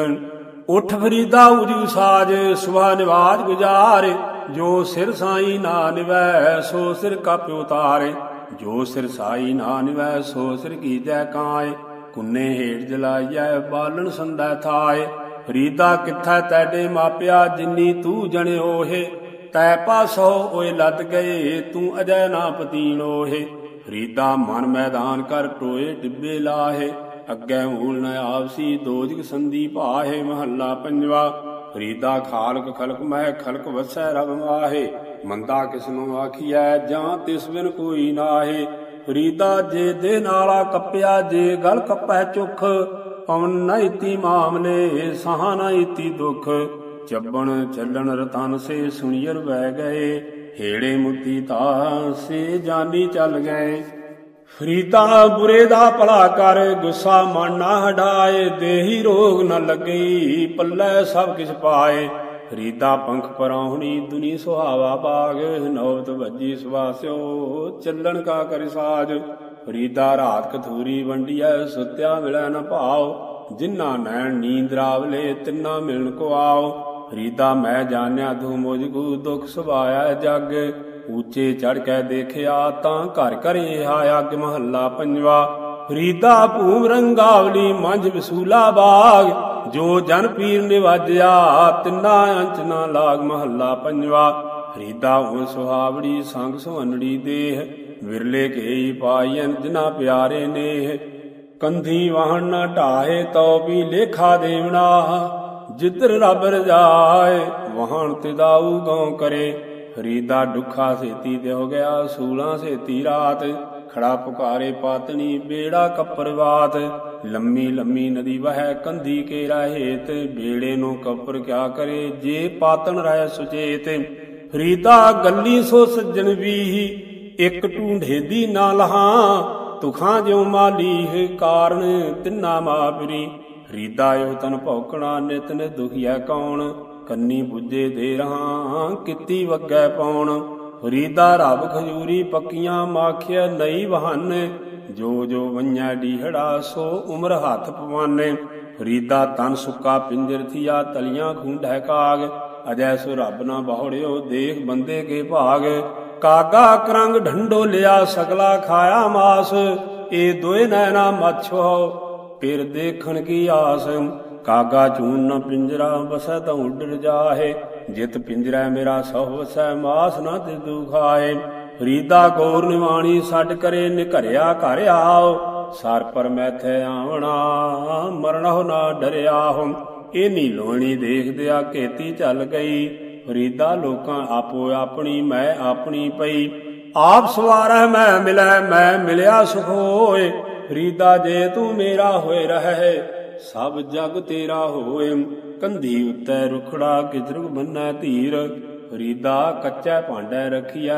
ਉਠ ਫਰੀਦਾ ਉਜੂ ਸਾਜ ਸੁਭਾ ਨਿਵਾਜ ਗੁਜਾਰ। ਜੋ ਸਿਰ ਸਾਈ ਨਾ ਨਿਵੈ, ਸੋ ਸਿਰ ਕਪ ਉਤਾਰੇ। ਜੋ ਸਿਰ ਸਾਈ ਨਾ ਨਿਵੈ, ਸੋ ਸਿਰ ਕੀਜੈ ਕਾਏ। ਕੁੰਨੇ ਹੇਠ ਜਲਾਈਐ, ਬਾਲਣ ਸੰਦਾ ਥਾਏ। ਫਰੀਦਾ ਕਿੱਥੈ ਤੈਡੇ ਮਾਪਿਆ ਜਿੰਨੀ ਤੂੰ ਜਣਿਓਹੇ ਤੈ ਪਾਸੋ ਓਏ ਲੱਦ ਗਏ, ਤੂੰ ਅਜੈ ਨਾ ਪਤੀਣੋਹੇ ਫਰੀਦਾ ਮਨ ਮੈਦਾਨ ਕਰ ਟੋਏ ਟਿੱਬੇ ਲਾਹੇ, ਅੱਗੇ ਮੂਲ ਨ ਆਪਸੀ ਦੋਜਕ ਸੰਦੀ ਭਾਹੇ, ਮਹੱਲਾ ਪੰਜਵਾ। ਫਰੀਦਾ ਖਾਲਕ ਖਲਕ ਮਹਿ ਖਲਕ ਵਸੈ ਰਬ ਮਾਹੇ, ਮੰਦਾ ਕਿਸ ਨੂੰ ਆਖੀਐ, ਜਾਂ ਤਿਸ ਬਿਨ ਕੋਈ ਨਾਹੇ। ਫਰੀਦਾ ਜੇ ਦੇ ਨਾਲਾ ਕੱਪਿਆ, ਜੇ ਗਲ ਕੱਪੈ ਚੁਖ ਪਵਨ ਨ ਇਤੀ ਮਾਮਲੇ, ਸਹਾ ਨ ਇਤੀ ਦੁਖ। ਚੱਬਣ ਚੱਲਣ ਰਤਨ ਸੇ ਸੁਣੀਰ ਵਹਿ ਗਏ, ਹੇੜੇ ਮੁੱਤੀ ਤਾ ਸੇ ਜਾਨੀ ਚੱਲ ਗਏ। ਫਰੀਦਾ ਬੁਰੇ ਦਾ ਭਲਾ ਕਰ, ਗੁੱਸਾ ਮਨ ਨਾ ਹਟਾਏ ਦੇਹੀ ਰੋਗ ਨ ਲੱਗਈ ਪੱਲੇ ਸਭ ਕਿਛ ਪਾਏ। ਫਰੀਦਾ ਪੰਖ ਪਰਾਉਣੀ ਦੁਨੀ ਸੁਹਾਵਾ ਬਾਗ, ਨੌਬਤ ਵੱਜੀ ਸਵਾਸਿਓ ਚੱਲਣ ਕਾ ਕਰਿ ਸਾਜ। ਫਰੀਦਾ ਰਾਤ ਕਥੂਰੀ ਵੰਡੀਐ, ਸੁਤਿਆ ਮਿਲੈ ਨ ਭਾਉ ਜਿਨ੍ਹਾਂ ਨੈਣ ਨੀਂਦ ਰਾਵਲੇ, ਤਿੰਨਾ ਮਿਲਣ ਕੋ ਆਓ ਫਰੀਦਾ ਮੈਂ ਜਾਣਿਆ, ਤੂੰ ਮੁਝ ਕੋ ਦੁਖ ਸੁਭਾਇਆ ਜਗ। ਉੱਚੇ ਚੜ ਕੇ ਦੇਖਿਆ, ਤਾਂ ਘਰ ਘਰੇ ਆਇਆ ਅੱਗ ਮਹੱਲਾ ਪੰਜਵਾ। ਫਰੀਦਾ ਭੂਮ ਰੰਗਾਵਲੀ, ਮੰਝ ਵਸੂਲਾ ਬਾਗ। ਜੋ ਜਨ ਪੀਰ ਨਿਵਾਜਿਆ, ਤਿੰਨਾ ਅੰਚ ਨਾ ਲਾਗ ਮਹੱਲਾ ਪੰਜਵਾ। ਫਰੀਦਾ ਉਹ ਸੁਹਾਵੜੀ, ਸੰਗ ਸੁਹਨੜੀ ਦੇਹ। ਵਿਰਲੇ ਕੇਈ ਪਾਈਨ ਜਿਨਾ ਪਿਆਰੇ ਨੇਹ। ਕੰਧੀ ਵਾਹਣ ਨਾ ਢਾਹੇ ਤੋ ਵੀ ਲੇਖਾ ਦੇਵਣਾ। ਜਿੱਧਰ ਰੱਬ ਰਜਾਏ, ਵਾਹਣ ਤੇ ਦਾਊ ਗਉ ਕਰੇ। ਫਰੀਦਾ ਦੁੱਖਾ ਸੇਤੀ ਤੇ ਹੋ ਗਿਆ, ਸੂਲਾਂ ਸੇਤੀ ਰਾਤ। ਖੜਾ ਪੁਕਾਰੇ ਪਾਤਣੀ, ਬੇੜਾ ਕੱਪਰਵਾਤ ਲੰਮੀ ਲੰਮੀ ਨਦੀ ਵਹਿ, ਕੰਧੀ ਕੇ ਰਾਹੇਤ ਬੇੜੇ ਨੂੰ ਕੱਪਰ ਕਿਆ ਕਰੇ, ਜੇ ਪਾਤਨ ਰਹਿ ਸੁਚੇਤ। ਫਰੀਦਾ ਗੱਲੀ ਸੋ ਸੱਜਣ ਵੀ ਇੱਕ ਢੂੰਢੇ ਦੀ ਨਾ ਲਹਾ। ਤੁਖਾਂ ਜਿਉ ਮਾਲੀਹ ਕਾਰਨ ਤਿੰਨਾ ਮਾਪਰੀ ਫਰੀਦਾ ਯੋ ਤਨ ਭੌਕਣਾ, ਨਿਤ ਨੇ ਕੌਣ? ਕੰਨੀ ਬੁੱਝੇ ਦੇ ਰਹਾ, ਕਿਤੀ ਵੱਗੈ ਪਾਉਣ ਫਰੀਦਾ ਰਬ ਖਜੂਰੀ ਪੱਕੀਆਂ ਮਾਖਿਆ ਨਈ ਵਹਨ। ਜੋ ਜੋ ਵੰਨਿਆ ਡੀਹੜਾ ਸੋ ਉਮਰ ਹੱਥ ਪਵਾਨੇ। ਫਰੀਦਾ ਤਨ ਸੁੱਕਾ ਪਿੰਜਰ ਥੀਆ, ਤਲੀਆਂ ਖੁੰਢੈ ਕਾਗ। ਅਜੈ ਸੋ ਰੱਬ ਨਾ ਬਹੁੜਿਓ, ਦੇਖ ਬੰਦੇ ਕੇ ਭਾਗ। ਕਾਗਾ ਕਰੰਗ ਢੰਡੋ ਲਿਆ ਸਗਲਾ ਖਾਇਆ ਮਾਸ, ਇਹ ਦੋਏ ਨੈਣਾ ਮੱਛੋ ਫਿਰ ਦੇਖਣ ਕੀ ਆਸ, ਕਾਗਾ ਚੂਨ ਨ ਪਿੰਜਰਾ ਬਸੈ ਤਾਂ ਉੱਡਰ ਜਾਹੇ। ਜਿਤ ਪਿੰਜਰਾ ਮੇਰਾ ਸਭ ਵਸੈ, ਮਾਸ ਨਾ ਤੇ ਦੁਖਾਏ ਫਰੀਦਾ ਗੌਰ ਨਿਵਾਣੀ ਛੱਡ ਕਰੇ, ਨਿਘਰਿਆ ਘਰ ਆਓ। ਸਰ ਪਰ ਮੈਥੇ ਆਵਣਾ ਮਰਣੋ ਨਾ ਡਰਿਆ ਹਮ ਇਹ ਨੀ ਲੋਣੀ ਦੇਖਦਿਆ ਕੇਤੀ ਚੱਲ ਗਈ। ਫਰੀਦਾ ਲੋਕਾਂ ਆਪੋ ਆਪਣੀ, ਮੈਂ ਆਪਣੀ ਪਈ। ਆਪ ਸਵਾਰੈ ਮੈਂ ਮਿਲੈ, ਮੈਂ ਮਿਲਿਆ ਸੁਖ ਹੋਏ। ਫਰੀਦਾ ਜੇ ਤੂੰ ਮੇਰਾ ਹੋਏ ਰਹੈ, ਸਭ ਜਗ ਤੇਰਾ ਹੋਏ। ਕੰਧੀ ਉੱਤੇ ਰੁਖੜਾ ਕਿਚਰਗ ਬੰਨੈ ਧੀਰ, ਫਰੀਦਾ ਕੱਚਾ ਭਾਂਡਾ ਰਖਿਆ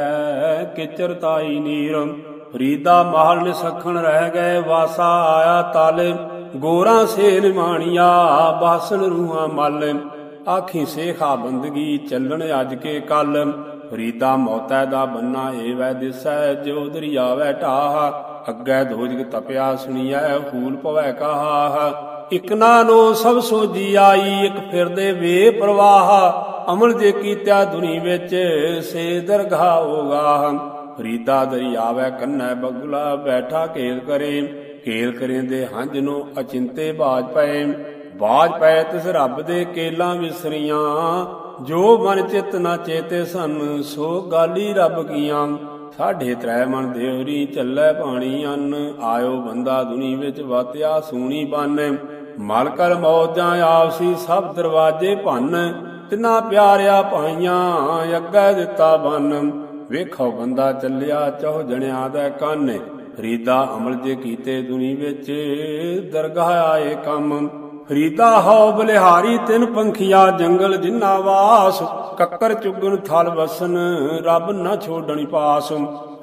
ਕਿਚਰ ਤਾਈ ਨੀਰ। ਫਰੀਦਾ ਮਹਲ ਨਿਸਖਣ ਰਹਿ ਗਏ, ਵਾਸਾ ਆਇਆ ਤਲ। ਗੋਰਾ ਸੇ ਨਿਮਾਣੀਆ ਬਾਸਨ ਰੂਹਾਂ ਮਲ। ਆਖੀ ਸੇਖਾ ਬੰਦਗੀ ਚੱਲਣ ਅੱਜ ਕੇ ਕੱਲ। ਫਰੀਦਾ ਮੌਤੈ ਦਾ ਬੰਨਾ ਏ ਵੈ ਦਿਸੈ ਜੋ ਦਰਿਆਵੈ ਢਾਹ। ਅੱਗੇ ਦੋਜਗ ਤਪਿਆ ਸੁਣੀਐ ਹੂਲ ਪਵੈ ਕਹਾ। ਇਕ ਨਾ ਨੋ ਸਭ ਸੋਜੀ ਆਈ, ਇਕ ਫਿਰਦੇ ਵੇ ਪ੍ਰਵਾਹ। ਅਮਲ ਜੇ ਕੀਤਿਆ ਦੁਨੀ ਵਿੱਚ, ਸੇ ਦਰਗਾ ਹੋਗਾ ਫਰੀਦਾ ਦਰਿਆਵੈ ਕੰਨੈ ਬਗਲਾ, ਬੈਠਾ ਕੇਲ ਕਰੇ। ਕੇਲ ਕਰਿੰਦੇ ਹੰਝ ਨੂੰ ਅਚਿੰਤੇ ਬਾਜ ਪਏ। ਬਾਜ ਪਏ ਤਿਸ ਰੱਬ ਦੇ ਕੇਲਾਂ ਵਿਸਰੀਆਂ, ਜੋ ਮਨ ਚਿਤ ਨਾ ਚੇਤੇ ਸਨ, ਸੋ ਗਾਲੀ ਰੱਬ ਕੀਆਂ। ਸਾਢੇ ਤ੍ਰੈ ਮਨ ਦੇਵਰੀ ਚੱਲੇ ਪਾਣੀ ਅੰਨ, ਆਇਓ ਬੰਦਾ ਦੁਨੀ ਵਿੱਚ ਵਾਤਿਆ ਸੂਣੀ ਬਨ। ਮਲ ਕਰ ਮੌਜਾਂ ਆਪਸੀ ਸਭ ਦਰਵਾਜੇ ਭੰਨ, ਤਿਨਾ ਪਿਆਰਿਆ ਪਾਈਆਂ ਅੱਗੇ ਦਿੱਤਾ ਬੰਨ। ਵੇਖੋ ਬੰਦਾ ਚੱਲਿਆ, ਚਹੁ ਜਣਿਆ ਦਾ ਕੰਨ। ਰੀਦਾ ਅਮਲ ਜੇ ਕੀਤੇ ਦੁਨੀ ਵਿੱਚ, ਦਰਗਾਹ ਆਏ ਕੰਮ। ਫਰੀਦਾ ਹਉ ਬਲਿਹਾਰੀ, ਤਿੰਨ ਪੰਖੀਆ ਜੰਗਲ ਜਿੰਨਾ ਵਾਸ। ਕੱਕਰ ਚੁਗਣ ਥਲ ਵਸਨ ਰੱਬ ਨਾ ਛੋੜਣੀ ਪਾਸ।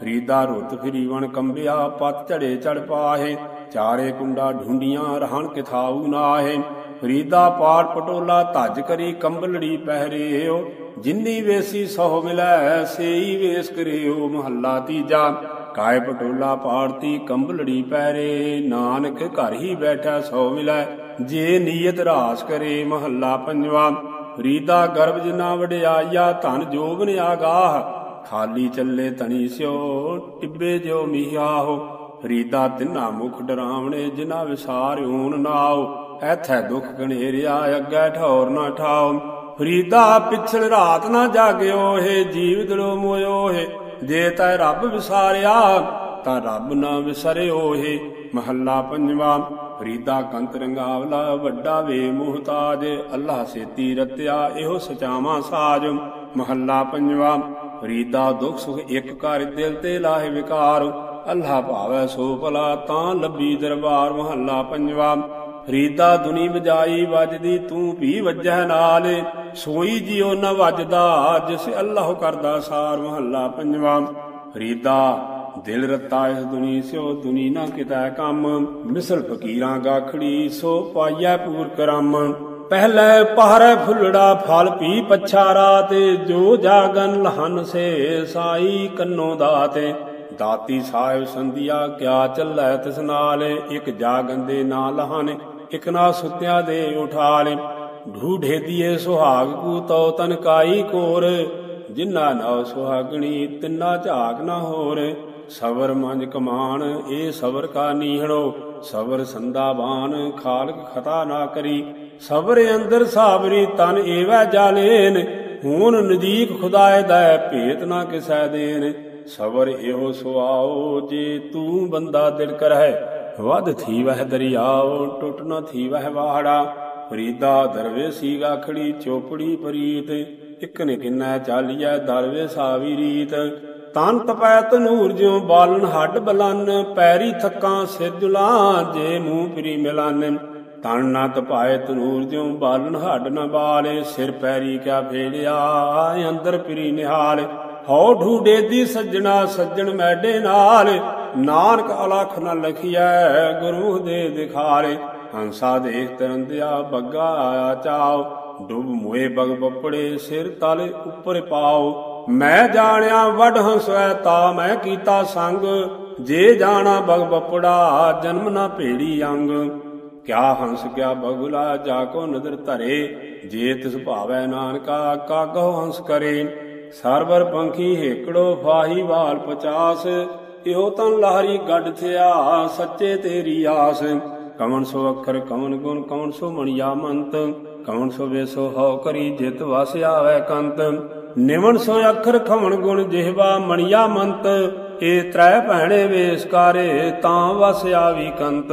ਫਰੀਦਾ ਰੁੱਤ ਫਰੀਵਣ, ਕੰਬਿਆ ਪਤ ਝੜੇ ਚੜ ਪਾਹੇ। ਚਾਰੇ ਕੁੰਡਾ ਢੂੰਡੀਆਂ ਰਹਿਣ ਕਿਥਾਉ ਨਾਹੇ। ਫਰੀਦਾ ਪਾੜ ਪਟੋਲਾ ਧੱਜ ਕਰੀ, ਕੰਬਲੜੀ ਪਹਿਰਿਓ। ਜਿੰਨੀ ਵੇਸੀ ਸੋ ਮਿਲੈ, ਸੇਈ ਵੇਸ ਕਰਿਓ ਮਹੱਲਾ ਤੀਜਾ। ਕਾਇ ਪਟੋਲਾ ਪਾੜਤੀ, ਕੰਬਲੜੀ ਪਹਿਰੇ। ਨਾਨਕ ਘਰ ਹੀ ਬੈਠਾ ਸੋ ਮਿਲੈ। ਜੇ ਨੀਅਤ ਰਾਸ ਕਰੇ ਮਹੱਲਾ ਪੰਜਵਾ ਫਰੀਦਾ ਗਰਭ ਜਿਨਾ ਵਡਿਆਈਆ ਧਨ ਜੋਬਨ ਆਗਾਹ, ਖਾਲੀ ਚੱਲੇ ਤਣੀ ਸਿਓ, ਟਿੱਬੇ ਜਿਉ ਮੀਆਹੋ ਫਰੀਦਾ ਤਿੰਨਾ ਮੁਖ ਡਰਾਵਣੇ ਜਿਨਾ ਵਿਸਾਰ ਊਨ ਨਾਓ। ਐਥੈ ਦੁਖ ਗਣੇਰਿਆ ਅੱਗੇ ਠੌਰ ਨਾ ਠਾਓ। ਫਰੀਦਾ ਪਿਛਲ ਰਾਤ ਨਾ ਜਾਗਿਓ ਹੈ ਜੀਵ ਦਿਲੋ ਮੋਇਓ ਹੈ ਜੇ ਤੈ ਰੱਬ ਵਿਸਾਰਿਆ, ਤਾਂ ਰੱਬ ਨਾ ਵਿਸਰਿਓ ਹੈ ਮਹੱਲਾ ਪੰਜਵਾ, ਫਰੀਦਾ ਕੰਤ ਰੰਗਾਵਲਾ, ਵੱਡਾ ਵੇ ਮੁਹਤਾਜ, ਅੱਲਾ ਸੇਤੀ ਰਤਿਆ, ਇਹੋ ਸਚਾਵਾ ਸਾਜ। ਮਹੱਲਾ ਪੰਜਵਾ, ਫਰੀਦਾ ਦੁਖ ਸੁਖ ਇੱਕ ਕਰ ਦਿਲ ਤੇ ਲਾਹੇ ਵਿਕਾਰ। ਅੱਲਾ ਭਾਵੈ ਸੋ ਭਲਾ ਤਾਂ ਲੱਭੀ ਦਰਬਾਰ। ਮਹੱਲਾ ਪੰਜਵਾ, ਫਰੀਦਾ ਦੁਨੀ ਵਜਾਈ ਵੱਜਦੀ, ਤੂੰ ਵੀ ਵੱਜੈ ਨਾਲ। ਸੋਈ ਜਿਉ ਨ ਵੱਜਦਾ, ਜਿਸ ਅੱਲਾਹ ਕਰਦਾ ਸਾਰ। ਮਹੱਲਾ ਪੰਜਵਾ, ਫਰੀਦਾ ਦਿਲ ਰਤਾ ਇਸ ਦੁਨੀ ਸਿਓ ਦੁਨੀ ਨਾ ਕਿਤਾ ਕੰਮ। ਮਿਸਲ ਫਕੀਰਾਂ ਗਾਖੜੀ, ਸੋ ਪਾਈਐ ਪੂਰ ਕਰਮ। ਪਹਿਲੇ ਪਹਰੇ ਫੁੱਲੜਾ ਫਲ ਪੀ ਪਛਾਰਾ ਤੇ, ਜੋ ਜਾਗਨ ਲਹਨ ਸੇ ਸਾਈ ਕੰਨੋ ਦਾਤੇ। ਦਾਤੀ ਸਾਹਿਬ ਸੰਧਿਆ, ਕਿਆ ਚੱਲੈ ਤਿਸ ਨਾਲ? ਇਕ ਜਾਗਨ ਦੇ ਨਾਲ ਲਹਨ, ਇਕ ਨਾ ਸੁੱਤਿਆਂ ਦੇ ਉਠਾਲ। ਢੂਢੇ ਦੀਏ ਸੁਹਾਗ ਕੂ ਤਉ ਤਨ ਕਾਈ ਕੋਰ। ਜਿਨ੍ਹਾਂ ਨਾ ਸੁਹਾਗਣੀ, ਤਿੰਨਾ ਝਾਕ ਨਾ ਹੋਰ। ਸਬਰ ਮੰਜ ਕਮਾਨ, ਇਹ ਸਬਰ ਕਾ ਨੀਹਣੋ ਸਬਰ ਸੰਦਾਬਾਨ, ਖਾਲਕ ਖਤਾ ਨਾ ਕਰੀ। ਸਬਰ ਅੰਦਰ ਸਾਬਰੀ, ਤਨ ਏਵੈ ਜਾਲੇਨ। ਹੂਨ ਨਦੀਕ ਖੁਦਾਏ ਦਾ ਭੇਤ ਨਾ ਕਿਸੈ ਦੇਨ। ਸਬਰ ਇਹੋ ਸੁਆਓ, ਜੇ ਤੂੰ ਬੰਦਾ ਦਿਲ ਕਰਹਿ। ਵਧ ਥੀ ਵਹਿ ਦਰਿਆਓ, ਟੁੱਟ ਨਾ ਥੀ ਵਹਿ ਵਾਹੜਾ। ਫਰੀਦਾ ਦਰਵੇ ਸੀਗਾ ਖੜੀ ਚੋਪੜੀ ਪਰੀਤ। ਇਕ ਨੇ ਕਿੰਨਾ ਚਾਲੀਐ, ਦਰਵੇ ਸਾਵੀ ਰੀਤ। ਤਨ ਤਪੈ ਤਨੂਰ ਜਿਉ ਬਾਲਣ ਹੱਡ ਬਲਨ, ਪੈਰੀ ਥੱਕਾਂ ਸਿਰ ਜੁਲਾਂ ਜੇ ਮੂੰਹ ਪਰੀ ਮਿਲਨ। ਤਨ ਨਾ ਤਪਾਏ ਤਨੂਰ ਜਿਉ ਬਾਲਣ ਹੱਡ ਨਾ ਬਾਲੇ, ਸਿਰ ਪੈਰੀ ਕਿਆ ਫੇੜਿਆ, ਅੰਦਰ ਪਰੀ ਨਿਹਾਲ। ਹਉ ਢੂਡੇ ਦੀ ਸੱਜਣਾ ਸੱਜਣ ਮੈਡੇ ਨਾਲ। ਨਾਨਕ ਅਲਖ ਨ ਲਖਿਐ ਗੁਰੂ ਦੇ ਦਿਖਾਰੇ ਹੰਸਾ ਦੇਖ ਤਰੰਦਿਆ ਬੱਗਾ ਆਇਆ ਚਾਓ ਡੁੱਬ ਮੋਏ ਬਗ ਬੱਪੜੇ, ਸਿਰ ਤਲ ਉੱਪਰ ਪਾਓ ਮੈਂ ਜਾਣਿਆ ਵੱਡ ਹੰਸੈ ਤਾ ਮੈਂ ਕੀਤਾ ਸੰਗ। ਜੇ ਜਾਣਾ ਬਗ ਬੱਪੜਾ ਜਨਮ ਨਾ ਭੇੜੀ ਅੰਗ। ਕਿਆ ਹੰਸ, ਕਿਆ ਬਗੁਲਾ, ਜਾ ਕੋ ਨਦਰ ਧਰੇ। ਜੇ ਤਿਸ ਭਾਵੈ ਨਾਨਕਾ ਕਾਗੋ ਹੰਸ ਕਰੇ। ਸਰਵਰ ਪੰਖੀ ਹੇਕੜੋ, ਫਾਹੀ ਵਾਲ ਪਚਾਸ। ਇਹੋ ਤਨ ਲਾਹਰੀ ਗੱਡ ਥਿਆ, ਸੱਚੇ ਤੇਰੀ ਆਸ। ਕਮਨ ਸੋ ਅੱਖਰ ਕਮਨ ਗੁਣ ਕਮਨ ਸੋ ਮਣਿਆ ਮੰਤ। ਕਮਨ ਸੋ ਵੇਸੋ ਹਉ ਕਰੀ ਜਿਤ ਵਸ ਆਵੈ ਕੰਤ। ਨਿਵਣ ਸੋ ਅੱਖਰ ਖਵਣ ਗੁਣ ਜਿਹਵਾ ਮਣਿਆ ਮੰਤ, ਇਹ ਤ੍ਰੈ ਭੈਣੇ ਵੇਸਕਾਰੇ ਤਾਂ ਵਸ ਆਵੀ ਕੰਤ।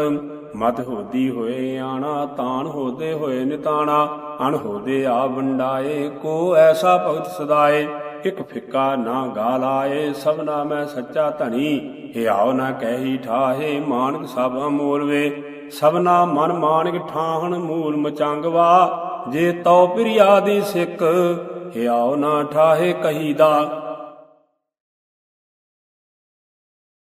ਮਤ ਹੋਦੀ ਹੋਏ ਆਣਾ, ਤਾਣ ਹੋਦੇ ਹੋਏ ਨਿਤਾਣਾ। ਅਣ ਹੋਦੇ ਆ ਵੰਡਾਏ, ਕੋ ਐਸਾ ਭਗਤ ਸਦਾਏ। ਇਕ ਫਿੱਕਾ ਨਾ ਗਾਲ ਆਏ ਸਭਨਾ ਮੈਂ ਸੱਚਾ ਧਣੀ। ਹਿਆਉ ਨਾ ਕਹਿੀ ਠਾਹੇ, ਮਾਨਕ ਸਭ ਅਮੋਲ ਵੇ ਸਭਨਾ ਮਨ ਮਾਨਕ ਠਾਹਣ, ਮੂਲ ਮਚੰਗਵਾ। ਜੇ ਤਉ ਪ੍ਰਿਆ ਦੀ ਸਿੱਖ ਹਿਆਉ ਨਾ ਠਾਹੇ ਕਹੀਦਾ।